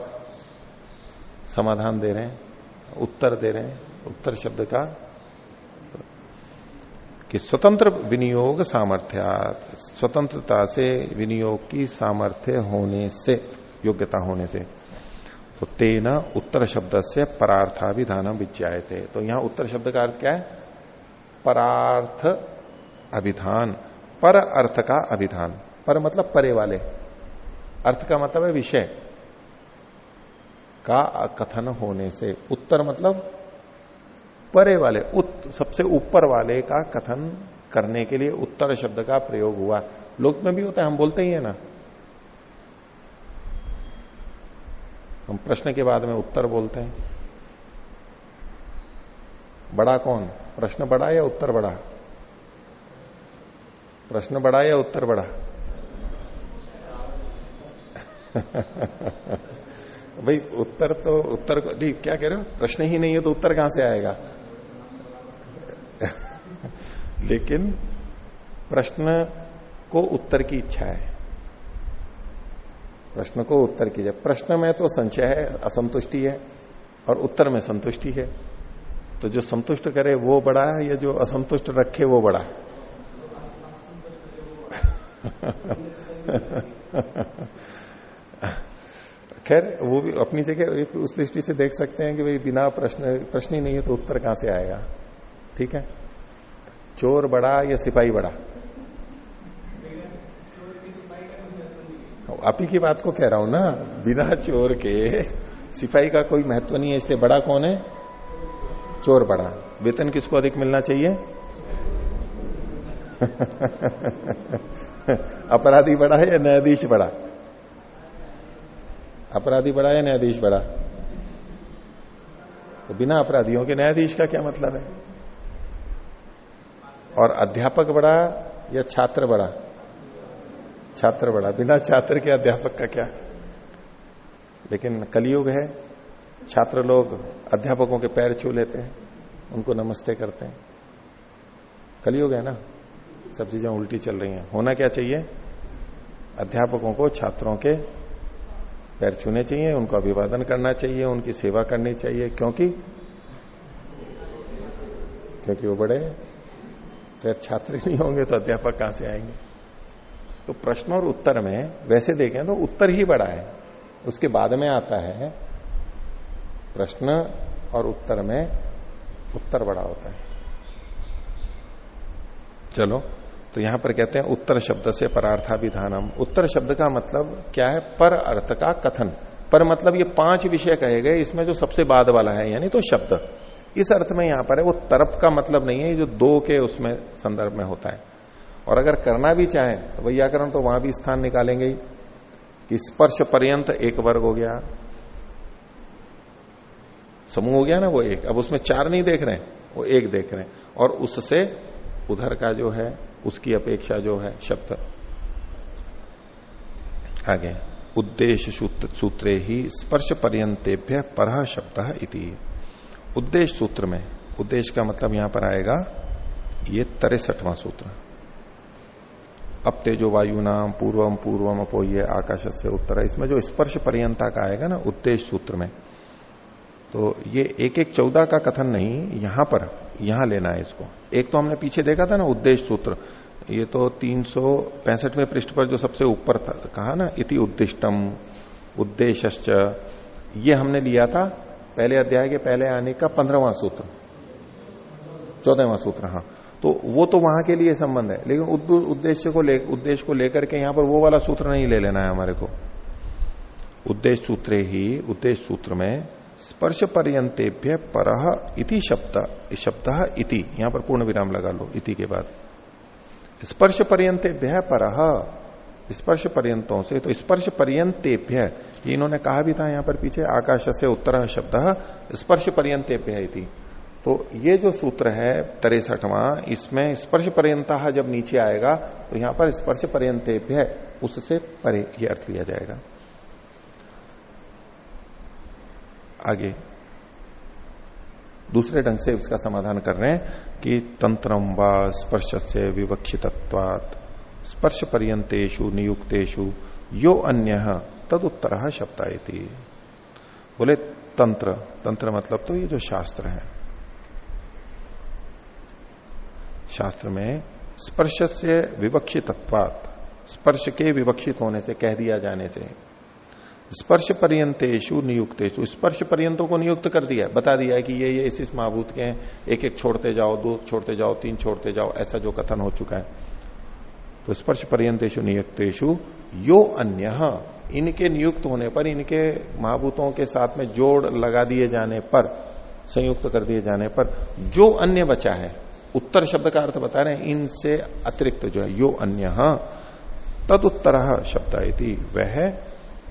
समाधान दे रहे हैं, उत्तर दे रहे हैं, उत्तर शब्द का कि स्वतंत्र विनियोग सामर्थ्या स्वतंत्रता से विनियोग की सामर्थ्य होने से, योग्यता होने से। तो तेना उत्तर शब्द से परार्थाभिधान विज्ञाए थे तो यहाँ उत्तर शब्द का अर्थ क्या है? परार्थ अभिधान। पर अर्थ का अभिधान। पर मतलब परे वाले। अर्थ का मतलब है विषय। का कथन होने से। उत्तर मतलब परे वाले। उत, सबसे ऊपर वाले का कथन करने के लिए उत्तर शब्द का प्रयोग हुआ। लोक में भी होता है, हम बोलते ही है ना। हम प्रश्न के बाद में उत्तर बोलते हैं। बड़ा कौन? प्रश्न बड़ा या उत्तर बड़ा? प्रश्न बड़ा या उत्तर बड़ा? [laughs] भाई, उत्तर तो उत्तर को क्या कह रहे हो? प्रश्न ही नहीं है तो उत्तर कहाँ से आएगा? [laughs] लेकिन प्रश्न को उत्तर की इच्छा है। प्रश्न को उत्तर कीजिए। प्रश्न में तो संशय है, असंतुष्टि है, और उत्तर में संतुष्टि है। तो जो संतुष्ट करे वो बड़ा है, या जो असंतुष्ट रखे वो बड़ा है? [laughs] खैर, वो भी अपनी जगह उस दृष्टि से देख सकते हैं कि भाई बिना प्रश्न प्रश्न ही नहीं है तो उत्तर कहाँ से आएगा? ठीक है? चोर बड़ा या सिपाही बड़ा? आप ही की बात को कह रहा हूँ ना, बिना चोर के। सिपाही का कोई महत्व नहीं है इसलिए बड़ा कौन है? चोर बड़ा। वेतन किसको अधिक मिलना चाहिए? [laughs] अपराधी बड़ा है या न्यायाधीश बड़ा? अपराधी बड़ा या न्यायाधीश बड़ा? तो बिना अपराधियों के न्यायाधीश का क्या मतलब है? और अध्यापक बड़ा या छात्र बड़ा? छात्र बड़ा, बिना छात्र के अध्यापक का क्या? लेकिन कलयुग है, छात्र लोग अध्यापकों के पैर छू लेते हैं, उनको नमस्ते करते हैं। कलयुग है ना, सब चीज़ें उल्टी चल रही हैं। होना क्या चाहिए? अध्यापकों को छात्रों के पैर छूने चाहिए, उनको अभिवादन करना चाहिए, उनकी सेवा करनी चाहिए, क्योंकि क्योंकि वो बड़े फिर छात्र नहीं होंगे तो अध्यापक कहाँ से आएँगे? तो प्रश्न और उत्तर में वैसे देखें तो उत्तर ही बड़ा है। उसके बाद में आता है प्रश्न और उत्तर में उत्तर बड़ा होता है। चलो तो यहाँ पर कहते हैं उत्तर शब्द से परार्थाभिधानम। उत्तर शब्द का मतलब क्या है? पर अर्थ का कथन। पर मतलब ये पाँच विषय कहे गए, इसमें जो सबसे बाद वाला है, यानी तो शब्द। इस अर्थ में यहाँ पर है, वो तरफ़ का मतलब नहीं है जो दो के उसमें संदर्भ में होता है। और अगर करना भी चाहे तो वैयाकरण तो वहाँ भी स्थान निकालेंगे ही। कि स्पर्श पर्यंत एक वर्ग हो गया। समूह हो गया ना वो एक। अब उसमें चार नहीं देख रहे वो एक देख रहे हैं। और उससे उधर का जो है, उसकी अपेक्षा जो है, शब्द। आगे। उद्देश्य सूत्रे ही स्पर्श पर्यंतेभ्य पर शब्द इति। उद्देश्य सूत्र में, उद्देश्य का मतलब यहाँ पर आएगा, ये तिरसठवां सूत्र। अब तेजो वायु नाम पूर्वम पूर्वम अपो ये आकाश से उत्तर। इसमें जो स्पर्श पर्यंता का आएगा ना उद्देश्य सूत्र में तो ये एक एक चौदह का कथन नहीं, यहाँ पर, यहाँ लेना है इसको। एक तो हमने पीछे देखा था ना उद्देश्य सूत्र। ये तो तीन पैंसठवें पृष्ठ पर जो सबसे ऊपर कहा ना, इति उद्दिष्टम उद्देश्य ये हमने लिया था, पहले अध्याय के पहले आने का पंद्रहवां सूत्र। चौदहवां सूत्र हाँ। तो वो तो वहाँ के लिए संबंध है। लेकिन उद्देश्य को ले, उद्देश्य को लेकर के यहाँ पर वो वाला सूत्र नहीं ले लेना है हमारे को। उद्देश्य सूत्र ही, उद्देश्य सूत्र में स्पर्श पर्यंतेभ्य पर इति शब्द शब्द इति। यहाँ पर पूर्ण विराम लगा लो, इति के बाद। स्पर्श पर्यंतेभ्य पर, स्पर्श पर्यंतों से तो स्पर्श पर्यंतेभ्य इन्होंने कहा भी था यहाँ पर पीछे, आकाश से उत्तर शब्द, स्पर्श पर्यंतेभ्य तो ये जो सूत्र है तिरसठवां, इसमें स्पर्श पर्यंता जब नीचे आएगा तो यहाँ पर स्पर्श पर्यंतेभ्य उससे परे ये अर्थ लिया जाएगा। आगे। दूसरे ढंग से इसका समाधान कर रहे हैं कि तंत्रम व स्पर्श से विवक्षितत्वात् स्पर्श पर्यंतेशु नियुक्तेशु यो अन्य तद उत्तर शब्द बोले तंत्र तंत्र मतलब तो ये जो शास्त्र है। शास्त्र में स्पर्श से विवक्षितत्वात। स्पर्श के विवक्षित होने से, कह दिया जाने से स्पर्श पर्यंतेशु नियुक्तेशु स्पर्श पर्यंतों को नियुक्त कर दिया। बता दिया है कि ये ये इस इस महाभूत के हैं। एक एक छोड़ते जाओ, दो छोड़ते जाओ, तीन छोड़ते जाओ, ऐसा जो कथन हो चुका है। तो स्पर्श पर्यंतेशु नियुक्तेशु यो अन्य, इनके नियुक्त होने पर, इनके महाभूतों के साथ में जोड़ लगा दिए जाने पर, संयुक्त कर दिए जाने पर, जो अन्य बचा है उत्तर शब्द का अर्थ बता रहे हैं, इनसे अतिरिक्त जो है, यो अन्य तद उत्तर शब्द वह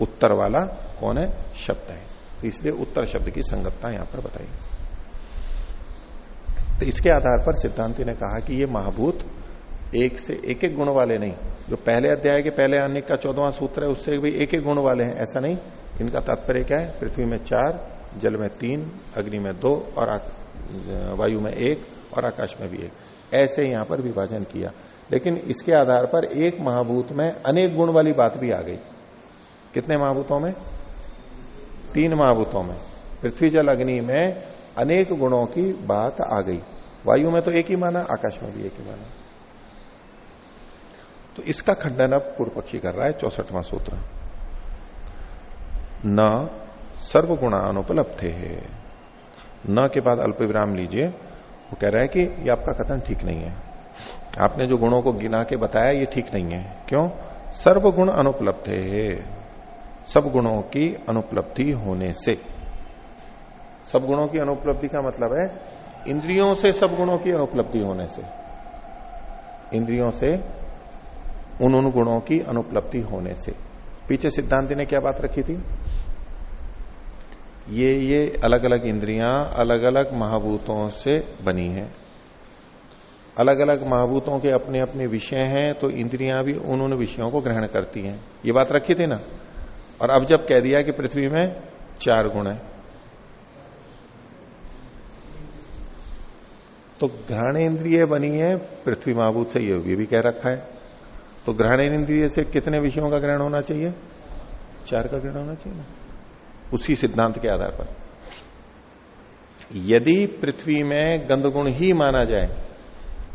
उत्तर वाला कौन है? शब्द है। तो इसलिए उत्तर शब्द की संगतता यहाँ पर बताई। तो इसके आधार पर सिद्धांति ने कहा कि ये महाभूत एक से एक एक गुण वाले नहीं। जो पहले अध्याय के पहले आने का चौदवा सूत्र है, उससे भी एक एक गुण वाले हैं, ऐसा नहीं। इनका तात्पर्य क्या है? पृथ्वी में चार, जल में तीन, अग्नि में दो और वायु में एक और आकाश में भी एक। ऐसे यहाँ पर विभाजन किया। लेकिन इसके आधार पर एक महाभूत में अनेक गुण वाली बात भी आ गई। कितने महाभूतों में? तीन महाभूतों में। पृथ्वी जल अग्नि में अनेक गुणों की बात आ गई। वायु में तो एक ही माना, आकाश में भी एक ही माना। तो इसका खंडन अब पूर्व पक्षी कर रहा है, चौसठवां सूत्र। न सर्वगुणा अनुपलब्ध है न के बाद अल्प विराम लीजिए। वो कह रहा है कि ये आपका कथन ठीक नहीं है। आपने जो गुणों को गिना के बताया, ये ठीक नहीं है। क्यों? सर्वगुण अनुपलब्ध है। सब गुणों की अनुपलब्धि होने से। सब गुणों की अनुपलब्धि का मतलब है, इंद्रियों से सब गुणों की अनुपलब्धि होने से। इंद्रियों से उन उन गुणों की अनुपलब्धि होने से। पीछे सिद्धांति ने क्या बात रखी थी? ये ये अलग अलग इंद्रियाँ अलग अलग महाभूतों से बनी हैं। अलग अलग महाभूतों के अपने अपने विषय हैं तो इंद्रियाँ भी उन उन विषयों को ग्रहण करती हैं। ये बात रखी थी ना? और अब जब कह दिया कि पृथ्वी में चार गुण है तो ग्रहण इंद्रिय बनी है, पृथ्वी महाभूत से ये भी कह रखा है। तो ग्रहण इंद्रिय से कितने विषयों का ग्रहण होना चाहिए? चार का ग्रहण होना चाहिए उसी सिद्धांत के आधार पर। यदि पृथ्वी में गंधगुण ही माना जाए,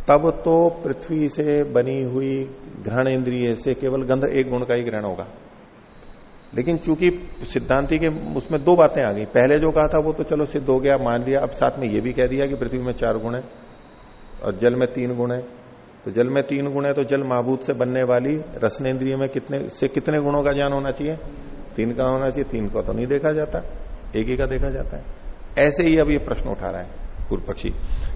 तब तो पृथ्वी से बनी हुई ग्रहण इंद्रिय से केवल गंध एक गुण का ही ग्रहण होगा। लेकिन चूँकि सिद्धांति के उसमें दो बातें आ गई, पहले जो कहा था वो तो चलो सिद्ध हो गया, मान लिया, अब साथ में ये भी कह दिया कि पृथ्वी में चार गुण है और जल में तीन गुण है। तो जल में तीन गुण है तो जल महाभूत से बनने वाली रसनेन्द्रिय में कितने, से कितने गुणों का ज्ञान होना चाहिए? तीन का होना चाहिए, तीन का तो नहीं देखा जाता, एक ही का देखा जाता है। ऐसे ही अब ये प्रश्न उठा रहा है पूर्व पक्षी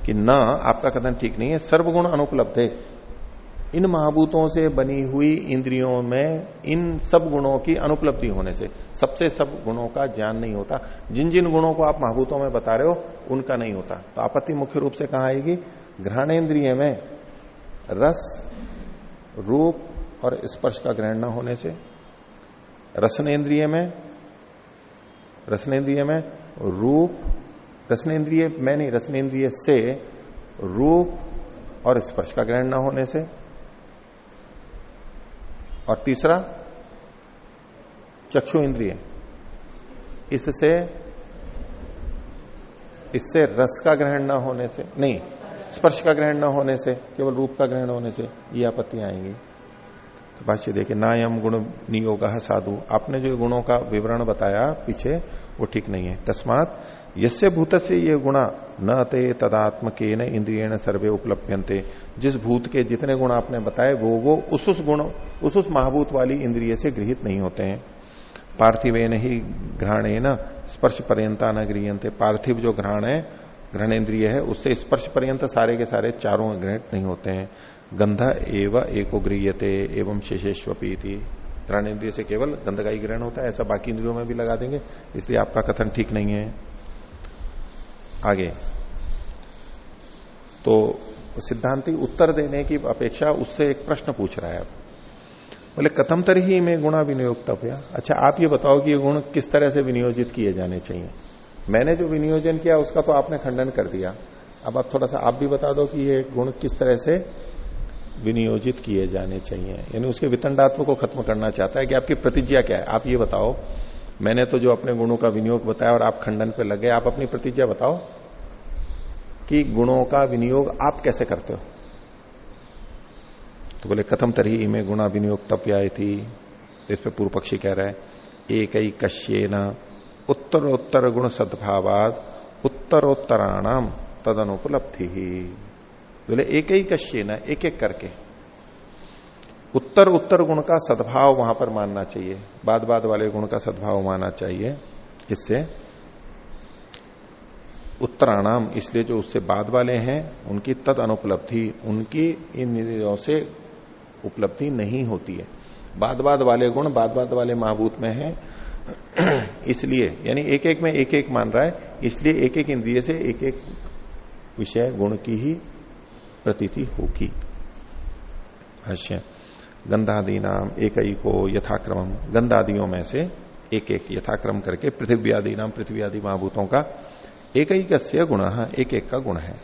कि न, आपका कथन ठीक नहीं है, सर्वगुण अनुपलब्ध है। इन महाभूतों से बनी हुई इंद्रियों में इन सब गुणों की अनुपलब्धि होने से, सबसे सब गुणों का ज्ञान नहीं होता। जिन जिन गुणों को आप महाभूतों में बता रहे हो, उनका नहीं होता। तो आपत्ति मुख्य रूप से कहा आएगी? घ्राणेन्द्रिय में। रस, रूप और स्पर्श का ग्रहण न होने से रसनेन्द्रिय में? रसनेन्द्रिय में? रूप, रसनेन्द्रिय, में नहीं, रसनेन्द्रिय से रूप और स्पर्श का ग्रहण न होने से। और तीसरा, चक्षु इंद्रिय। इससे इससे रस का ग्रहण न होने से, नहीं, स्पर्श का ग्रहण न होने से, केवल रूप का ग्रहण होने से ये आपत्ति आएँगी। तो भाष्य देखिए नायम गुण नियोग साधु। आपने जो गुणों का विवरण बताया पीछे, वो ठीक नहीं है। तस्मात यसे भूत से ये गुणा न ते तदात्म के न इंद्रिय सर्वे उपलब्धते जिस भूत के जितने गुण आपने बताए, वो वो उस उस गुण, उस उस महाभूत वाली इंद्रिय से गृहित नहीं होते हैं। पार्थिवे ही घ्राणे न स्पर्श पर्यंता न गृहते पार्थिव जो घ्राण है ग्रहणेन्द्रिय है, उससे स्पर्श पर्यंत सारे के सारे चारों ग्रहण नहीं होते हैं। गंध एवं एको गृहते एवं शेषेश्वपी ग्रहणेन्द्रिय से केवल गंध का ही ग्रहण होता है, ऐसा बाकी इंद्रियों में भी लगा देंगे, इसलिए आपका कथन ठीक नहीं है। आगे। तो सिद्धांति उत्तर देने की अपेक्षा उससे एक प्रश्न पूछ रहा है। बोले, कथम तर ही में गुणा विनियोगतव्य अच्छा आप ये बताओ कि ये गुण किस तरह से विनियोजित किए जाने चाहिए? मैंने जो विनियोजन किया, उसका तो आपने खंडन कर दिया। अब आप थोड़ा सा आप भी बता दो कि ये गुण किस तरह से विनियोजित किए जाने चाहिए। यानी उसके वितंडात्व को खत्म करना चाहता है कि आपकी प्रतिज्ञा क्या है? आप ये बताओ। मैंने तो जो अपने गुणों का विनियोग बताया और आप खंडन पे लगे, आप अपनी प्रतिज्ञा बताओ कि गुणों का विनियोग आप कैसे करते हो? तो बोले, कथम तरही में गुणा विनियोग तप्याय थी इस पे पूर्व पक्षी कह रहा है एक ही कश्ये न उत्तरोत्तर गुण सद्भावाद उत्तरोत्तराणाम तद अनुपलब्धि बोले, एक ही कश्य न, एक एक करके। उत्तर उत्तर गुण का सद्भाव वहाँ पर मानना चाहिए। बाद बाद वाले गुण का सद्भाव मानना चाहिए। इससे उत्तराणाम, इसलिए जो उससे बाद वाले हैं, उनकी तद अनुपलब्धि, उनकी इन निधियों से उपलब्धि नहीं होती है। बाद बाद वाले गुण बाद बाद वाले महाभूत में है। [clears throat] इसलिए, यानी एक एक में एक एक मान रहा है, इसलिए एक एक इंद्रिय से एक एक विषय, गुण की ही प्रतीति होगी। अश्य गंधादि नाम एक को यथाक्रम। गंधादियों में से एक एक यथाक्रम करके पृथ्वी आदि नाम पृथ्वी आदि महाभूतों का एक कस्य गुण एक एक का गुण है।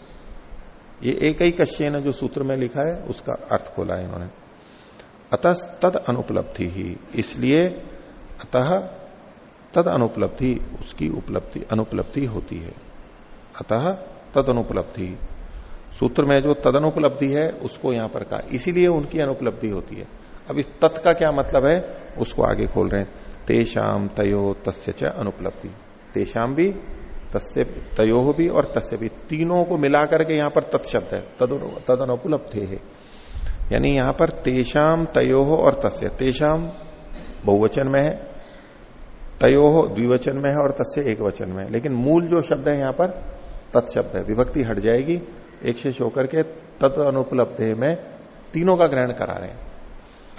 ये एक ही कश्य ने जो सूत्र में लिखा है, उसका अर्थ खोला है इन्होंने। अतः तद अनुपलब्धि ही, इसलिए अतः तद अनुपलब्धि, उसकी उपलब्धि, अनुपलब्धि होती है। अतः तद अनुपलब्धि सूत्र में जो तद अनुपलब्धि है, उसको यहाँ पर कहा। इसीलिए उनकी अनुपलब्धि होती है। अब इस तत् का क्या मतलब है, उसको आगे खोल रहे हैं। तेषाम तयो तस्य च अनुपलब्धि। तेषाम भी, तस्य, तयो भी और तस्य भी। तीनों को मिलाकर के यहाँ पर तत्शब्द है। तद अनुपलब्धि है। यानी यहाँ पर तेषाम तयो और तस्य। तेषाम बहुवचन में है, तयो द्विवचन में है और तस्य एक वचन में लेकिन मूल जो शब्द है यहाँ पर तत्शब्द है। विभक्ति हट जाएगी। एक शेष होकर के तत् अनुपलब्ध में तीनों का ग्रहण करा रहे हैं।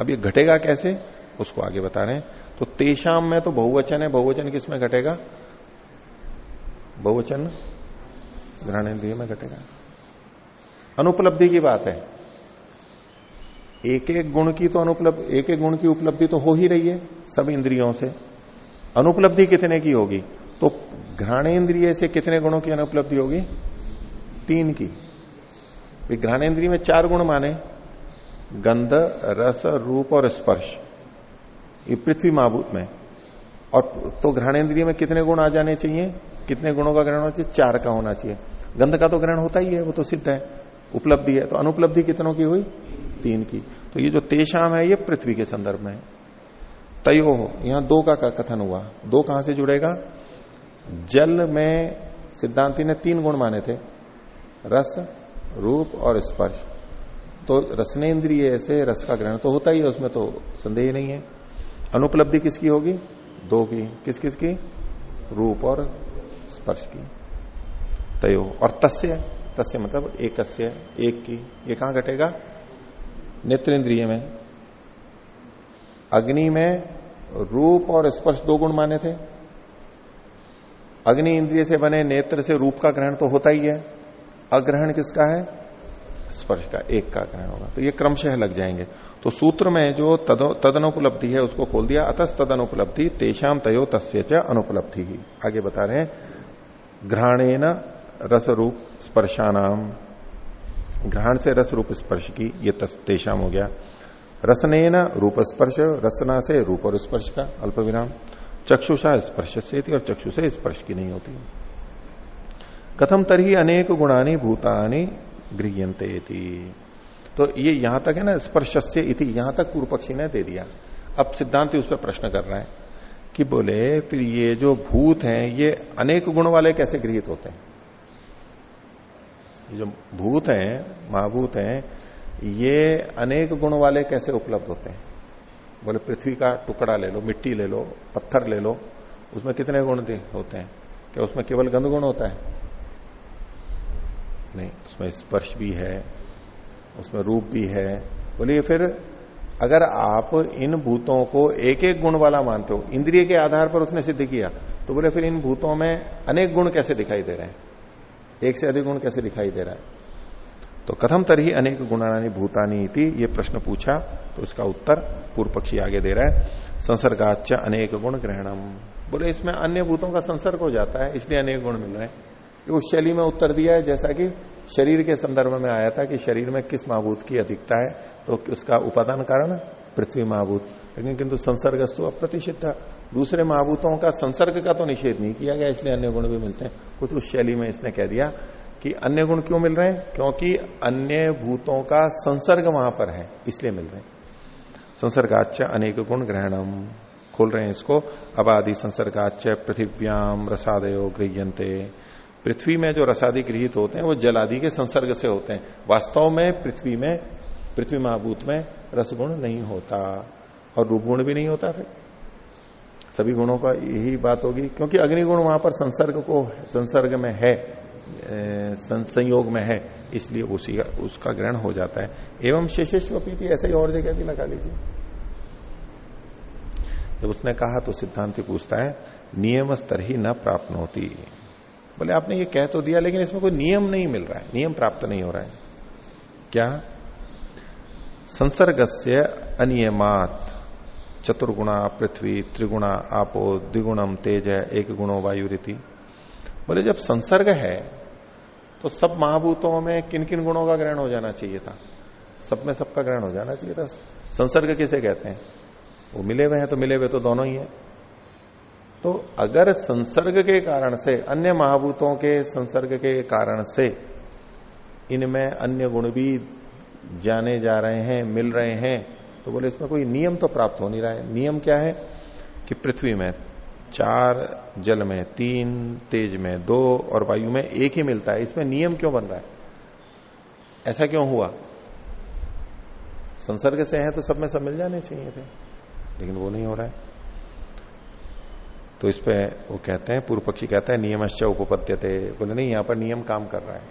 अब ये घटेगा कैसे? उसको आगे बता रहे हैं। तो तेषाम में तो बहुवचन है। बहुवचन किसमें घटेगा? बहुवचन ग्रहणेन्द्रिय में घटेगा। अनुपलब्धि की बात है। एक एक गुण की तो अनुपलब्ध एक एक गुण की उपलब्धि तो हो ही रही है सब इंद्रियों से। अनुपलब्धि कितने की होगी? तो घ्राणेन्द्रिय से कितने गुणों की अनुपलब्धि होगी? तीन की। घ्राणेन्द्रिय में चार गुण माने। गंध रस रूप और स्पर्श। ये पृथ्वी महाभूत में। और तो घ्राणेन्द्रिय में कितने गुण आ जाने चाहिए? कितने गुणों का ग्रहण होना चाहिए? चार का होना चाहिए। गंध का तो ग्रहण होता ही है वो तो सिद्ध है। उपलब्धि है। तो अनुपलब्धि कितनों की हुई? तीन की। तो ये जो तेषाम है ये पृथ्वी के संदर्भ में। तयो हो। यहाँ दो का, का कथन हुआ। दो कहाँ से जुड़ेगा? जल में सिद्धांति ने तीन गुण माने थे। रस रूप और स्पर्श। तो रसनेन्द्रिय से रस का ग्रहण तो होता ही है, उसमें तो संदेह नहीं है। अनुपलब्धि किसकी होगी? दो की। किस किस की? रूप और स्पर्श की। तयो। और तस्य? तस्य मतलब एक एक की। ये कहाँ घटेगा? नेत्रेंद्रिय में। अग्नि में रूप और स्पर्श दो गुण माने थे। अग्नि इंद्रिय से बने नेत्र से रूप का ग्रहण तो होता ही है। अग्रहण किसका है? स्पर्श का, एक का ग्रहण होगा। तो ये क्रमशः लग जाएँगे। तो सूत्र में जो तदनुपलब्धि है, उसको खोल दिया। अतस तदनुपलब्धि तेषाम तयो तस्य च अनुपलब्धि। ही आगे बता रहे हैं, घ्राणेन रस रूप स्पर्शानाम घ्राण से रस रूप स्पर्श की, ये तेषाम हो गया। रसनेन रूप स्पर्श, रसना से रूप और स्पर्श का अल्प विराम चक्षुषा स्पर्श से, और चक्षु से स्पर्श की नहीं होती। कथम तरही अनेक गुणानी भूतानी गृहते तो ये यहाँ तक है ना स्पर्श से यहाँ तक पूर्व पक्षी ने दे दिया। अब सिद्धांत उस पर प्रश्न कर रहा है कि बोले, फिर ये जो भूत हैं, ये अनेक गुण वाले कैसे गृहित होते हैं? जो भूत हैं, महाभूत हैं, ये अनेक गुण वाले कैसे उपलब्ध होते हैं? बोले, पृथ्वी का टुकड़ा ले लो, मिट्टी ले लो, पत्थर ले लो, उसमें कितने गुण होते हैं? क्या उसमें केवल गंध गुण होता है? नहीं उसमें स्पर्श भी है, उसमें रूप भी है। बोलिए फिर, अगर आप इन भूतों को एक एक गुण वाला मानते हो, इंद्रिय के आधार पर उसने सिद्ध किया तो बोले फिर इन भूतों में अनेक गुण कैसे दिखाई दे रहे हैं? एक से अधिक गुण कैसे दिखाई दे रहा है? तो कथम तरही अनेक गुणानी भूतानी थी ये प्रश्न पूछा तो उसका उत्तर पूर्व पक्षी आगे दे रहा है संसर्गाच अनेक गुण ग्रहणम। बोले इसमें अन्य भूतों का संसर्ग हो जाता है, इसलिए अनेक गुण मिल रहे हैं। उस शैली में उत्तर दिया है, जैसा कि शरीर के संदर्भ में आया था कि शरीर में किस महाभूत की अधिकता है तो उसका उपादान कारण पृथ्वी महाभूत। लेकिन किंतु संसर्गस्तु अप्रतिषिध दूसरे महाभूतों का संसर्ग का तो निषेध नहीं किया गया, इसलिए अन्य गुण भी मिलते हैं। कुछ उस शैली में इसने कह दिया कि अन्य गुण क्यों मिल रहे हैं? क्योंकि अन्य भूतों का संसर्ग वहाँ पर है, इसलिए मिल रहे हैं। संसर्गाच अनेक गुण ग्रहणम, खोल रहे हैं इसको। अब आदि संसर्गाच्य पृथिव्याम रसादयो गृहते पृथ्वी में जो रसादि गृहित होते हैं, वो जलादि के संसर्ग से होते हैं। वास्तव में पृथ्वी में, पृथ्वी महाभूत में रसगुण नहीं होता और रूपगुण भी नहीं होता फिर। सभी गुणों का यही बात होगी, क्योंकि अग्निगुण वहाँ पर संसर्ग को, संसर्ग में है संयोग में है, इसलिए उसी उसका ग्रहण हो जाता है। एवं शेषेश्वपीति ऐसे ही और जगह भी लगा लीजिए। जब उसने कहा तो सिद्धांत पूछता है, नियम स्तर ही न प्राप्त होती। बोले, आपने ये कह तो दिया, लेकिन इसमें कोई नियम नहीं मिल रहा है, नियम प्राप्त नहीं हो रहा है। क्या? संसर्ग से अनियमात, चतुर्गुणा पृथ्वी, त्रिगुणा आपो द्विगुणम तेज है एक गुणो वायु रीति बोले, जब संसर्ग है तो सब महाभूतों में किन किन गुणों का ग्रहण हो जाना चाहिए था? सब में सबका ग्रहण हो जाना चाहिए था। संसर्ग किसे कहते हैं? वो मिले हुए हैं तो मिले हुए तो दोनों ही है। तो अगर संसर्ग के कारण से, अन्य महाभूतों के संसर्ग के कारण से, इनमें अन्य गुण भी जाने जा रहे हैं, मिल रहे हैं तो बोले इसमें कोई नियम तो प्राप्त हो नहीं रहा है। नियम क्या है? कि पृथ्वी में चार, जल में तीन, तेज में दो और वायु में एक ही मिलता है। इसमें नियम क्यों बन रहा है? ऐसा क्यों हुआ? संसर्ग से है तो सब में सब मिल जाने चाहिए थे, लेकिन वो नहीं हो रहा है। तो इस पे वो कहते हैं, पूर्व पक्षी कहता है, नियमश्च उपपद्यते। बोले, नहीं, यहाँ पर नियम काम कर रहा है।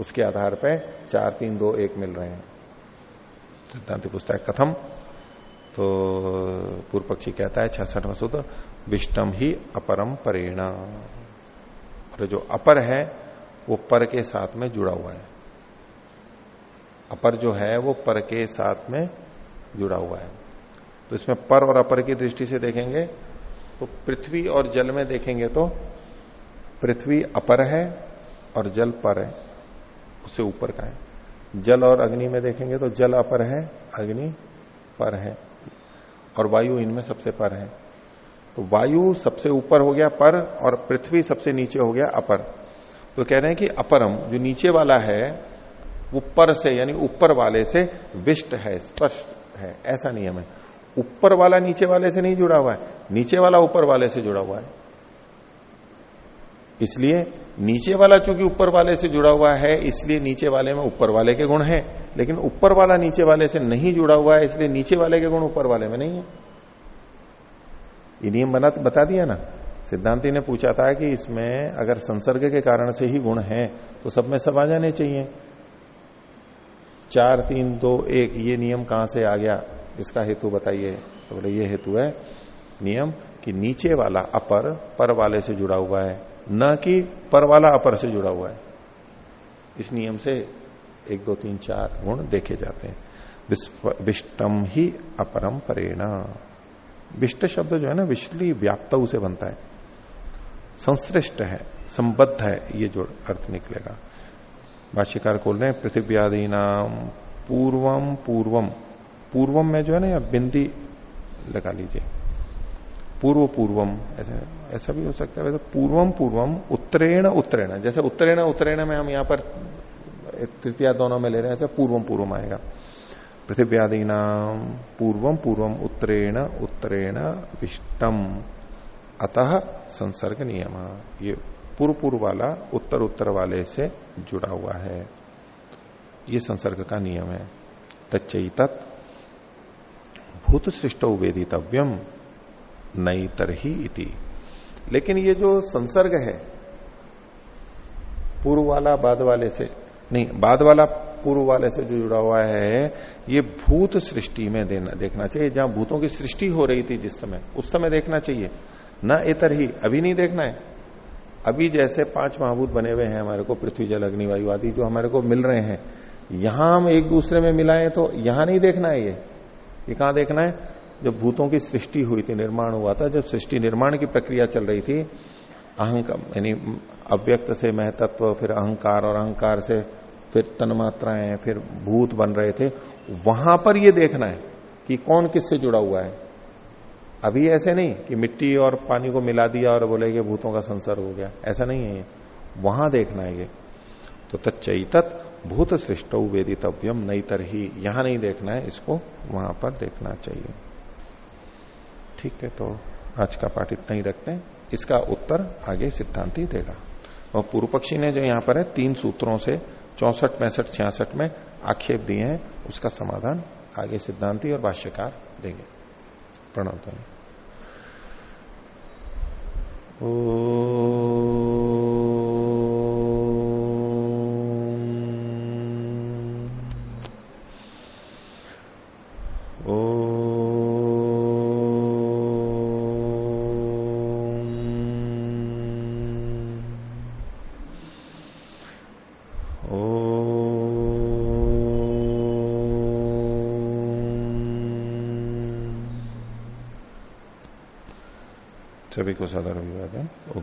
उसके आधार पे चार, तीन, दो, एक मिल रहे हैं। सिद्धांत पूछता है, कथम? तो पूर्व पक्षी कहता है छठवा सूत्र, विष्टम ही अपरम परेणा। और जो अपर है, वो पर के साथ में जुड़ा हुआ है। अपर जो है, वो पर के साथ में जुड़ा हुआ है। तो इसमें पर और अपर की दृष्टि से देखेंगे तो पृथ्वी और जल में देखेंगे तो पृथ्वी अपर है और जल पर है, उससे ऊपर का है। जल और अग्नि में देखेंगे तो जल अपर है, अग्नि पर है। और वायु इनमें सबसे पर है। तो वायु सबसे ऊपर हो गया पर और पृथ्वी सबसे नीचे हो गया अपर। तो कह रहे हैं कि अपरम, जो नीचे वाला है, वो पर से, यानी ऊपर वाले से विष्ट है, स्पष्ट है। ऐसा नियम है। ऊपर वाला नीचे वाले से नहीं जुड़ा हुआ है, नीचे वाला ऊपर वाले से जुड़ा हुआ है। इसलिए नीचे वाला चूँकि ऊपर वाले से जुड़ा हुआ है, इसलिए नीचे वाले में ऊपर वाले के गुण हैं, लेकिन ऊपर वाला नीचे वाले से नहीं जुड़ा हुआ है, इसलिए नीचे वाले के गुण ऊपर वाले में नहीं है। ये नियम बना, बता दिया ना। सिद्धांति ने पूछा था कि इसमें अगर संसर्ग के कारण से ही गुण है तो सब में सब आ जाने चाहिए। चार, तीन, दो, एक, ये नियम कहाँ से आ गया? इसका हेतु बताइए। तो बोले, ये हेतु है, नियम कि नीचे वाला अपर पर वाले से जुड़ा हुआ है, न कि पर वाला अपर से जुड़ा हुआ है। इस नियम से एक, दो, तीन, चार गुण देखे जाते हैं। विष्टम ही अपरम परेणा। विष्ट शब्द जो है ना विश्ली व्याप्त से बनता है। संश्रेष्ठ है, संबद्ध है, ये जो अर्थ निकलेगा। भाष्यकार खोल रहे हैं पृथ्वी आदि नाम पूर्वम पूर्वम पूर्वम में जो है ना, या बिंदी लगा लीजिए। पूर्व पूर्वम, ऐसे, ऐसा भी हो सकता है। वैसे पूर्वम पूर्वम, उत्तरेण उत्तरेण, जैसे उत्तरेण उत्तरेण में हम यहाँ पर तृतीया दोनों में ले रहे हैं, ऐसे पूर्वम पूर्वम आएगा। पृथ्व्यादि नाम पूर्वम पूर्वम उत्तरेण उत्तरेण विष्टम। अतः संसर्ग नियम, ये पूर्व पूर्व वाला उत्तर उत्तर वाले से जुड़ा हुआ है। ये संसर्ग का नियम है। तच्चत भूत सृष्टो वेदितव्यम नई तरही इति। लेकिन ये जो संसर्ग है पूर्व वाला बाद वाले से, नहीं बाद वाला पूर्व वाले से जो जुड़ा हुआ है, ये भूत सृष्टि में देना, देखना चाहिए। जहाँ भूतों की सृष्टि हो रही थी जिस समय, उस समय देखना चाहिए। न इतर ही अभी नहीं देखना है। अभी जैसे पाँच महाभूत बने हुए हैं हमारे को, पृथ्वी, जल, अग्नि, वायु आदि जो हमारे को मिल रहे हैं, यहाँ हम एक दूसरे में मिलाएँ तो यहाँ नहीं देखना है ये। ये कहाँ देखना है? जब भूतों की सृष्टि हुई थी, निर्माण हुआ था, जब सृष्टि निर्माण की प्रक्रिया चल रही थी अहंकार यानी अव्यक्त से महतत्व, फिर अहंकार और अहंकार से फिर तन्मात्राएँ, फिर भूत बन रहे थे, वहाँ पर ये देखना है कि कौन किससे जुड़ा हुआ है। अभी ऐसे नहीं कि मिट्टी और पानी को मिला दिया और बोले कि भूतों का संसर्ग हो गया। ऐसा नहीं है। वहाँ देखना है ये। तो तच्चत भूत सृष्ट वेदितव्यम नई तरही यहाँ नहीं देखना है, इसको वहाँ पर देखना चाहिए। ठीक है तो आज का पाठ इतना ही रखते हैं। इसका उत्तर आगे सिद्धांति देगा। और पूर्व पक्षी ने जो यहाँ पर है, तीन सूत्रों से चौसठ, पैंसठ, छियासठ में आक्षेप दिए हैं, उसका समाधान आगे सिद्धांति और भाष्यकार देंगे। प्रणव ओ सभी को सदर अभिवादन ओम